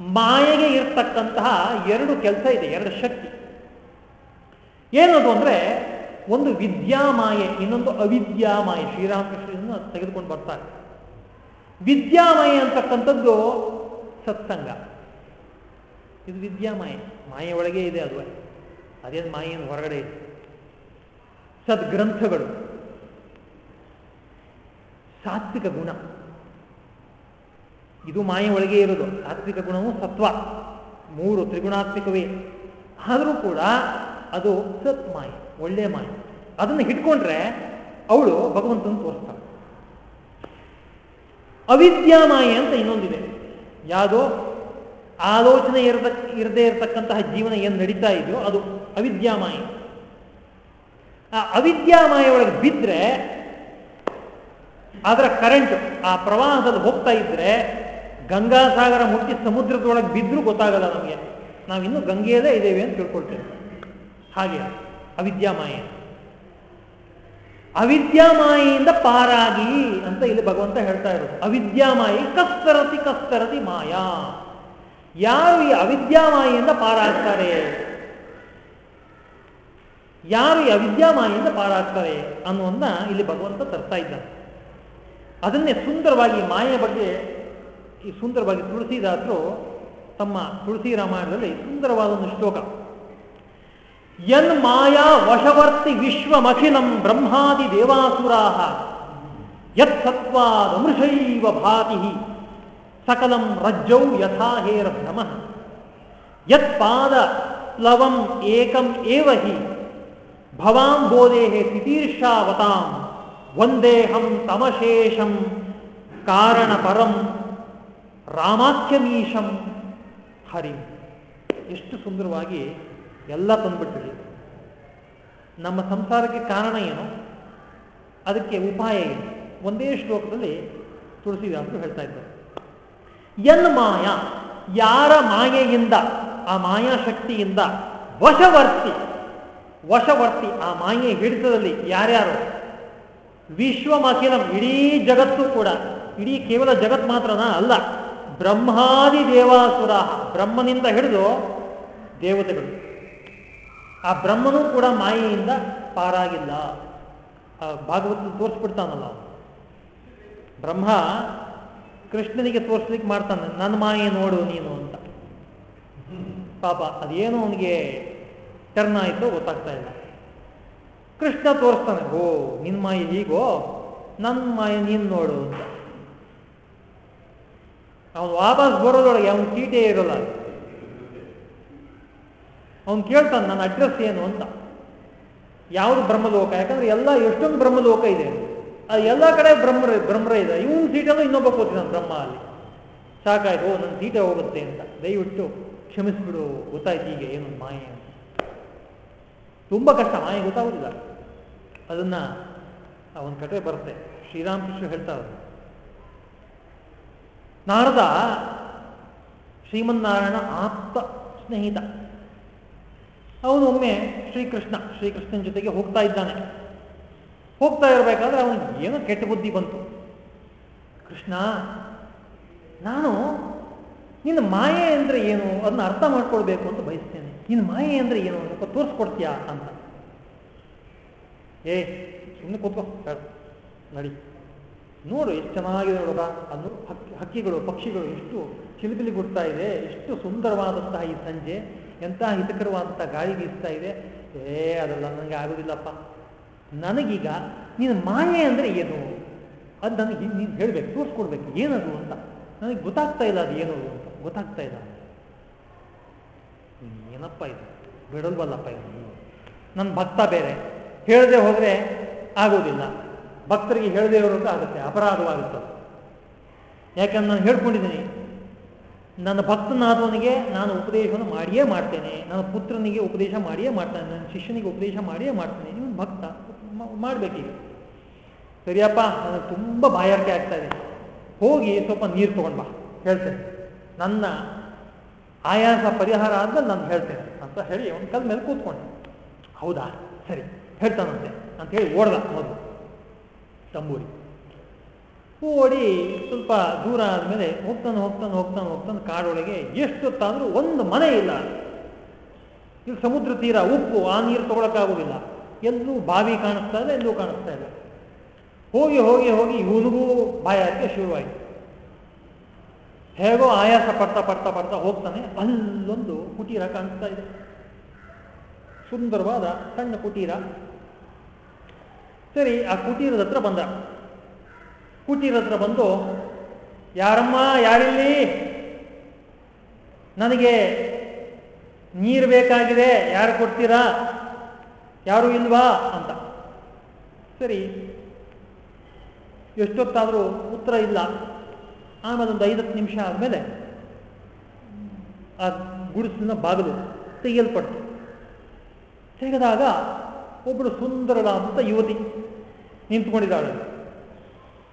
ಮಾಯೆಗೆ ಇರ್ತಕ್ಕಂತಹ ಎರಡು ಕೆಲಸ ಇದೆ, ಎರಡು ಶಕ್ತಿ. ಏನದು ಅಂದ್ರೆ ಒಂದು ವಿದ್ಯಾಮಾಯೆ, ಇನ್ನೊಂದು ಅವಿದ್ಯಾಮಾಯೆ ಶ್ರೀರಾಮಕೃಷ್ಣ ತೆಗೆದುಕೊಂಡು ಬರ್ತಾರೆ. ವಿದ್ಯಾಮಯ ಅಂತಕ್ಕಂಥದ್ದು ಸತ್ಸಂಗ. ಇದು ವಿದ್ಯಾಮಾಯೆ. ಮಾಯೆ ಒಳಗೆ ಇದೆ ಅದು. ಅದೇನು ಮಾಯೆಯನ್ನು ಹೊರಗಡೆ ಇದೆ. ಸದ್ಗ್ರಂಥಗಳು. ಸಾತ್ವಿಕ ಗುಣ. ಇದು ಮಾಯೆ ಒಳಗೆ ಇರೋದು. ಸಾತ್ವಿಕ ಗುಣವು ಸತ್ವ. ಮೂರು ತ್ರಿಗುಣಾತ್ಮಕವೇ. ಆದರೂ ಕೂಡ ಅದು ಸತ್ ಮಾಯೆ ಒಳ್ಳೆ ಮಾಯೆ ಅದನ್ನು ಹಿಡ್ಕೊಂಡ್ರೆ ಅವಳು ಭಗವಂತನ ತೋರಿಸ್ತಾಳೆ. ಅವಿದ್ಯಾಮಾಯೆ ಅಂತ ಇನ್ನೊಂದಿದೆ. ಯಾವುದೋ ಆಲೋಚನೆ ಇರದ, ಇರದೇ ಇರತಕ್ಕಂತಹ ಜೀವನ ಏನು ನಡೀತಾ ಇದೆಯೋ ಅದು ಅವಿದ್ಯಾಮಾಯ. ಆ ಅವಿದ್ಯಾಮಾಯ ಒಳಗೆ ಬಿದ್ದರೆ ಅದರ ಕರೆಂಟ್ ಆ ಪ್ರವಾಹದಲ್ಲಿ ಹೋಗ್ತಾ ಇದ್ರೆ ಗಂಗಾಸಾಗರ, ಮುಟ್ಟಿ ಸಮುದ್ರದೊಳಗೆ ಬಿದ್ದರೂ ಗೊತ್ತಾಗಲ್ಲ ನಮಗೆ. ನಾವಿನ್ನೂ ಗಂಗೆಯಲ್ಲೇ ಇದ್ದೇವೆ ಅಂತ ತಿಳ್ಕೊಳ್ತೇವೆ. ಹಾಗೆ. ಅವಿದ್ಯಾಮಾಯೆ. ಅವಿದ್ಯಾಮಾಯೆಯಿಂದ ಪಾರಾಗಿ ಅಂತ ಇಲ್ಲಿ ಭಗವಂತ ಹೇಳ್ತಾ ಇರೋದು. ಅವಿದ್ಯಾಮಾಯಿ ಕಸ್ತರತಿ ಕಸ್ತರತಿ ಮಾಯಾ. ಯಾರು ಈ ಅವಿದ್ಯಾಮಾಯಿಯಿಂದ ಪಾರಾಗ್ತಾರೆ? ಯಾರು ಈ ಅವಿದ್ಯಾಮಾಯಿಯಿಂದ ಪಾರಾಗ್ತಾರೆ ಅನ್ನುವನ್ನ ಇಲ್ಲಿ ಭಗವಂತ ತರ್ತಾ ಇದ್ದಾನೆ. ಅದನ್ನೇ ಸುಂದರವಾಗಿ ಮಾಯೆಯ ಬಗ್ಗೆ ಈ ಸುಂದರವಾಗಿ ತುಳಸಿದಾಸರು ತಮ್ಮ ತುಳಸಿ ರಾಮಾಯಣದಲ್ಲಿ ಸುಂದರವಾದ ಒಂದು ಶ್ಲೋಕ. ಯನ್ ಮಾಯಾ ವಶವರ್ತಿ ವಿಶ್ವಮಖಿಲಂ ಬ್ರಹ್ಮಾದಿ ದೇವಾಸುರಾಹ ಯತ್ ಸತ್ವಾದಮೃಷೈವ ಭಾತಿ ಸಕಲಂ ರಜ್ಜೌ ಯಥಾ ಹೇರ ಭ್ರಮ ಯತ್ ಪಾದ ಪ್ಲವಂ ಏಕಂ ಏವ ಹಿ ಭವಾಂ ಬೋಧೇಹೆ ತಿತೀರ್ಷಾವತಾಂ ಒಂದೇಹಂ ತಮಶೇಷಂ ಕಾರಣ ಪರಂ ರಾಮಾಖ್ಯಮೀಶಂ ಹರಿ ಎಷ್ಟು ಸುಂದರವಾಗಿ ಎಲ್ಲ ತಂದುಬಿಟ್ಟಿರಿ ನಮ್ಮ ಸಂಸಾರಕ್ಕೆ ಕಾರಣ ಏನು? ಅದಕ್ಕೆ ಉಪಾಯ ಏನು? ಒಂದೇ ಶ್ಲೋಕದಲ್ಲಿ ತುಳಸಿದಾಸರು ಹೇಳ್ತಾ ಇದ್ದಾರೆ. ಎನ್ ಮಾಯ? ಯಾರ ಮಾಯೆಯಿಂದ, ಆ ಮಾಯಾ ಶಕ್ತಿಯಿಂದ ವಶವರ್ತಿ ವಶವರ್ತಿ ಆ ಮಾಯೆ ಹಿಡಿತದಲ್ಲಿ ಯಾರ್ಯಾರು? ವಿಶ್ವಮಖಿಲಂ, ಇಡೀ ಜಗತ್ತು ಕೂಡ, ಇಡೀ ಕೇವಲ ಜಗತ್ ಮಾತ್ರನಾ ಅಲ್ಲ, ಬ್ರಹ್ಮಾದಿ ದೇವಾಸುರ ಬ್ರಹ್ಮನಿಂದ ಹಿಡಿದು ದೇವತೆಗಳು. ಆ ಬ್ರಹ್ಮನೂ ಕೂಡ ಮಾಯೆಯಿಂದ ಪಾರಾಗಿಲ್ಲ. ಭಾಗವತ ತೋರಿಸ್ಬಿಡ್ತಾನಲ್ಲ ಬ್ರಹ್ಮ ಕೃಷ್ಣನಿಗೆ ತೋರಿಸ್ಲಿಕ್ಕೆ ಮಾಡ್ತಾನೆ, ನನ್ನ ಮಾಯೆ ನೋಡು ನೀನು ಅಂತ. ಪಾಪ, ಅದೇನು ಅವನಿಗೆ ಟರ್ನ್ ಆಯಿತು ಗೊತ್ತಾಗ್ತಾ ಇಲ್ಲ. ಕೃಷ್ಣ ತೋರಿಸ್ತಾನೆ, ಓ ನಿನ್ನ ಮಾಯೆ ಹೀಗೋ? ನನ್ನ ಮಾಯೆ ನೀನು ನೋಡು ಅಂತ. ಅವನು ವಾಪಸ್ ಬರೋದೊಳಗೆ ಅವನ ಚೀಟೇ ಇರೋಲ್ಲ ಅವನು ಕೇಳ್ತಾನೆ, ನನ್ನ ಅಡ್ರೆಸ್ ಏನು? ಅಂತ. ಯಾವುದು ಬ್ರಹ್ಮಲೋಕ? ಯಾಕಂದ್ರೆ ಎಲ್ಲ ಎಷ್ಟೊಂದು ಬ್ರಹ್ಮಲೋಕ ಇದೆ. ಎಲ್ಲ ಕಡೆ ಬ್ರಹ್ಮ ಬ್ರಹ್ಮರ ಇದೆ. ಇವನ್ ಸೀಟಲ್ಲೂ ಇನ್ನೊಬ್ಬ ಕೂತಿದ್ದಾನೆ ಬ್ರಹ್ಮ ಅಲ್ಲಿ. ಸಾಕಾಯ್ತು ನನ್ನ ಸೀಟೆ ಹೋಗುತ್ತೆ ಅಂತ. ದಯವಿಟ್ಟು ಕ್ಷಮಿಸ್ಬಿಡು, ಗೊತ್ತಾಯ್ತು ಈಗ ಏನು ಮಾಯೆ ಅಂತ. ತುಂಬ ಕಷ್ಟ, ಮಾಯೆ ಗೊತ್ತಾಗುದಿಲ್ಲ. ಅದನ್ನ ಒಂದು ಕತೆ ಬರುತ್ತೆ. ಶ್ರೀರಾಮಕೃಷ್ಣ ಹೇಳ್ತಾರೆ ನಾರದ ಶ್ರೀಮನ್ನಾರಾಯಣ ಆಪ್ತ ಸ್ನೇಹಿತ. ಅವನು ಒಮ್ಮೆ ಶ್ರೀಕೃಷ್ಣ, ಶ್ರೀಕೃಷ್ಣನ ಜೊತೆಗೆ ಹೋಗ್ತಾ ಇದ್ದಾನೆ. ಹೋಗ್ತಾ ಇರಬೇಕಾದ್ರೆ ಅವನಿಗೆ ಏನೋ ಕೆಟ್ಟ ಬುದ್ಧಿ ಬಂತು. ಕೃಷ್ಣ, ನಾನು ನಿನ್ನ ಮಾಯೆ ಅಂದರೆ ಏನು? ಅದನ್ನ ಅರ್ಥ ಮಾಡ್ಕೊಳ್ಬೇಕು ಅಂತ ಬಯಸ್ತೇನೆ. ನಿನ್ನ ಮಾಯೆ ಅಂದರೆ ಏನು? ಸ್ವಲ್ಪ ತೋರಿಸ್ಕೊಡ್ತೀಯಾ ಅಂತ. ಏ ಸುಮ್ಮನೆ ಕೂತ್ಕೋ ನಡಿ. ನೋಡು, ಎಷ್ಟು ಚೆನ್ನಾಗಿದೆ ಅದು ಹಕ್ಕಿ, ಹಕ್ಕಿಗಳು, ಪಕ್ಷಿಗಳು ಎಷ್ಟು ಚಿಲಿಪಿಲಿ ಗುಡ್ತಾ ಇದೆ, ಎಷ್ಟು ಸುಂದರವಾದಂತಹ ಈ ಸಂಜೆ. ಎಂಥ ಹಿತಕರವಾದಂಥ ಗಾಳಿ ಬೀಸ್ತಾ ಇದೆ? ಏ, ಅದೆಲ್ಲ ನನಗೆ ಆಗೋದಿಲ್ಲಪ್ಪ. ನನಗೀಗ ನೀನು ಮಾಯೆ ಅಂದರೆ ಏನು? ಅದು ನನಗೆ ನೀನು ಹೇಳಬೇಕು, ತೋರಿಸ್ಕೊಡ್ಬೇಕು, ಏನದು ಅಂತ. ನನಗೆ ಗೊತ್ತಾಗ್ತಾ ಇಲ್ಲ ಅದು ಏನು ಅಂತ. ಗೊತ್ತಾಗ್ತಾ ಇಲ್ಲ. ಏನಪ್ಪ ಇದು? ಬಿಡಲ್ವಲ್ಲಪ್ಪ ಇದು ನನ್ನ ಭಕ್ತ ಬೇರೆ. ಹೇಳದೆ ಹೋದರೆ ಆಗೋದಿಲ್ಲ. ಭಕ್ತರಿಗೆ ಹೇಳದೆ ಇರೋದು ಆಗುತ್ತೆ. ಅಪರಾಧವಾಗುತ್ತೆ ಯಾಕಂದ್ರೆ ನಾನು ಹೇಳ್ಕೊಂಡಿದ್ದೀನಿ ನನ್ನ ಭಕ್ತನಾದವನಿಗೆ ನಾನು ಉಪದೇಶವನ್ನು ಮಾಡಿಯೇ ಮಾಡ್ತೇನೆ. ನನ್ನ ಪುತ್ರನಿಗೆ ಉಪದೇಶ ಮಾಡಿಯೇ ಮಾಡ್ತಾನೆ. ನನ್ನ ಶಿಷ್ಯನಿಗೆ ಉಪದೇಶ ಮಾಡಿಯೇ ಮಾಡ್ತೇನೆ. ನೀವು ಭಕ್ತ. ಮಾಡಬೇಕೀಗ. ಸರಿಯಪ್ಪ, ನನಗೆ ತುಂಬ ಬಾಯಾರಿಕೆ ಆಗ್ತಾ ಇದೆ. ಹೋಗಿ ಸ್ವಲ್ಪ ನೀರು ತಗೊಂಡು ಬಾ. ಹೇಳ್ತೇನೆ. ನನ್ನ ಆಯಾಸ ಪರಿಹಾರ ಆದ್ಮೇಲೆ ನಾನು ಹೇಳ್ತೇನೆ ಅಂತ ಹೇಳಿ ಒಂದು ಕಲ್ ಮೇಲೆ ಕೂತ್ಕೊಂಡೆ. ಹೌದಾ? ಸರಿ. ಹೇಳ್ತಾನಂತೆ. ಅಂತ ಹೇಳಿ ಓಡ್ದ ಮೊದಲು. ತಂಬೂರಿ. ಓಡಿ ಸ್ವಲ್ಪ ದೂರ ಆದಮೇಲೆ ಹೋಗ್ತಾನೆ ಹೋಗ್ತಾನೆ ಹೋಗ್ತಾನೆ ಹೋಗ್ತಾನೆ ಕಾಡೊಳಗೆ ಎಷ್ಟೊತ್ತಾದರೂ ಒಂದು ಮನೆ ಇಲ್ಲ. ಇಲ್ಲಿ ಸಮುದ್ರ ತೀರ ಉಪ್ಪು, ಆ ನೀರು ತಗೊಳಕ್ಕಾಗೋದಿಲ್ಲ. ಎಲ್ಲೂ ಬಾವಿ ಕಾಣಿಸ್ತಾ ಇಲ್ಲ, ಎಲ್ಲೂ ಕಾಣಿಸ್ತಾ ಇಲ್ಲ. ಹೋಗಿ ಹೋಗಿ ಹೋಗಿ ಇವನಿಗೂ ಬಾಯಾರಿಕೆ ಶುರುವಾಯಿತು. ಹೇಗೋ ಆಯಾಸ ಪಡ್ತಾ ಪಡ್ತಾ ಪಡ್ತಾ ಹೋಗ್ತಾನೆ, ಅಲ್ಲೊಂದು ಕುಟೀರ ಕಾಣಿಸ್ತಾ ಇದೆ. ಸುಂದರವಾದ ಸಣ್ಣ ಕುಟೀರ. ಸರಿ, ಆ ಕುಟೀರದ ಹತ್ರ ಬಂದ. ಕುಟೀರ ಹತ್ರ ಬಂದು, ಯಾರಮ್ಮ, ಯಾರಿಲ್ಲಿ? ನನಗೆ ನೀರು ಬೇಕಾಗಿದೆ, ಯಾರು ಕೊಡ್ತೀರಾ? ಯಾರು ಇಲ್ವಾ? ಅಂತ. ಸರಿ. ಎಷ್ಟೊತ್ತಾದರೂ ಉತ್ತರ ಇಲ್ಲ. ಆಮೇಲೆ ಒಂದು ಐದತ್ತು ನಿಮಿಷ ಆದಮೇಲೆ ಆ ಗುಡಿಸಿನ ಬಾಗಿಲು ತೆಗೆಯಲ್ಪಡ್ತು. ತೆಗೆದಾಗ ಒಬ್ಬಳು ಸುಂದರವಾದಂಥ ಯುವತಿ ನಿಂತ್ಕೊಂಡಿದ್ದಾಳೆ.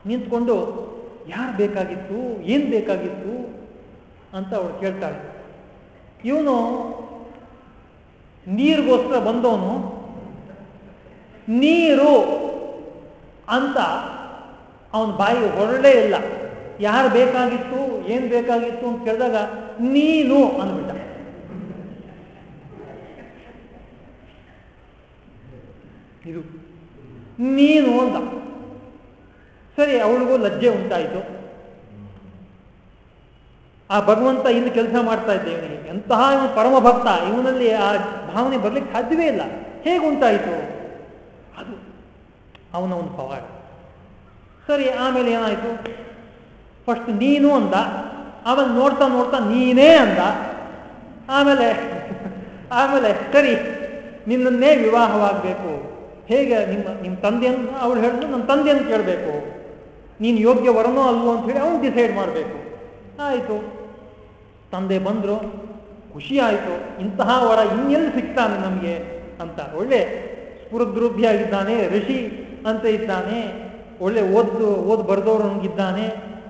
ನಿಂತ್ಕೊಂಡು, ಯಾರು ಬೇಕಾಗಿತ್ತು? ಏನು ಬೇಕಾಗಿತ್ತು? ಅಂತ ಅವಳು ಕೇಳ್ತಾಳೆ. ಇವನು ನೀರಿಗೋಸ್ಕರ ಬಂದವನು. ನೀರು ಅಂತ ಅವನ ಬಾಯಿ ಹೊರಡೇ ಇಲ್ಲ. ಯಾರು ಬೇಕಾಗಿತ್ತು? ಏನು ಬೇಕಾಗಿತ್ತು? ಅಂತ ಕೇಳಿದಾಗ, ನೀನು ಅಂದ್ಬಿಟ್ಟ. ಇದು ನೀನು ಅಂತ. ಸರಿ, ಅವಳಿಗೂ ಲಜ್ಜೆ ಉಂಟಾಯಿತು. ಆ ಭಗವಂತ ಇಲ್ಲಿ ಕೆಲಸ ಮಾಡ್ತಾ ಇದ್ದೆ ಇವನಿಗೆ. ಎಂತಹ ಇವನು ಪರಮ ಭಕ್ತ, ಇವನಲ್ಲಿ ಆ ಭಾವನೆ ಬರ್ಲಿಕ್ಕೆ ಸಾಧ್ಯವೇ ಇಲ್ಲ. ಹೇಗೆ ಉಂಟಾಯಿತು? ಅದು ಅವನ ಒಂದು ಪವಾಡ. ಸರಿ, ಆಮೇಲೆ ಏನಾಯಿತು? ಫಸ್ಟ್ ನೀನು ಅಂದ ಆಮೇಲೆ ನೋಡ್ತಾ ನೋಡ್ತಾ ನೀನೇ ಅಂದ. ಆಮೇಲೆ ಆಮೇಲೆ, ಸರಿ, ನಿನ್ನನ್ನೇ ವಿವಾಹವಾಗಬೇಕು. ಹೇಗೆ ನಿಮ್ಮ ನಿಮ್ಮ ತಂದೆಯನ್ನು ಅವಳು ಹೇಳಿದ್ರು ನನ್ನ ತಂದೆಯನ್ನು ಕೇಳಬೇಕು. ನೀನು ಯೋಗ್ಯ ವರನೋ ಅಲ್ವೋ ಅಂತ ಹೇಳಿ ಅವನು ಡಿಸೈಡ್ ಮಾಡಬೇಕು. ಆಯಿತು. ತಂದೆ ಬಂದರು, ಖುಷಿ ಆಯಿತು. ಇಂತಹ ವರ ಇನ್ನೆಲ್ಲಿ ಸಿಗ್ತಾನೆ ನಮಗೆ ಅಂತ. ಒಳ್ಳೆ ಸ್ಫುರದ್ರೂಪಿಯಾಗಿದ್ದಾನೆ ಋಷಿ ಅಂತ ಇದ್ದಾನೆ, ಒಳ್ಳೆ ಓದ್ದು, ಓದ್ ಬರೆದವರು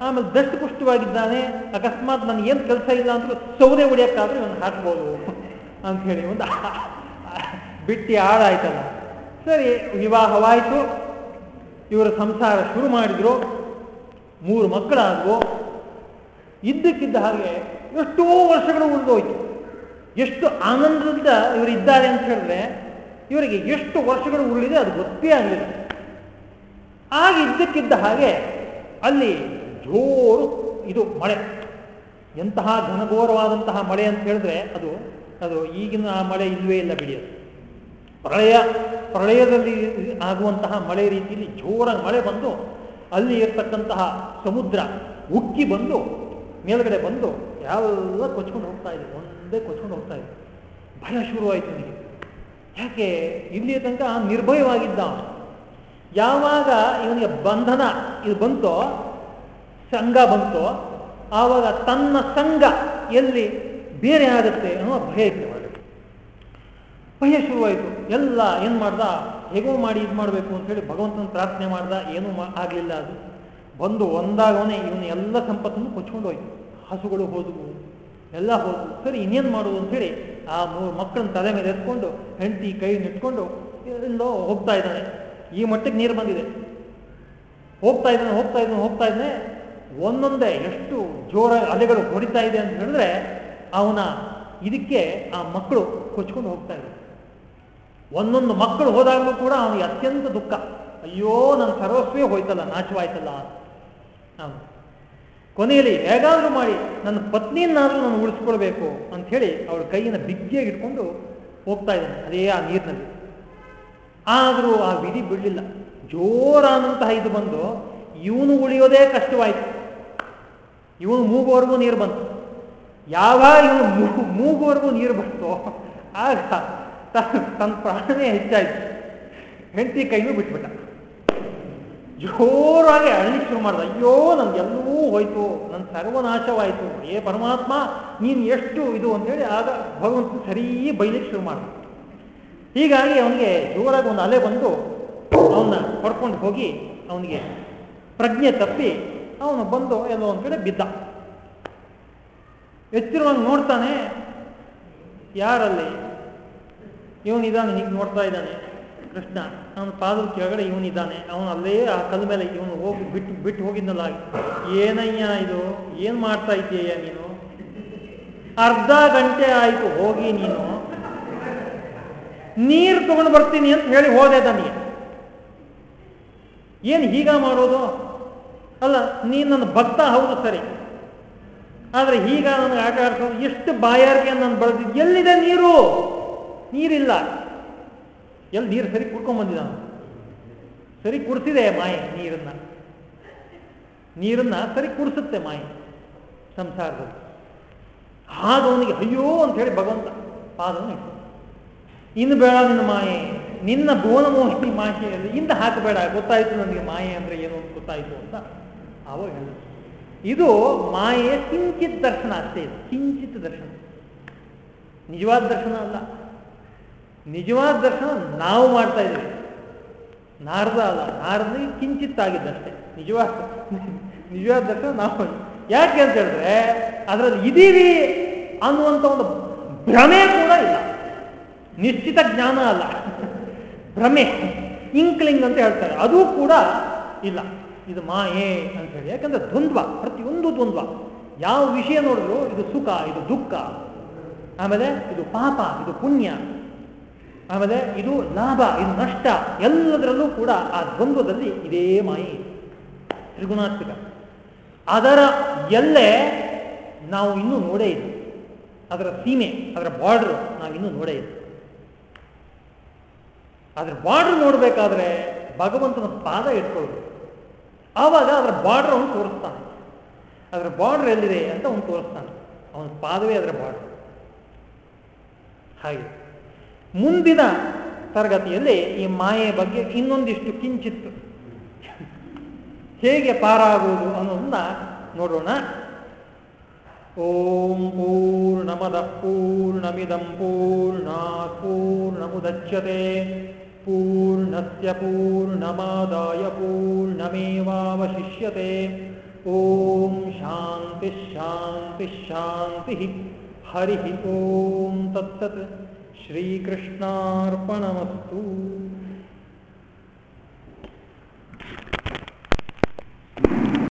ಆಮೇಲೆ ದಷ್ಟು ಪುಷ್ಟವಾಗಿದ್ದಾನೆ ಅಕಸ್ಮಾತ್ ನನಗೆ ಏನು ಕೆಲಸ ಇಲ್ಲ ಅಂದ್ರೆ ಸೌದೆ ಹೊಡಿಯೋಕ್ಕಾದ್ರೆ ಇವನು ಹಾಕ್ಬೋದು ಅಂತ ಹೇಳಿ ಒಂದು ಬಿಟ್ಟಿ ಆಡಾಯ್ತಲ್ಲ ಸರಿ, ವಿವಾಹವಾಯಿತು. ಇವರ ಸಂಸಾರ ಶುರು ಮಾಡಿದ್ರು, ಮೂರು ಮಕ್ಕಳಾದ್ರು. ಇದ್ದಕ್ಕಿದ್ದ ಹಾಗೆ ಎಷ್ಟೋ ವರ್ಷಗಳು ಉಳಿದೋಯ್ತು. ಎಷ್ಟು ಆನಂದದಿಂದ ಇವರು ಇದ್ದಾರೆ ಅಂತ ಹೇಳಿದ್ರೆ, ಇವರಿಗೆ ಎಷ್ಟು ವರ್ಷಗಳು ಉಳಿದೆ ಅದು ಗೊತ್ತೇ ಆಗಲಿಲ್ಲ ಆಗ ಇದ್ದಕ್ಕಿದ್ದ ಹಾಗೆ ಅಲ್ಲಿ ಜೋರು ಇದು ಮಳೆ. ಎಂತಹ ಘನಘೋರವಾದಂತಹ ಮಳೆ ಅಂತ ಹೇಳಿದ್ರೆ ಅದು ಅದು ಈಗಿನ ಮಳೆ ಇಲ್ಲವೇ ಇಲ್ಲ ಬಿಡಿಯೋದು ಪ್ರಳಯ, ಪ್ರಳಯದಲ್ಲಿ ಆಗುವಂತಹ ಮಳೆ ರೀತಿಯಲ್ಲಿ ಜೋರಾಗಿ ಮಳೆ ಬಂದು, ಅಲ್ಲಿ ಇರ್ತಕ್ಕಂತಹ ಸಮುದ್ರ ಉಕ್ಕಿ ಬಂದು, ಮೇಲ್ಗಡೆ ಬಂದು ಯಾವೆಲ್ಲ ಕೊಚ್ಕೊಂಡು ಹೋಗ್ತಾ ಇದೆ, ಒಂದೇ ಕೊಚ್ಕೊಂಡು ಹೋಗ್ತಾ ಇದೆ. ಭಯ ಶುರುವಾಯಿತು ನನಗೆ ಯಾಕೆ? ಇಲ್ಲಿಯ ತನಕ ನಿರ್ಭಯವಾಗಿದ್ದ ಯಾವಾಗ ಇವನಿಗೆ ಬಂಧನ ಇದು ಬಂತೋ, ಸಂಘ ಬಂತೋ, ಆವಾಗ ತನ್ನ ಸಂಘ ಎಲ್ಲಿ ಬೇರೆ ಆಗುತ್ತೆ ಅನ್ನೋ ಭಯ ಇತ್ತು ಭಯ ಶುರುವಾಯಿತು. ಎಲ್ಲ ಏನು ಮಾಡ್ದ? ಹೇಗೋ ಮಾಡಿ ಇದು ಮಾಡಬೇಕು ಅಂತೇಳಿ ಭಗವಂತನ ಪ್ರಾರ್ಥನೆ ಮಾಡ್ದ. ಏನೂ ಆಗಲಿಲ್ಲ ಅದು. ಬಂದು ಒಂದಾಗವನೇ ಇವನು ಎಲ್ಲ ಸಂಪತ್ತನ್ನು ಕೊಚ್ಕೊಂಡು ಹೋಯ್ತು. ಹಸುಗಳು ಹೋದವು, ಎಲ್ಲ ಹೋದವು. ಸರಿ, ಇನ್ನೇನು ಮಾಡುವುದು ಅಂತೇಳಿ ಆ ಮೂರು ಮಕ್ಕಳನ್ನ ತಲೆ ಮೇಲೆ ಎತ್ಕೊಂಡು ಹೆಂಡತಿ ಕೈ ನಿಟ್ಕೊಂಡು ಎಲ್ಲೋ ಹೋಗ್ತಾ ಇದ್ದಾನೆ. ಈ ಮಟ್ಟಕ್ಕೆ ನೀರು ಬಂದಿದೆ. ಹೋಗ್ತಾ ಇದ್ದಾನೆ ಹೋಗ್ತಾ ಇದ್ದಾನೆ ಹೋಗ್ತಾ ಇದ್ದಾನೆ. ಒಂದೊಂದೇ ಎಷ್ಟು ಜೋರ ಅಲೆಗಳು ಹೊಡಿತಾ ಇದೆ ಅಂತ ಹೇಳಿದ್ರೆ ಅವನ ಇದಕ್ಕೆ ಆ ಮಕ್ಕಳು ಕೊಚ್ಕೊಂಡು ಹೋಗ್ತಾ ಇದ್ದಾರೆ. ಒಂದೊಂದು ಮಕ್ಕಳು ಹೋದಾಗಲೂ ಕೂಡ ಅವನಿಗೆ ಅತ್ಯಂತ ದುಃಖ. ಅಯ್ಯೋ, ನನ್ನ ಸರ್ವಸ್ವೇ ಹೋಯ್ತಲ್ಲ, ನಾಶವಾಯ್ತಲ್ಲ ಅವನು ಕೊನೆಯಲ್ಲಿ ಹೇಗಾದರೂ ಮಾಡಿ ನನ್ನ ಪತ್ನಿಯನ್ನಾದರೂ ನಾನು ಉಳಿಸ್ಕೊಳ್ಬೇಕು ಹೇಳಿ ಅವಳ ಕೈಯನ್ನು ಬಿಗ್ಗಿಯಾಗಿ ಇಟ್ಕೊಂಡು ಹೋಗ್ತಾ ಇದ್ದಾನೆ, ಅದೇ ಆ ನೀರಿನಲ್ಲಿ. ಆದರೂ ಆ ವಿಧಿ ಬಿಡಲಿಲ್ಲ. ಜೋರಾದಂತಹ ಇದು ಬಂದು ಇವನು ಉಳಿಯೋದೇ ಕಷ್ಟವಾಯಿತು. ಇವನು ಮೂಗುವರೆಗೂ ನೀರು ಬಂತು. ಯಾವಾಗ ಇವನು ಮೂಗುವರೆಗೂ ನೀರು ಬಂತೋ, ಆಗ ತನ್ನ ಪ್ರಾಣವೇ ಹೆಚ್ಚಾಯ್ತು. ಹೆಂಡತಿ ಕೈನೂ ಬಿಟ್ಬಿಟ್ಟ. ಜೋರಾಗಿ ಅಳ್ಲಿಕ್ಕೆ ಶುರು ಮಾಡ್ದ. ಅಯ್ಯೋ ನನ್ಗೆಲ್ಲವೂ ಹೋಯ್ತು. ನನ್ನ ಸರ್ವನಾಶವಾಯಿತು. ಏ ಪರಮಾತ್ಮ, ನೀನು ಎಷ್ಟು ಇದು ಅಂತೇಳಿ ಆಗ ಭಗವಂತ ಸರಿ ಬೈಲಿಕ್ಕೆ ಶುರು ಮಾಡ್ದ. ಹೀಗಾಗಿ ಅವನಿಗೆ ಜೋರಾಗಿ ಒಂದು ಅಲೆ ಬಂದು ಅವನ್ನ ಹೊಡ್ಕೊಂಡು ಹೋಗಿ ಅವನಿಗೆ ಪ್ರಜ್ಞೆ ತಪ್ಪಿ ಅವನು ಬಂದು ಎಲ್ಲೋ ಒಂದು ಕಡೆ ಬಿದ್ದ. ಎಚ್ಚಿರುವಂಗೆ ನೋಡ್ತಾನೆ, ಯಾರಲ್ಲಿ? ಇವನಿದ್ದಾನೆ ಹೀಗೆ ನೋಡ್ತಾ ಇದ್ದಾನೆ, ಕೃಷ್ಣ. ಅವನ ಪಾದದ ಕೆಳಗಡೆ ಇವನಿದ್ದಾನೆ ಅವನು ಅಲ್ಲೇ ಆ ಕಲ್ ಮೇಲೆ ಇವನು ಹೋಗಿ ಬಿಟ್ಟು ಬಿಟ್ಟು ಹೋಗಿದ್ನಲ್ಲ ಏನಯ್ಯ ಇದು? ಏನು ಮಾಡ್ತಾ ಇದ್ದೀಯ ನೀನು? ಅರ್ಧ ಗಂಟೆ ಆಯಿತು, ಹೋಗಿ ನೀನು. ನೀರು ತಗೊಂಡು ಬರ್ತೀನಿ ಅಂತ ಹೇಳಿ ಹೋದೆ ನನಗೆ ಏನು ಹೀಗ ಮಾಡೋದು? ಅಲ್ಲ, ನೀನು ನನ್ನ ಭಕ್ತ, ಹೌದು ಸರಿ. ಆದರೆ ಈಗ ನನಗೆ ಆಟ ಆಡ್ಸೋದು ಎಷ್ಟು ಬಾಯಾರಿಕೆ ನಾನು ಬಳಸಿದ್ದು ಎಲ್ಲಿದೆ ನೀರು? ನೀರಿಲ್ಲ. ಎಲ್ಲಿ ನೀರು ಸರಿ ಕುಡ್ಕೊಂಡ್ ಬಂದಿದ್ದಾನೆ ಸರಿ ಕುಡಿಸಿದೆ ಮಾಯೆ ನೀರನ್ನ. ನೀರನ್ನ ಸರಿ ಕುಡಿಸುತ್ತೆ ಮಾಯೆ ಸಂಸಾರದಲ್ಲಿ. ಆಗ ಅವನಿಗೆ ಅಯ್ಯೋ ಅಂತ ಹೇಳಿ ಭಗವಂತ ಪಾದವನ್ನು ಇನ್ನು ಬೇಡ ನಿನ್ನ ಮಾಯೆ, ನಿನ್ನ ಭುವನ ಮೋಹಿನಿ ಮಾಯೆಯಲ್ಲಿ ಇಂದ ಹಾಕಬೇಡ, ಗೊತ್ತಾಯಿತು ನನಗೆ ಮಾಯೆ ಅಂದ್ರೆ ಏನು ಅಂತ ಗೊತ್ತಾಯಿತು ಅಂತ ಅವಾಗ ಹೇಳಿದ್ರು. ಇದು ಮಾಯೆಯ ಕಿಂಚಿತ್ ದರ್ಶನ ಅಷ್ಟೇ ಇದು, ಕಿಂಚಿತ್ ದರ್ಶನ. ನಿಜವಾದ ದರ್ಶನ ಅಲ್ಲ. ನಿಜವಾದ ದರ್ಶನ ನಾವು ಮಾಡ್ತಾ ಇದ್ದೀವಿ. ನಾರದ ಅಲ್ಲ ನಾರದನಿಗೆ ಕಿಂಚಿತ್ತಾಗಿದ್ದಷ್ಟೇ ನಿಜವಾದ ನಿಜವಾದ ದರ್ಶನ ನಾವು. ಯಾಕೆ ಅಂತ ಹೇಳಿದ್ರೆ, ಅದರಲ್ಲಿ ಇದೀವಿ ಅನ್ನುವಂಥ ಒಂದು ಭ್ರಮೆ ಕೂಡ ಇಲ್ಲ. ನಿಶ್ಚಿತ ಜ್ಞಾನ ಅಲ್ಲ. ಭ್ರಮೆ, ಇಂಕ್ಲಿಂಗ್ ಅಂತ ಹೇಳ್ತಾರೆ. ಅದು ಕೂಡ ಇಲ್ಲ. ಇದು ಮಾಯೆ ಅಂತ ಹೇಳಿ. ಯಾಕಂದ್ರೆ ದ್ವಂದ್ವ, ಪ್ರತಿಯೊಂದು ದ್ವಂದ್ವ. ಯಾವ ವಿಷಯ ನೋಡಿದ್ರು ಇದು ಸುಖ, ಇದು ದುಃಖ. ಆಮೇಲೆ ಇದು ಪಾಪ, ಇದು ಪುಣ್ಯ. ಆಮೇಲೆ ಇದು ಲಾಭ, ಇದು ನಷ್ಟ ಎಲ್ಲದರಲ್ಲೂ ಕೂಡ ಆ ದ್ವಂದ್ವದಲ್ಲಿ ಇದೇ ಮಾಯಿ. ತ್ರಿಗುಣಾತ್ಮಕ. ಅದರ ಎಲ್ಲೇ ನಾವು ಇನ್ನೂ ನೋಡೇ ಇಲ್ಲ. ಅದರ ಸೀಮೆ, ಅದರ ಬಾರ್ಡರ್ ನಾವಿನ್ನೂ ನೋಡೇ ಇಲ್ಲ. ಅದರ ಬಾರ್ಡರ್ ನೋಡಬೇಕಾದ್ರೆ ಭಗವಂತನ ಪಾದ ಇಟ್ಕೊಳ್ಬೇಕು. ಆವಾಗ ಅದರ ಬಾರ್ಡರ್ ಅವನು ತೋರಿಸ್ತಾನೆ. ಅದರ ಬಾರ್ಡರ್ ಎಲ್ಲಿದೆ ಅಂತ ಅವನು ತೋರಿಸ್ತಾನೆ. ಅವನ ಪಾದವೇ ಅದರ ಬಾರ್ಡರ್ ಹಾಗೆ. ಮುಂದಿನ ತರಗತಿಯಲ್ಲಿ ಈ ಮಾಯೆ ಬಗ್ಗೆ ಇನ್ನೊಂದಿಷ್ಟು ಕಿಂಚಿತ್ತು ಹೇಗೆ ಪಾರಾಗುವುದು ಅನ್ನೋದನ್ನ ನೋಡೋಣ. ಓಂ ಪೂರ್ಣಮದ ಪೂರ್ಣಮಿದಂ ಪೂರ್ಣಾ ಪೂರ್ಣಮುದಚ್ಯತೆ. ಪೂರ್ಣಸ್ಯ ಪೂರ್ಣಮಾದಾಯ ಪೂರ್ಣಮೇವಾವಶಿಷ್ಯತೆ. ಓಂ ಶಾಂತಿ ಶಾಂತಿ ಶಾಂತಿ ಹರಿ ಓಂ ತತ್ಸತ್. ಶ್ರೀಕೃಷ್ಣಾರ್ಪಣಮಸ್ತು.